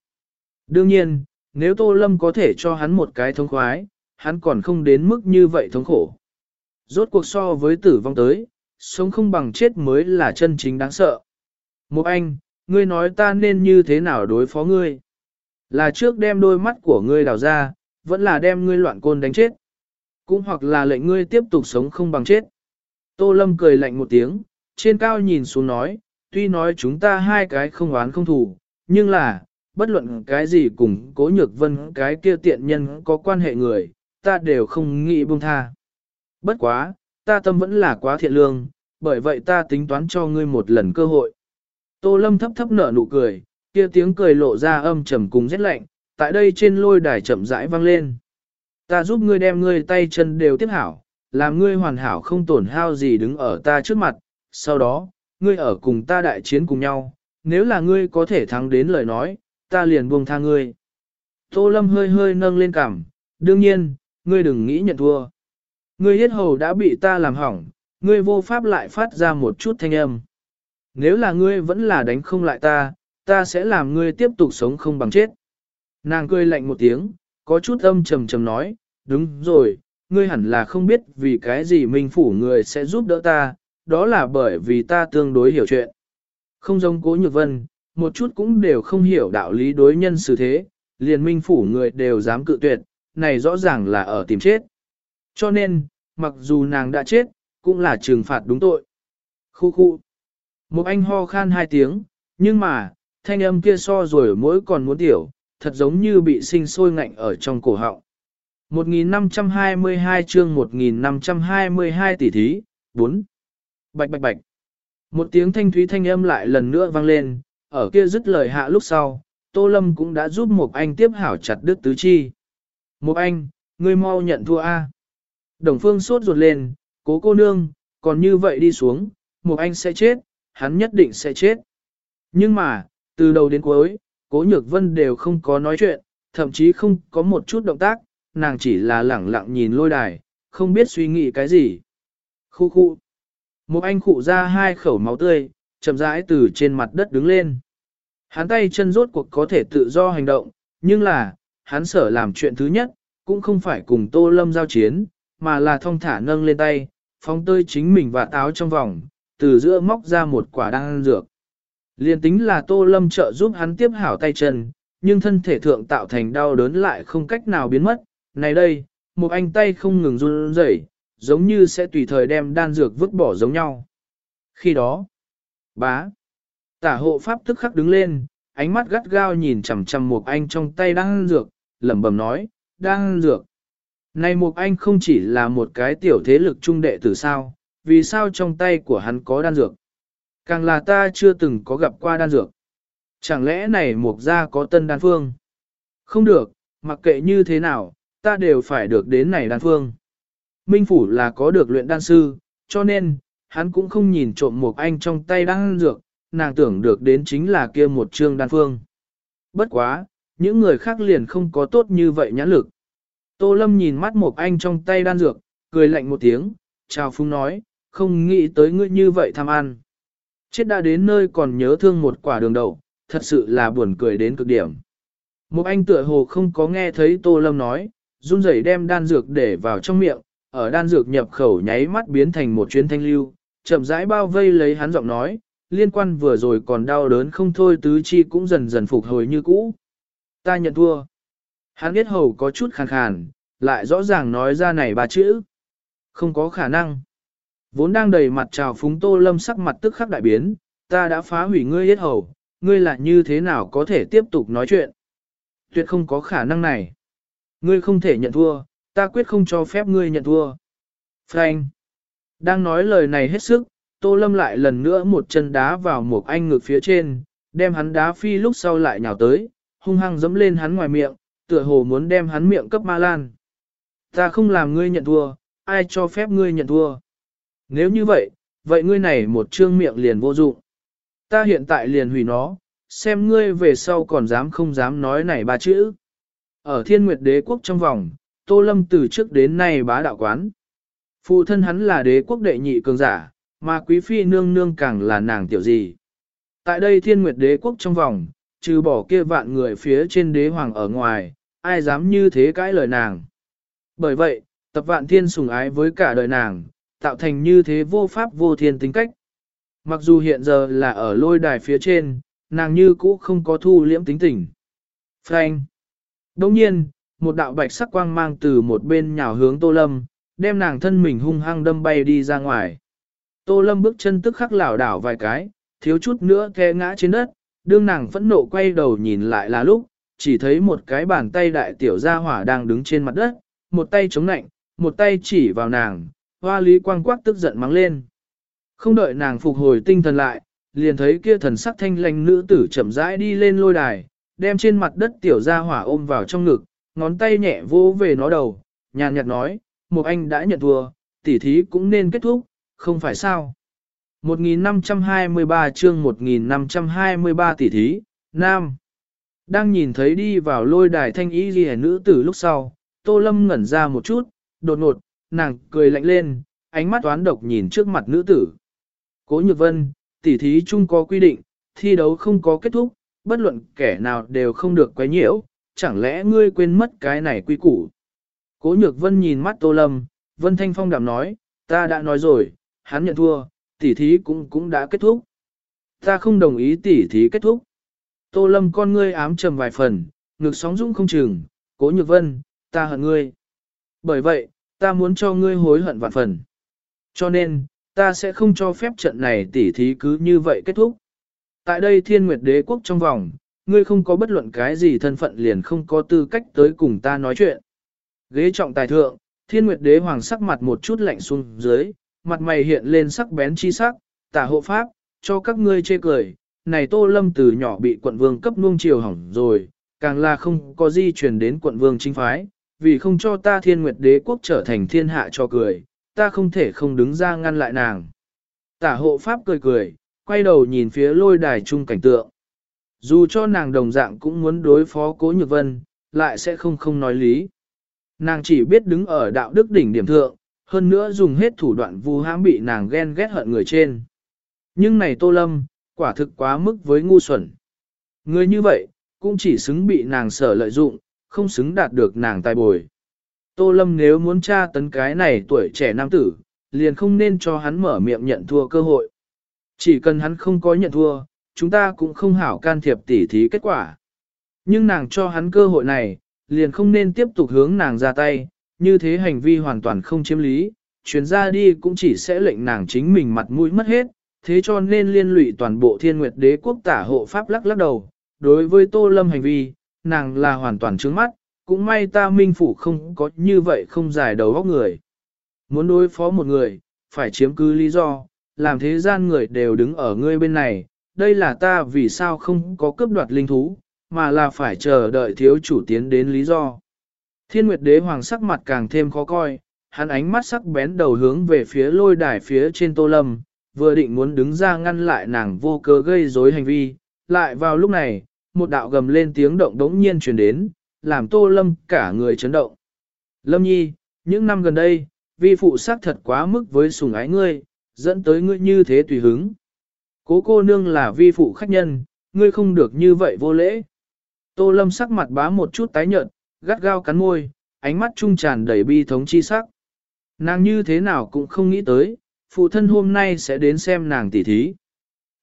Đương nhiên, nếu Tô Lâm có thể cho hắn một cái thống khoái, hắn còn không đến mức như vậy thống khổ. Rốt cuộc so với tử vong tới, sống không bằng chết mới là chân chính đáng sợ. Một anh, ngươi nói ta nên như thế nào đối phó ngươi? Là trước đem đôi mắt của ngươi đào ra, vẫn là đem ngươi loạn côn đánh chết. Cũng hoặc là lệnh ngươi tiếp tục sống không bằng chết. Tô Lâm cười lạnh một tiếng, trên cao nhìn xuống nói, tuy nói chúng ta hai cái không oán không thù, nhưng là, bất luận cái gì cùng cố nhược vân cái kia tiện nhân có quan hệ người, ta đều không nghĩ buông tha. Bất quá, ta tâm vẫn là quá thiện lương, bởi vậy ta tính toán cho ngươi một lần cơ hội. Tô Lâm thấp thấp nở nụ cười, kia tiếng cười lộ ra âm trầm cùng rét lạnh, tại đây trên lôi đài chậm rãi vang lên. Ta giúp ngươi đem ngươi tay chân đều tiếp hảo, làm ngươi hoàn hảo không tổn hao gì đứng ở ta trước mặt, sau đó, ngươi ở cùng ta đại chiến cùng nhau, nếu là ngươi có thể thắng đến lời nói, ta liền buông tha ngươi. Tô Lâm hơi hơi nâng lên cằm, đương nhiên, ngươi đừng nghĩ nhận thua. Ngươi hết hầu đã bị ta làm hỏng, ngươi vô pháp lại phát ra một chút thanh âm. Nếu là ngươi vẫn là đánh không lại ta, ta sẽ làm ngươi tiếp tục sống không bằng chết. Nàng cười lạnh một tiếng, có chút âm trầm trầm nói, đúng rồi, ngươi hẳn là không biết vì cái gì minh phủ người sẽ giúp đỡ ta, đó là bởi vì ta tương đối hiểu chuyện. Không giống cố nhược vân, một chút cũng đều không hiểu đạo lý đối nhân xử thế, liền minh phủ người đều dám cự tuyệt, này rõ ràng là ở tìm chết. Cho nên, mặc dù nàng đã chết, cũng là trừng phạt đúng tội. Khu khu. Một anh ho khan hai tiếng, nhưng mà, thanh âm kia so rồi mỗi còn muốn tiểu, thật giống như bị sinh sôi ngạnh ở trong cổ họng. 1522 chương 1522 tỷ thí, 4. Bạch bạch bạch. Một tiếng thanh thúy thanh âm lại lần nữa vang lên, ở kia dứt lời hạ lúc sau, Tô Lâm cũng đã giúp một anh tiếp hảo chặt đứt tứ chi. Một anh, ngươi mau nhận thua A. Đồng phương sốt ruột lên, cố cô nương, còn như vậy đi xuống, một anh sẽ chết, hắn nhất định sẽ chết. Nhưng mà, từ đầu đến cuối, cố nhược vân đều không có nói chuyện, thậm chí không có một chút động tác, nàng chỉ là lẳng lặng nhìn lôi đài, không biết suy nghĩ cái gì. Khu khu. Một anh khụ ra hai khẩu máu tươi, chậm rãi từ trên mặt đất đứng lên. Hắn tay chân rốt cuộc có thể tự do hành động, nhưng là, hắn sở làm chuyện thứ nhất, cũng không phải cùng Tô Lâm giao chiến, mà là thong thả nâng lên tay, phóng tơi chính mình và táo trong vòng, từ giữa móc ra một quả đan dược. Liên tính là Tô Lâm trợ giúp hắn tiếp hảo tay chân, nhưng thân thể thượng tạo thành đau đớn lại không cách nào biến mất. Này đây, một anh tay không ngừng run rẩy, giống như sẽ tùy thời đem đan dược vứt bỏ giống nhau. Khi đó, bá, tả hộ pháp tức khắc đứng lên, ánh mắt gắt gao nhìn chằm chằm một anh trong tay đan dược, lẩm bẩm nói, đan dược. Này một anh không chỉ là một cái tiểu thế lực trung đệ tử sao, vì sao trong tay của hắn có đan dược? Càng là ta chưa từng có gặp qua đan dược. Chẳng lẽ này mục gia có tân đan phương? Không được, mặc kệ như thế nào, ta đều phải được đến này đan phương. Minh Phủ là có được luyện đan sư, cho nên, hắn cũng không nhìn trộm một anh trong tay đan dược, nàng tưởng được đến chính là kia một trương đan phương. Bất quá, những người khác liền không có tốt như vậy nhãn lực. Tô Lâm nhìn mắt một anh trong tay đan dược, cười lạnh một tiếng, chào phung nói, không nghĩ tới ngươi như vậy tham ăn. Chết đã đến nơi còn nhớ thương một quả đường đậu, thật sự là buồn cười đến cực điểm. Một anh tựa hồ không có nghe thấy Tô Lâm nói, run rẩy đem đan dược để vào trong miệng, ở đan dược nhập khẩu nháy mắt biến thành một chuyến thanh lưu, chậm rãi bao vây lấy hắn giọng nói, liên quan vừa rồi còn đau đớn không thôi tứ chi cũng dần dần phục hồi như cũ. Ta nhận thua. Hắn biết hầu có chút khàn khàn, lại rõ ràng nói ra này ba chữ. Không có khả năng. Vốn đang đầy mặt trào phúng tô lâm sắc mặt tức khắc đại biến, ta đã phá hủy ngươi yết hầu, ngươi lại như thế nào có thể tiếp tục nói chuyện. Tuyệt không có khả năng này. Ngươi không thể nhận thua, ta quyết không cho phép ngươi nhận thua. Frank. Đang nói lời này hết sức, tô lâm lại lần nữa một chân đá vào một anh ngực phía trên, đem hắn đá phi lúc sau lại nhào tới, hung hăng dẫm lên hắn ngoài miệng, tựa hồ muốn đem hắn miệng cấp ma lan. Ta không làm ngươi nhận thua, ai cho phép ngươi nhận thua. Nếu như vậy, vậy ngươi này một trương miệng liền vô dụng. Ta hiện tại liền hủy nó, xem ngươi về sau còn dám không dám nói này ba chữ. Ở thiên nguyệt đế quốc trong vòng, Tô Lâm từ trước đến nay bá đạo quán. Phụ thân hắn là đế quốc đệ nhị cường giả, mà quý phi nương nương càng là nàng tiểu gì. Tại đây thiên nguyệt đế quốc trong vòng, trừ bỏ kia vạn người phía trên đế hoàng ở ngoài, ai dám như thế cãi lời nàng. Bởi vậy, tập vạn thiên sùng ái với cả đời nàng, tạo thành như thế vô pháp vô thiên tính cách. Mặc dù hiện giờ là ở lôi đài phía trên, nàng như cũ không có thu liễm tính tình. Frank. Đồng nhiên, một đạo bạch sắc quang mang từ một bên nhào hướng Tô Lâm, đem nàng thân mình hung hăng đâm bay đi ra ngoài. Tô Lâm bước chân tức khắc lảo đảo vài cái, thiếu chút nữa té ngã trên đất, đương nàng phẫn nộ quay đầu nhìn lại là lúc, chỉ thấy một cái bàn tay đại tiểu gia hỏa đang đứng trên mặt đất, một tay chống nạnh, một tay chỉ vào nàng, hoa lý quang quắc tức giận mắng lên. Không đợi nàng phục hồi tinh thần lại, liền thấy kia thần sắc thanh lành nữ tử chậm rãi đi lên lôi đài, đem trên mặt đất tiểu gia hỏa ôm vào trong ngực, ngón tay nhẹ vô về nó đầu, nhàn nhạt nói, một anh đã nhận thua, tỉ thí cũng nên kết thúc, không phải sao. 1523 chương 1523 tỷ thí, Nam. Đang nhìn thấy đi vào lôi đài thanh ý ghi nữ tử lúc sau, Tô Lâm ngẩn ra một chút, đột ngột, nàng cười lạnh lên, ánh mắt toán độc nhìn trước mặt nữ tử. Cố Nhược Vân, tỷ thí chung có quy định, thi đấu không có kết thúc, bất luận kẻ nào đều không được quấy nhiễu, chẳng lẽ ngươi quên mất cái này quy củ. Cố Nhược Vân nhìn mắt Tô Lâm, Vân Thanh Phong đạm nói, ta đã nói rồi, hắn nhận thua, tỷ thí cũng cũng đã kết thúc. Ta không đồng ý tỷ thí kết thúc. Tô Lâm con ngươi ám trầm vài phần, ngực sóng dũng không chừng, Cố Nhược Vân, ta hận ngươi. Bởi vậy, ta muốn cho ngươi hối hận vạn phần. Cho nên, ta sẽ không cho phép trận này tỉ thí cứ như vậy kết thúc. Tại đây thiên nguyệt đế quốc trong vòng, ngươi không có bất luận cái gì thân phận liền không có tư cách tới cùng ta nói chuyện. Ghế trọng tài thượng, thiên nguyệt đế hoàng sắc mặt một chút lạnh xuống dưới, mặt mày hiện lên sắc bén chi sắc, tả hộ pháp, cho các ngươi chê cười, này tô lâm từ nhỏ bị quận vương cấp nuông chiều hỏng rồi, càng là không có di truyền đến quận vương chính phái, vì không cho ta thiên nguyệt đế quốc trở thành thiên hạ cho cười, ta không thể không đứng ra ngăn lại nàng. Tả hộ pháp cười cười, quay đầu nhìn phía lôi đài chung cảnh tượng. Dù cho nàng đồng dạng cũng muốn đối phó cố nhược vân, lại sẽ không không nói lý. Nàng chỉ biết đứng ở đạo đức đỉnh điểm thượng, hơn nữa dùng hết thủ đoạn vu hãm bị nàng ghen ghét hận người trên. Nhưng này Tô Lâm, quả thực quá mức với ngu xuẩn. Người như vậy, cũng chỉ xứng bị nàng sở lợi dụng, không xứng đạt được nàng tài bồi. Tô Lâm nếu muốn tra tấn cái này tuổi trẻ nam tử, liền không nên cho hắn mở miệng nhận thua cơ hội. Chỉ cần hắn không có nhận thua, chúng ta cũng không hảo can thiệp tỉ thí kết quả. Nhưng nàng cho hắn cơ hội này, liền không nên tiếp tục hướng nàng ra tay, như thế hành vi hoàn toàn không chiếm lý, chuyến ra đi cũng chỉ sẽ lệnh nàng chính mình mặt mũi mất hết, thế cho nên liên lụy toàn bộ thiên nguyệt đế quốc tả hộ pháp lắc lắc đầu. Đối với Tô Lâm hành vi, nàng là hoàn toàn trướng mắt, cũng may ta minh phủ không có như vậy không giải đầu óc người. Muốn đối phó một người, phải chiếm cứ lý do, làm thế gian người đều đứng ở ngươi bên này, đây là ta vì sao không có cướp đoạt linh thú, mà là phải chờ đợi thiếu chủ tiến đến lý do. Thiên Nguyệt Đế Hoàng sắc mặt càng thêm khó coi, hắn ánh mắt sắc bén đầu hướng về phía lôi đài phía trên Tô Lâm, vừa định muốn đứng ra ngăn lại nàng vô cớ gây rối hành vi, lại vào lúc này, một đạo gầm lên tiếng động đống nhiên truyền đến, làm Tô Lâm cả người chấn động. Lâm Nhi, những năm gần đây, vi phụ xác thật quá mức với sùng ái ngươi, dẫn tới ngươi như thế tùy hứng. Cố cô nương là vi phụ khách nhân, ngươi không được như vậy vô lễ. Tô Lâm sắc mặt bá một chút tái nhợt, gắt gao cắn môi, ánh mắt trung tràn đầy bi thống chi sắc. Nàng như thế nào cũng không nghĩ tới, phụ thân hôm nay sẽ đến xem nàng tỉ thí.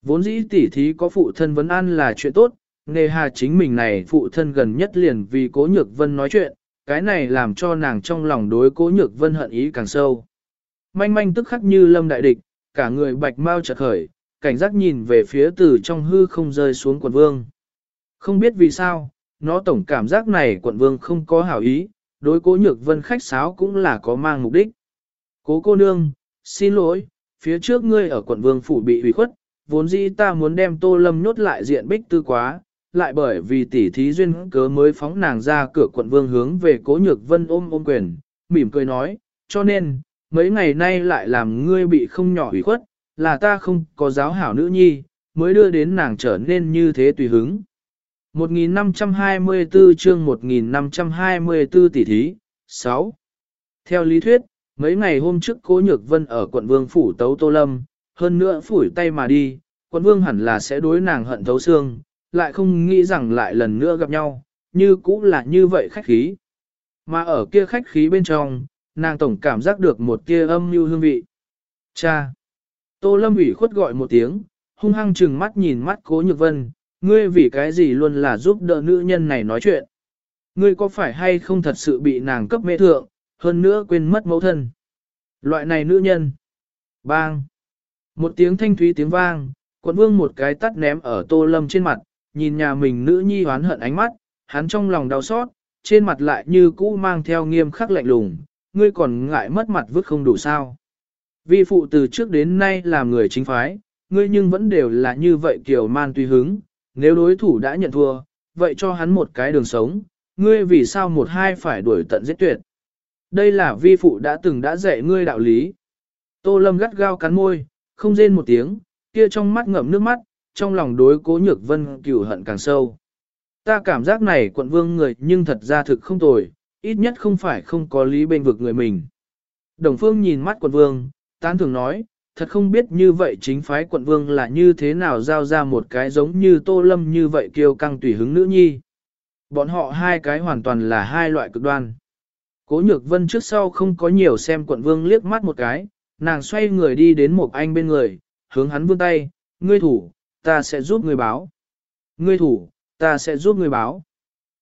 Vốn dĩ tỉ thí có phụ thân vấn an là chuyện tốt, nề hà chính mình này phụ thân gần nhất liền vì cố nhược vân nói chuyện, cái này làm cho nàng trong lòng đối cố nhược vân hận ý càng sâu. Manh manh tức khắc như lâm đại địch, cả người bạch mau chợt khởi, cảnh giác nhìn về phía từ trong hư không rơi xuống quận vương. Không biết vì sao, nó tổng cảm giác này quận vương không có hảo ý, đối cố nhược vân khách sáo cũng là có mang mục đích. Cố cô nương, xin lỗi, phía trước ngươi ở quận vương phủ bị hủy khuất, vốn dĩ ta muốn đem tô lâm nhốt lại diện bích tư quá, lại bởi vì tỷ thí duyên cớ mới phóng nàng ra cửa quận vương hướng về cố nhược vân ôm ôm quyền, mỉm cười nói, cho nên, mấy ngày nay lại làm ngươi bị không nhỏ hủy khuất, là ta không có giáo hảo nữ nhi, mới đưa đến nàng trở nên như thế tùy hứng. 1524 chương 1524 tỷ thí, 6. Theo lý thuyết, mấy ngày hôm trước Cố Nhược Vân ở quận Vương Phủ Tấu Tô Lâm, hơn nữa phủi tay mà đi, quận Vương hẳn là sẽ đối nàng hận thấu xương, lại không nghĩ rằng lại lần nữa gặp nhau, như cũ là như vậy khách khí. Mà ở kia khách khí bên trong, nàng tổng cảm giác được một kia âm như hương vị. Cha! Tô Lâm ủy khuất gọi một tiếng, hung hăng chừng mắt nhìn mắt Cố Nhược Vân, ngươi vì cái gì luôn là giúp đỡ nữ nhân này nói chuyện. Ngươi có phải hay không thật sự bị nàng cấp mê thượng, hơn nữa quên mất mẫu thân. Loại này nữ nhân. Bang! Một tiếng thanh thúy tiếng vang, quận vương một cái tắt ném ở Tô Lâm trên mặt, nhìn nhà mình nữ nhi hoán hận ánh mắt, hắn trong lòng đau xót, trên mặt lại như cũ mang theo nghiêm khắc lạnh lùng, ngươi còn ngại mất mặt vứt không đủ sao. Vi phụ từ trước đến nay là người chính phái, ngươi nhưng vẫn đều là như vậy kiểu man tùy hứng, nếu đối thủ đã nhận thua, vậy cho hắn một cái đường sống, ngươi vì sao một hai phải đuổi tận giết tuyệt. Đây là vi phụ đã từng đã dạy ngươi đạo lý. Tô Lâm gắt gao cắn môi, không rên một tiếng, kia trong mắt ngậm nước mắt, trong lòng đối cố nhược vân cửu hận càng sâu. Ta cảm giác này quận vương người nhưng thật ra thực không tồi, ít nhất không phải không có lý bên vực người mình. Đồng phương nhìn mắt quận vương, tán thường nói, thật không biết như vậy chính phái quận vương là như thế nào giao ra một cái giống như tô lâm như vậy kiêu căng tùy hứng nữ nhi. Bọn họ hai cái hoàn toàn là hai loại cực đoan. Cố nhược vân trước sau không có nhiều xem quận vương liếc mắt một cái, nàng xoay người đi đến một anh bên người, hướng hắn vươn tay, ngươi thủ, ta sẽ giúp ngươi báo. Ngươi thủ, ta sẽ giúp ngươi báo.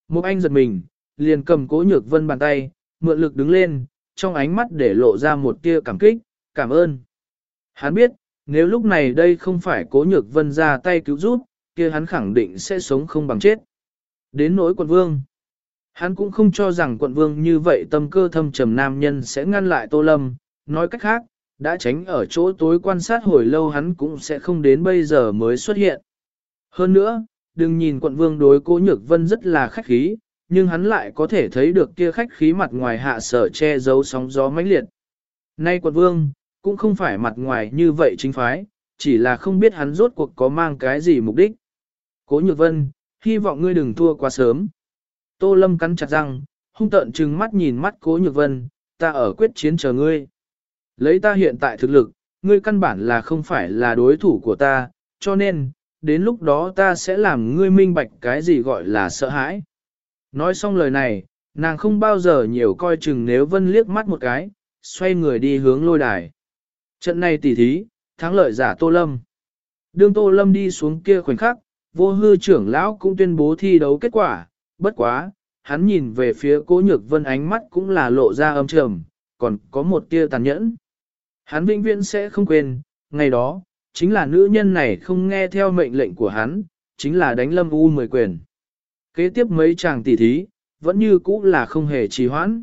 Một anh giật mình, liền cầm cố nhược vân bàn tay, mượn lực đứng lên, trong ánh mắt để lộ ra một tia cảm kích, cảm ơn. Hắn biết, nếu lúc này đây không phải cố nhược vân ra tay cứu giúp, kia hắn khẳng định sẽ sống không bằng chết. Đến nỗi quận vương, hắn cũng không cho rằng quận vương như vậy tâm cơ thâm trầm nam nhân sẽ ngăn lại tô lâm, nói cách khác, đã tránh ở chỗ tối quan sát hồi lâu hắn cũng sẽ không đến bây giờ mới xuất hiện. Hơn nữa, đừng nhìn quận vương đối cố nhược vân rất là khách khí, nhưng hắn lại có thể thấy được kia khách khí mặt ngoài hạ sở che giấu sóng gió mãnh liệt. Nay quận vương, cũng không phải mặt ngoài như vậy chính phái, chỉ là không biết hắn rốt cuộc có mang cái gì mục đích. Cố nhược vân, hy vọng ngươi đừng thua quá sớm. Tô lâm cắn chặt răng, hung tợn trừng mắt nhìn mắt cố nhược vân, ta ở quyết chiến chờ ngươi. Lấy ta hiện tại thực lực, ngươi căn bản là không phải là đối thủ của ta, cho nên, đến lúc đó ta sẽ làm ngươi minh bạch cái gì gọi là sợ hãi. Nói xong lời này, nàng không bao giờ nhiều coi chừng nếu vân liếc mắt một cái, xoay người đi hướng lôi đài. Trận này tỉ thí, thắng lợi giả Tô Lâm. Đương Tô Lâm đi xuống kia khoảnh khắc, vô hư trưởng lão cũng tuyên bố thi đấu kết quả, bất quá, hắn nhìn về phía cố nhược vân ánh mắt cũng là lộ ra âm trầm, còn có một tia tàn nhẫn. Hắn vĩnh viễn sẽ không quên, ngày đó, chính là nữ nhân này không nghe theo mệnh lệnh của hắn, chính là đánh lâm u mười quyền. Kế tiếp mấy chàng tỉ thí, vẫn như cũ là không hề trì hoãn.